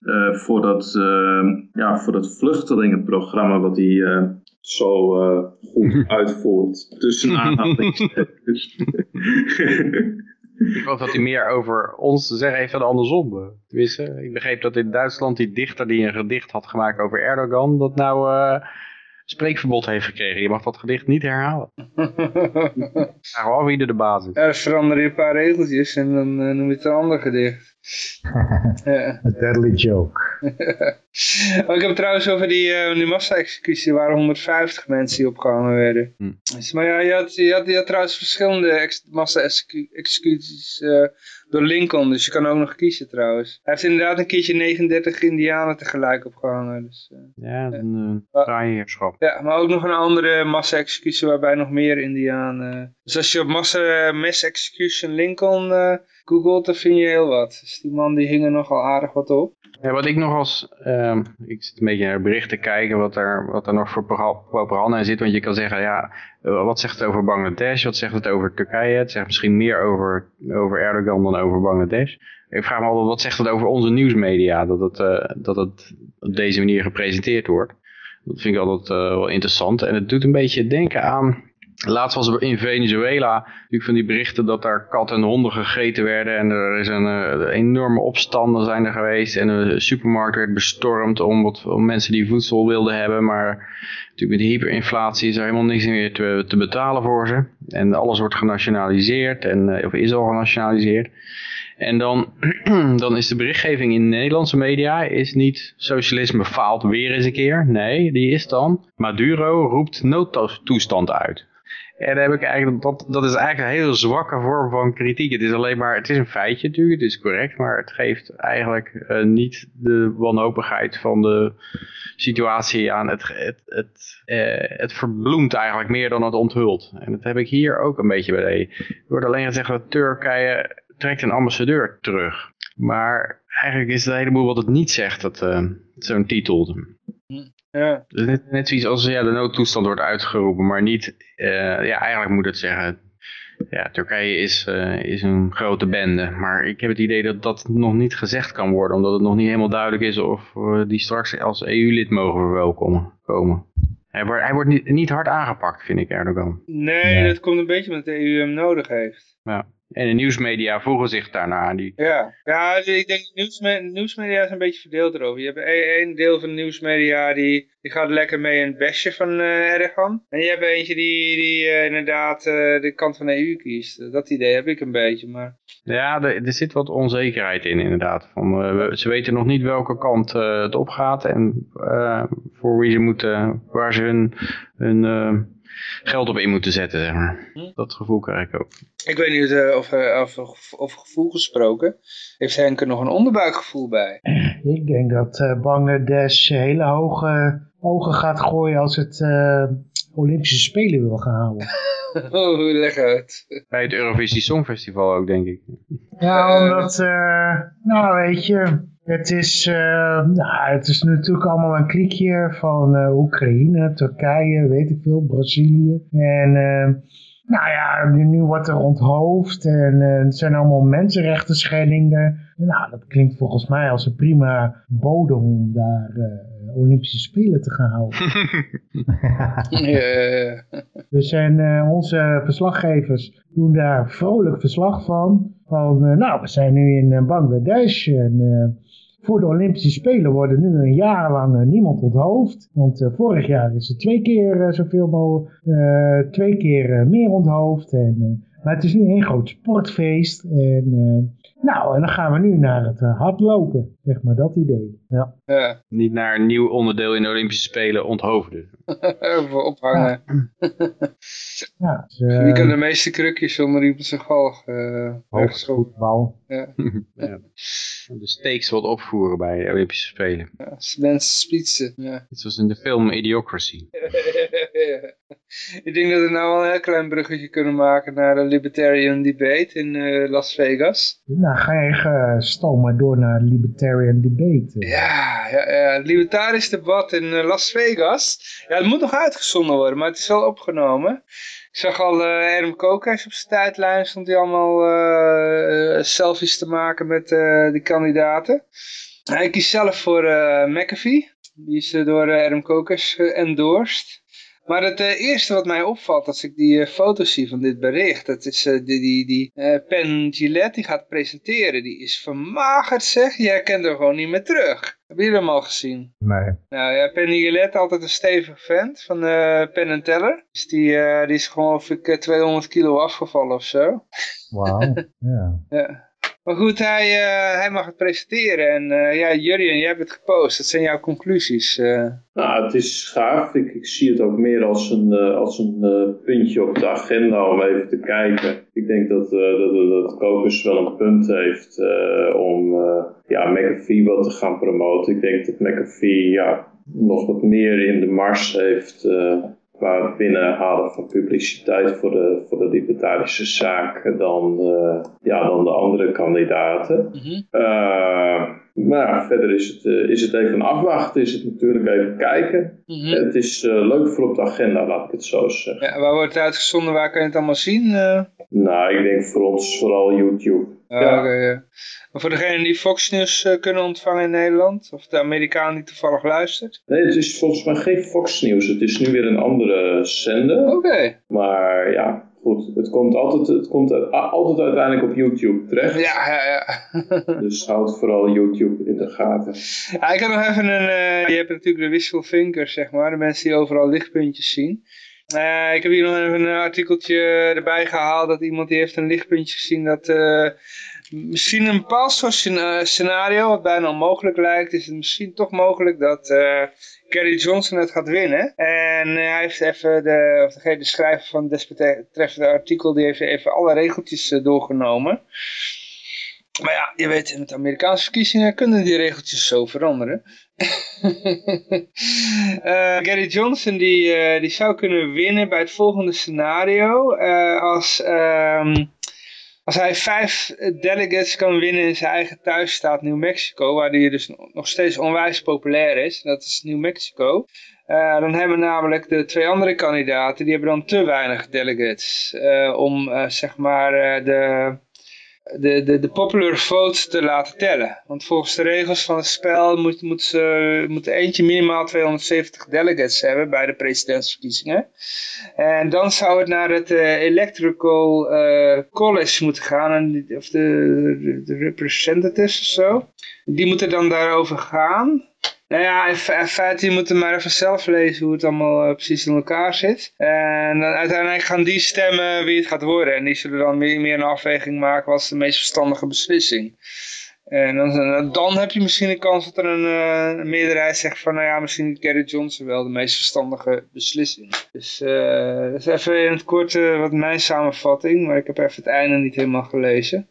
Eh, voor, dat, eh, ja, voor dat vluchtelingenprogramma wat hij eh, zo eh, goed uitvoert. Tussen aanhalingstekens. Ik hoop dat hij meer over ons te zeggen heeft dan andersom. Tenminste, ik begreep dat in Duitsland die dichter die een gedicht had gemaakt over Erdogan, dat nou eh, spreekverbod heeft gekregen. Je mag dat gedicht niet herhalen. Vragen we af wie er de baas is. Ja, verander je een paar regeltjes en dan noem je het een ander gedicht. A deadly joke. Oh, ik heb trouwens over die, eh die massa-executie, er waren 150 mensen die opgehangen werden. Hm. Dus, maar ja, je had, je, had, je had trouwens verschillende ex- massa-executies eh, door Lincoln, dus je kan ook nog kiezen trouwens. Hij heeft inderdaad een keertje 39 indianen tegelijk opgehangen. Dus, eh. Ja, een uh, vrijheerschap. Ja, maar ook nog een andere massa-executie waarbij nog meer indianen... Dus als je op massa mass execution Lincoln eh googelt, dan vind je heel wat. Dus die man die hing er nogal aardig wat op. Ja, wat ik nog als, ehm, ik zit een beetje naar berichten te kijken wat er, wat er nog voor propaganda in zit. Want je kan zeggen, ja, eh, wat zegt het over Bangladesh? Wat zegt het over Turkije? Het zegt misschien meer over, over Erdogan dan over Bangladesh. Ik vraag me altijd, wat zegt het over onze nieuwsmedia? Dat het, eh, dat het op deze manier gepresenteerd wordt. Dat vind ik altijd eh, wel interessant. En het doet een beetje denken aan... Laatst was er in Venezuela natuurlijk van die berichten dat daar katten en honden gegeten werden. En er is een eh, enorme opstanden zijn er geweest. En een supermarkt werd bestormd om, wat, om mensen die voedsel wilden hebben. Maar natuurlijk met de hyperinflatie is er helemaal niks meer te, te betalen voor ze. En alles wordt genationaliseerd. En, eh, of is al genationaliseerd. En dan, dan is de berichtgeving in de Nederlandse media is niet socialisme faalt weer eens een keer. Nee, die is dan Maduro roept noodtoestand uit. En heb ik eigenlijk, dat, dat is eigenlijk een hele zwakke vorm van kritiek. Het is alleen maar, het is een feitje natuurlijk, het is correct, maar het geeft eigenlijk uh, niet de wanhopigheid van de situatie aan. Het, het, het, uh, het verbloemt eigenlijk meer dan het onthult. En dat heb ik hier ook een beetje bij. Er wordt alleen gezegd dat Turkije trekt een ambassadeur terug. Maar eigenlijk is het een heleboel wat het niet zegt, dat, uh, zo'n titel. Ja. Net, net zoiets als ja, de noodtoestand wordt uitgeroepen, maar niet, uh, ja, eigenlijk moet het zeggen, ja, Turkije is, uh, is een grote bende. Maar ik heb het idee dat dat nog niet gezegd kan worden, omdat het nog niet helemaal duidelijk is of uh, die straks als EU-lid mogen verwelkomen. Komen. Hij wordt, hij wordt niet, niet hard aangepakt, vind ik, Erdogan. Nee, nee, dat komt een beetje omdat de EU hem nodig heeft. Ja. En de nieuwsmedia voegen zich daarna. Die... Ja. ja, ik denk de nieuwsme nieuwsmedia is een beetje verdeeld erover. Je hebt één deel van de nieuwsmedia die, die gaat lekker mee in het bestje van uh, Erdogan. En je hebt eentje die, die uh, inderdaad uh, de kant van de EU kiest. Dat idee heb ik een beetje. Maar... Ja, er, er zit wat onzekerheid in inderdaad. Van, ze weten nog niet welke kant het opgaat en voor wie ze moeten, waar ze hun... hun geld op in moeten zetten, zeg maar. Hm? Dat gevoel krijg ik ook. Ik weet niet of, of, of, of gevoel gesproken. Heeft Henk er nog een onderbuikgevoel bij? Ik denk dat uh, Bangladesh hele hoge ogen gaat gooien als het uh, Olympische Spelen wil gaan houden. oh, leg uit. Bij het Eurovisie Songfestival ook, denk ik. Ja, omdat, uh, nou weet je, het is, uh, nou, het is natuurlijk allemaal een kliekje van uh, Oekraïne, Turkije, weet ik veel, Brazilië. En uh, nou ja, nu wordt er onthoofd en het zijn allemaal mensenrechten schendingen. Nou, dat klinkt volgens mij als een prima bodem om daar Olympische Spelen te gaan houden. ja. Dus en onze verslaggevers doen daar vrolijk verslag van. Van, nou, we zijn nu in Bangladesh en voor de Olympische Spelen worden nu een jaar lang niemand onthoofd. Want uh, vorig jaar is er twee keer uh, zoveel mogelijk, uh, twee keer meer onthoofd. En, maar het is nu een groot sportfeest. En, nou, en dan gaan we nu naar het hardlopen. Zeg maar dat idee. Ja. ja. Niet naar een nieuw onderdeel in de Olympische Spelen onthoofden. Voor ophangen. Ja. Dus, Wie kan de meeste krukjes onder iemand zijn galg uh, voetbal. Ja. ja. De stakes wat opvoeren bij de Olympische Spelen. Ja, mensen spitsen. Ja. Dit was in de film Idiocracy. Ik denk dat we nou wel een heel klein bruggetje kunnen maken naar de Libertarian Debate in uh, Las Vegas. Nou, ga je stomen door naar Libertarian Debate. Ja, ja, ja. het libertarisch debat in uh, Las Vegas. Ja, het moet nog uitgezonden worden, maar het is wel opgenomen. Zag al uh, Adam Kokesh op zijn tijdlijn, stond hij allemaal uh, selfies te maken met uh, die kandidaten. Hij kiest zelf voor McAfee, die is door Adam Kokesh endorsed. Maar het eerste wat mij opvalt als ik die foto's zie van dit bericht, dat is die, die, die Penn Gillette die gaat presenteren. Die is vermagerd zeg, je herkent hem gewoon niet meer terug. Heb je hem al gezien? Nee. Nou ja, Penny Gillette, altijd een stevig vent van Penn Teller. Dus die, die is gewoon of ik 200 kilo afgevallen of zo. Wauw, ja. ja. Maar goed, hij, uh, hij mag het presenteren. En uh, ja, Jurien, jij hebt het gepost. Dat zijn jouw conclusies. Uh. Nou, het is gaaf. Ik, ik, zie het ook meer als een, als een puntje op de agenda om even te kijken. Ik denk dat, dat, dat Kokos wel een punt heeft om ja, McAfee wat te gaan promoten. Ik denk dat McAfee ja, nog wat meer in de mars heeft qua het binnenhalen van publiciteit voor de, voor de libertarische zaak dan, uh, ja, dan de andere kandidaten. Mm -hmm. uh, maar ja, verder is het, uh, is het even afwachten, is het natuurlijk even kijken. Mm -hmm. Het is leuk voor op de agenda, laat ik het zo zeggen. Ja, waar wordt het uitgezonden, waar kan je het allemaal zien? Nou, ik denk voor ons vooral YouTube. Ja. Okay, ja. Maar voor degenen die Fox News uh, kunnen ontvangen in Nederland, of de Amerikaan die toevallig luistert? Nee, het is volgens mij geen Fox News. Het is nu weer een andere zender. Oké. Okay. Maar ja, goed. Het komt altijd, het komt altijd uiteindelijk op YouTube terecht. Ja, ja, ja. dus houd vooral YouTube in de gaten. Ja, ik heb nog even een, uh, je hebt natuurlijk de wishful thinkers, zeg maar. De mensen die overal lichtpuntjes zien. Uh, ik heb hier nog even een artikeltje erbij gehaald dat iemand die heeft een lichtpuntje gezien dat uh, misschien een bepaald soort scenario, wat bijna onmogelijk lijkt, is het misschien toch mogelijk dat uh, Johnson het gaat winnen. En hij heeft even, de, of degene de schrijver van het desbetreffende artikel, die heeft even alle regeltjes doorgenomen. Maar ja, je weet, met de Amerikaanse verkiezingen kunnen die regeltjes zo veranderen. Uh, Gary Johnson die, uh, die zou kunnen winnen bij het volgende scenario. Uh, als, um, als hij vijf delegates kan winnen in zijn eigen thuisstaat New Mexico, waar die dus nog steeds onwijs populair is, dat is New Mexico. dan hebben namelijk de twee andere kandidaten, die hebben dan te weinig delegates om zeg maar de de, de, de popular vote te laten tellen. Want volgens de regels van het spel moet, moet, ze, eentje minimaal 270 delegates hebben bij de presidentsverkiezingen. En dan zou het naar het uh, Electrical uh, College moeten gaan, en, of de, de, representatives of zo. Die moeten dan daarover gaan. Nou ja, in feite, je moet maar even zelf lezen hoe het allemaal uh, precies in elkaar zit. En dan uiteindelijk gaan die stemmen wie het gaat worden. En die zullen dan meer, meer een afweging maken wat is de meest verstandige beslissing. En dan, dan heb je misschien een kans dat er een, uh, meerderheid zegt van, nou ja, misschien Gary Johnson wel de meest verstandige beslissing. Dus dat is even in het kort wat mijn samenvatting, maar ik heb even het einde niet helemaal gelezen.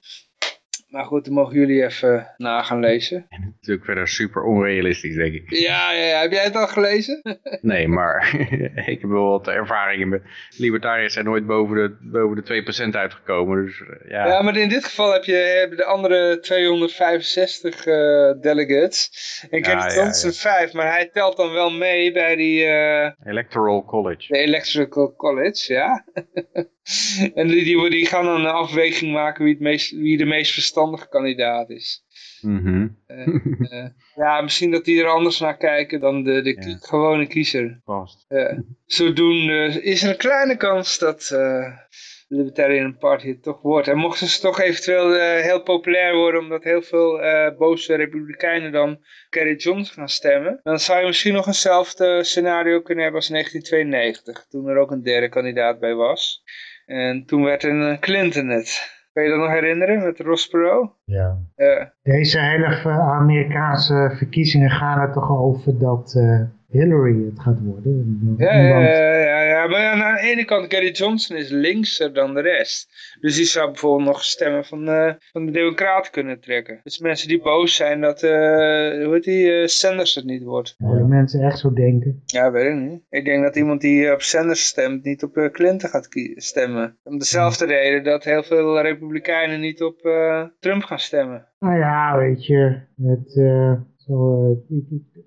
Maar goed, dan mogen jullie even na gaan lezen. En natuurlijk verder super onrealistisch, denk ik. Ja, ja, ja. heb jij het al gelezen? nee, maar ik heb wel wat ervaringen met libertariërs zijn nooit boven de, boven de 2% uitgekomen. Dus, eh, ja. ja, maar in dit geval heb je hebben de andere 265 uh, eh, delegates. En Kevin ja, ja, 5, maar hij telt dan wel mee bij die... Uh, Electoral College. De Electoral College, ja. en die, die, die, gaan dan een afweging maken wie, het meest, wie de meest verstandige kandidaat is. Mm uh, ja, misschien dat die er anders naar kijken dan de, de gewone kiezer. Vast. zodoende is er een kleine kans dat uh, de Libertarian Party het toch wordt. En mochten ze toch eventueel heel populair worden, omdat heel veel boze republikeinen dan Kerry Johnson gaan stemmen, dan zou je misschien nog eenzelfde scenario kunnen hebben als 1992, toen er ook een derde kandidaat bij was. En toen werd een eh, Clinton het. Kan je dat nog herinneren met Ross Perot? Ja. Deze hele Amerikaanse verkiezingen gaan er toch over dat uh, Hillary het gaat worden. Ja, ja, ja, ja, maar aan de ene kant, Gary Johnson is linkser dan de rest. Dus die zou bijvoorbeeld nog stemmen van, uh, van de democraten kunnen trekken. Dus mensen die boos zijn dat, uh, hoe heet die, uh, Sanders het niet wordt. Ja, mensen echt zo denken? Ja, weet ik niet. Ik denk dat iemand die op Sanders stemt niet op Clinton gaat stemmen. Om dezelfde reden dat heel veel republikeinen niet op Trump gaan stemmen. Nou ja, weet je, het, zo, ik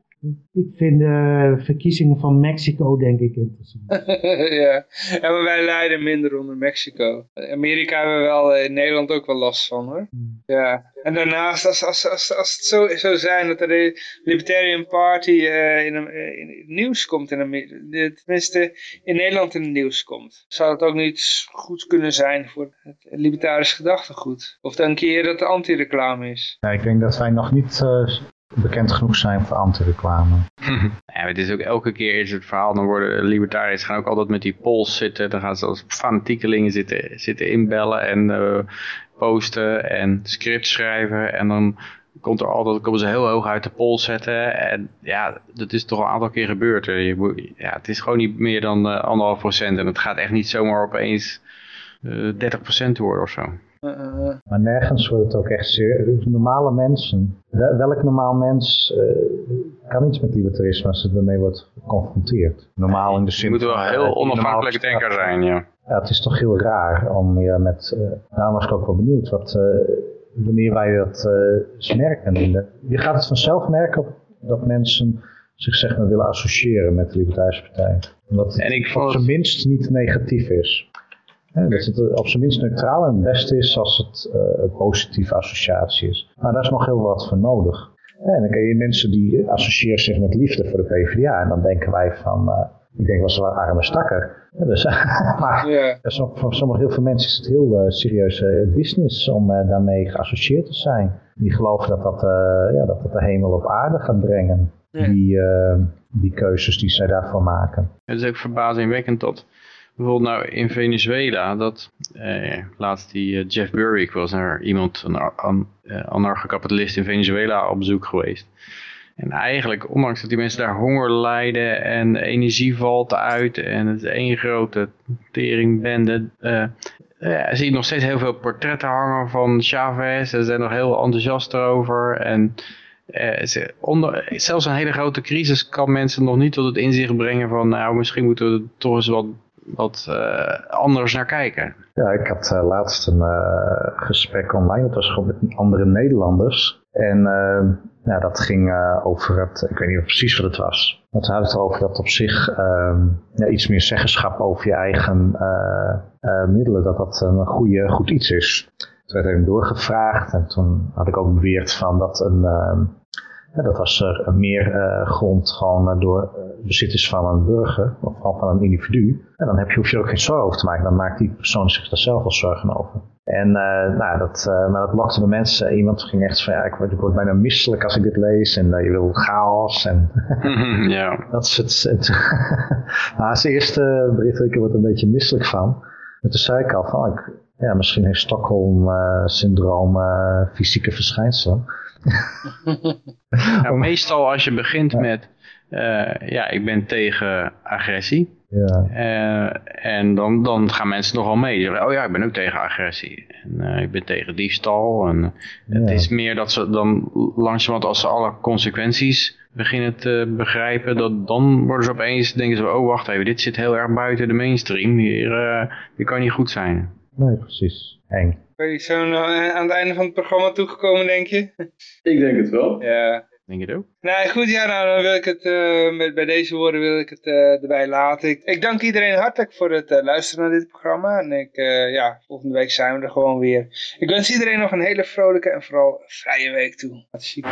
vind de verkiezingen van Mexico denk ik interessant. ja. ja, maar wij lijden minder onder Mexico. Amerika hebben we wel eh, in Nederland ook wel last van hoor. Hmm. Ja. En daarnaast, als, als, als, als het zo zou zijn dat de Libertarian Party uh, in, in, het nieuws komt, in Amerika, tenminste in Nederland in het nieuws komt, zou het ook niet goed kunnen zijn voor het libertarisch gedachtegoed? Of dan een keer dat de anti-reclame is? Ja, ik denk dat wij nog niet bekend genoeg zijn voor anti-reclame. ja, het is ook elke keer is het verhaal, dan worden libertariërs gaan ook altijd met die polls zitten, dan gaan ze als fanatiekelingen zitten, zitten inbellen en uh, posten en scripts schrijven en dan komt er altijd, komen ze heel hoog uit de pols zetten en ja, dat is toch een aantal keer gebeurd. Je, ja, het is gewoon niet meer dan uh, anderhalf procent en het gaat echt niet zomaar opeens uh, eh, 30 procent worden of zo. Maar nergens wordt het ook echt serieus. Normale mensen, welk normaal mens uh, kan iets met libertarisme als ze ermee wordt geconfronteerd? Normaal in de zin Je moet wel een heel onafhankelijke denker zijn, ja. ja. Het is toch heel raar om je met, uh, daarom was ik ook wel benieuwd, wat, uh, wanneer wij dat uh, merken. Je gaat het vanzelf merken dat mensen zich zeg maar willen associëren met de Libertarische Partij. Omdat het en ik op zijn minst niet negatief is. Dat het op zijn minst neutraal en het beste is als het uh, een positieve associatie is. Maar daar is nog heel wat voor nodig. En dan ken je mensen die associëren zich met liefde voor de PvdA. En dan denken wij van, uh, ik denk was wel een arme stakker. Dus, maar yeah. voor sommige heel veel mensen is het heel uh, serieus business om daarmee geassocieerd te zijn. Die geloven dat dat, ja, dat dat de hemel op aarde gaat brengen. Die, die keuzes die zij daarvoor maken. Het is ook verbazingwekkend dat bijvoorbeeld nou in Venezuela, dat eh, laatst die eh, Jeff Burwick was naar iemand, een an, uh, anarcho-kapitalist in Venezuela op bezoek geweest. En eigenlijk, ondanks dat die mensen daar honger lijden en energie valt uit en het is één grote teringbende, uh, ja, zie je nog steeds heel veel portretten hangen van Chavez. Ze zijn nog heel enthousiast erover. En uh, onder, zelfs een hele grote crisis kan mensen nog niet tot het inzicht brengen van, nou, misschien moeten we toch eens wat, wat uh, anders naar kijken. Ja, ik had uh, laatst een gesprek online, dat was gewoon met andere Nederlanders. En nou, dat ging over het, ik weet niet precies wat het was. Want we hadden het erover dat op zich ja, iets meer zeggenschap over je eigen middelen, dat dat een goede, goed iets is. Het werd even doorgevraagd en toen had ik ook beweerd van dat een, dat als er meer uh, grond gewoon uh, door uh, bezit is van een burger of van een individu, en dan heb je, hoef je er ook geen zorgen over te maken. Dan maakt die persoon zich daar zelf wel zorgen over. En nou, dat, maar dat lokte de mensen. Iemand ging echt van, ja, ik word, ik word bijna misselijk als ik dit lees. En je wil chaos. En ja. dat is het. nou, als eerste bericht ik er word een beetje misselijk van. En toen zei ik al van, ik, ja, misschien heeft Stockholm-syndroom fysieke verschijnselen. Nou, meestal als je begint met, uh, ja, ik ben tegen agressie. Ja. Uh, en dan, dan gaan mensen nogal mee. Zeggen, oh ja, ik ben ook tegen agressie. En uh, ik ben tegen diefstal. En ja. het is meer dat ze dan langzamerhand als ze alle consequenties beginnen te begrijpen, dat dan worden ze opeens, denken ze, oh wacht even, dit zit heel erg buiten de mainstream. Hier, dit kan niet goed zijn. Nee, precies. Eng. Ben je zo aan het einde van het programma toegekomen, denk je? Ik denk het wel. Ja. Denk je het ook? Nou goed, ja, nou, dan wil ik het, uh, met, bij deze woorden wil ik het uh, erbij laten. Ik, ik, dank iedereen hartelijk voor het uh, luisteren naar dit programma. En ik, ja, volgende week zijn we er gewoon weer. Ik wens iedereen nog een hele vrolijke en vooral vrije week toe. Hartstikke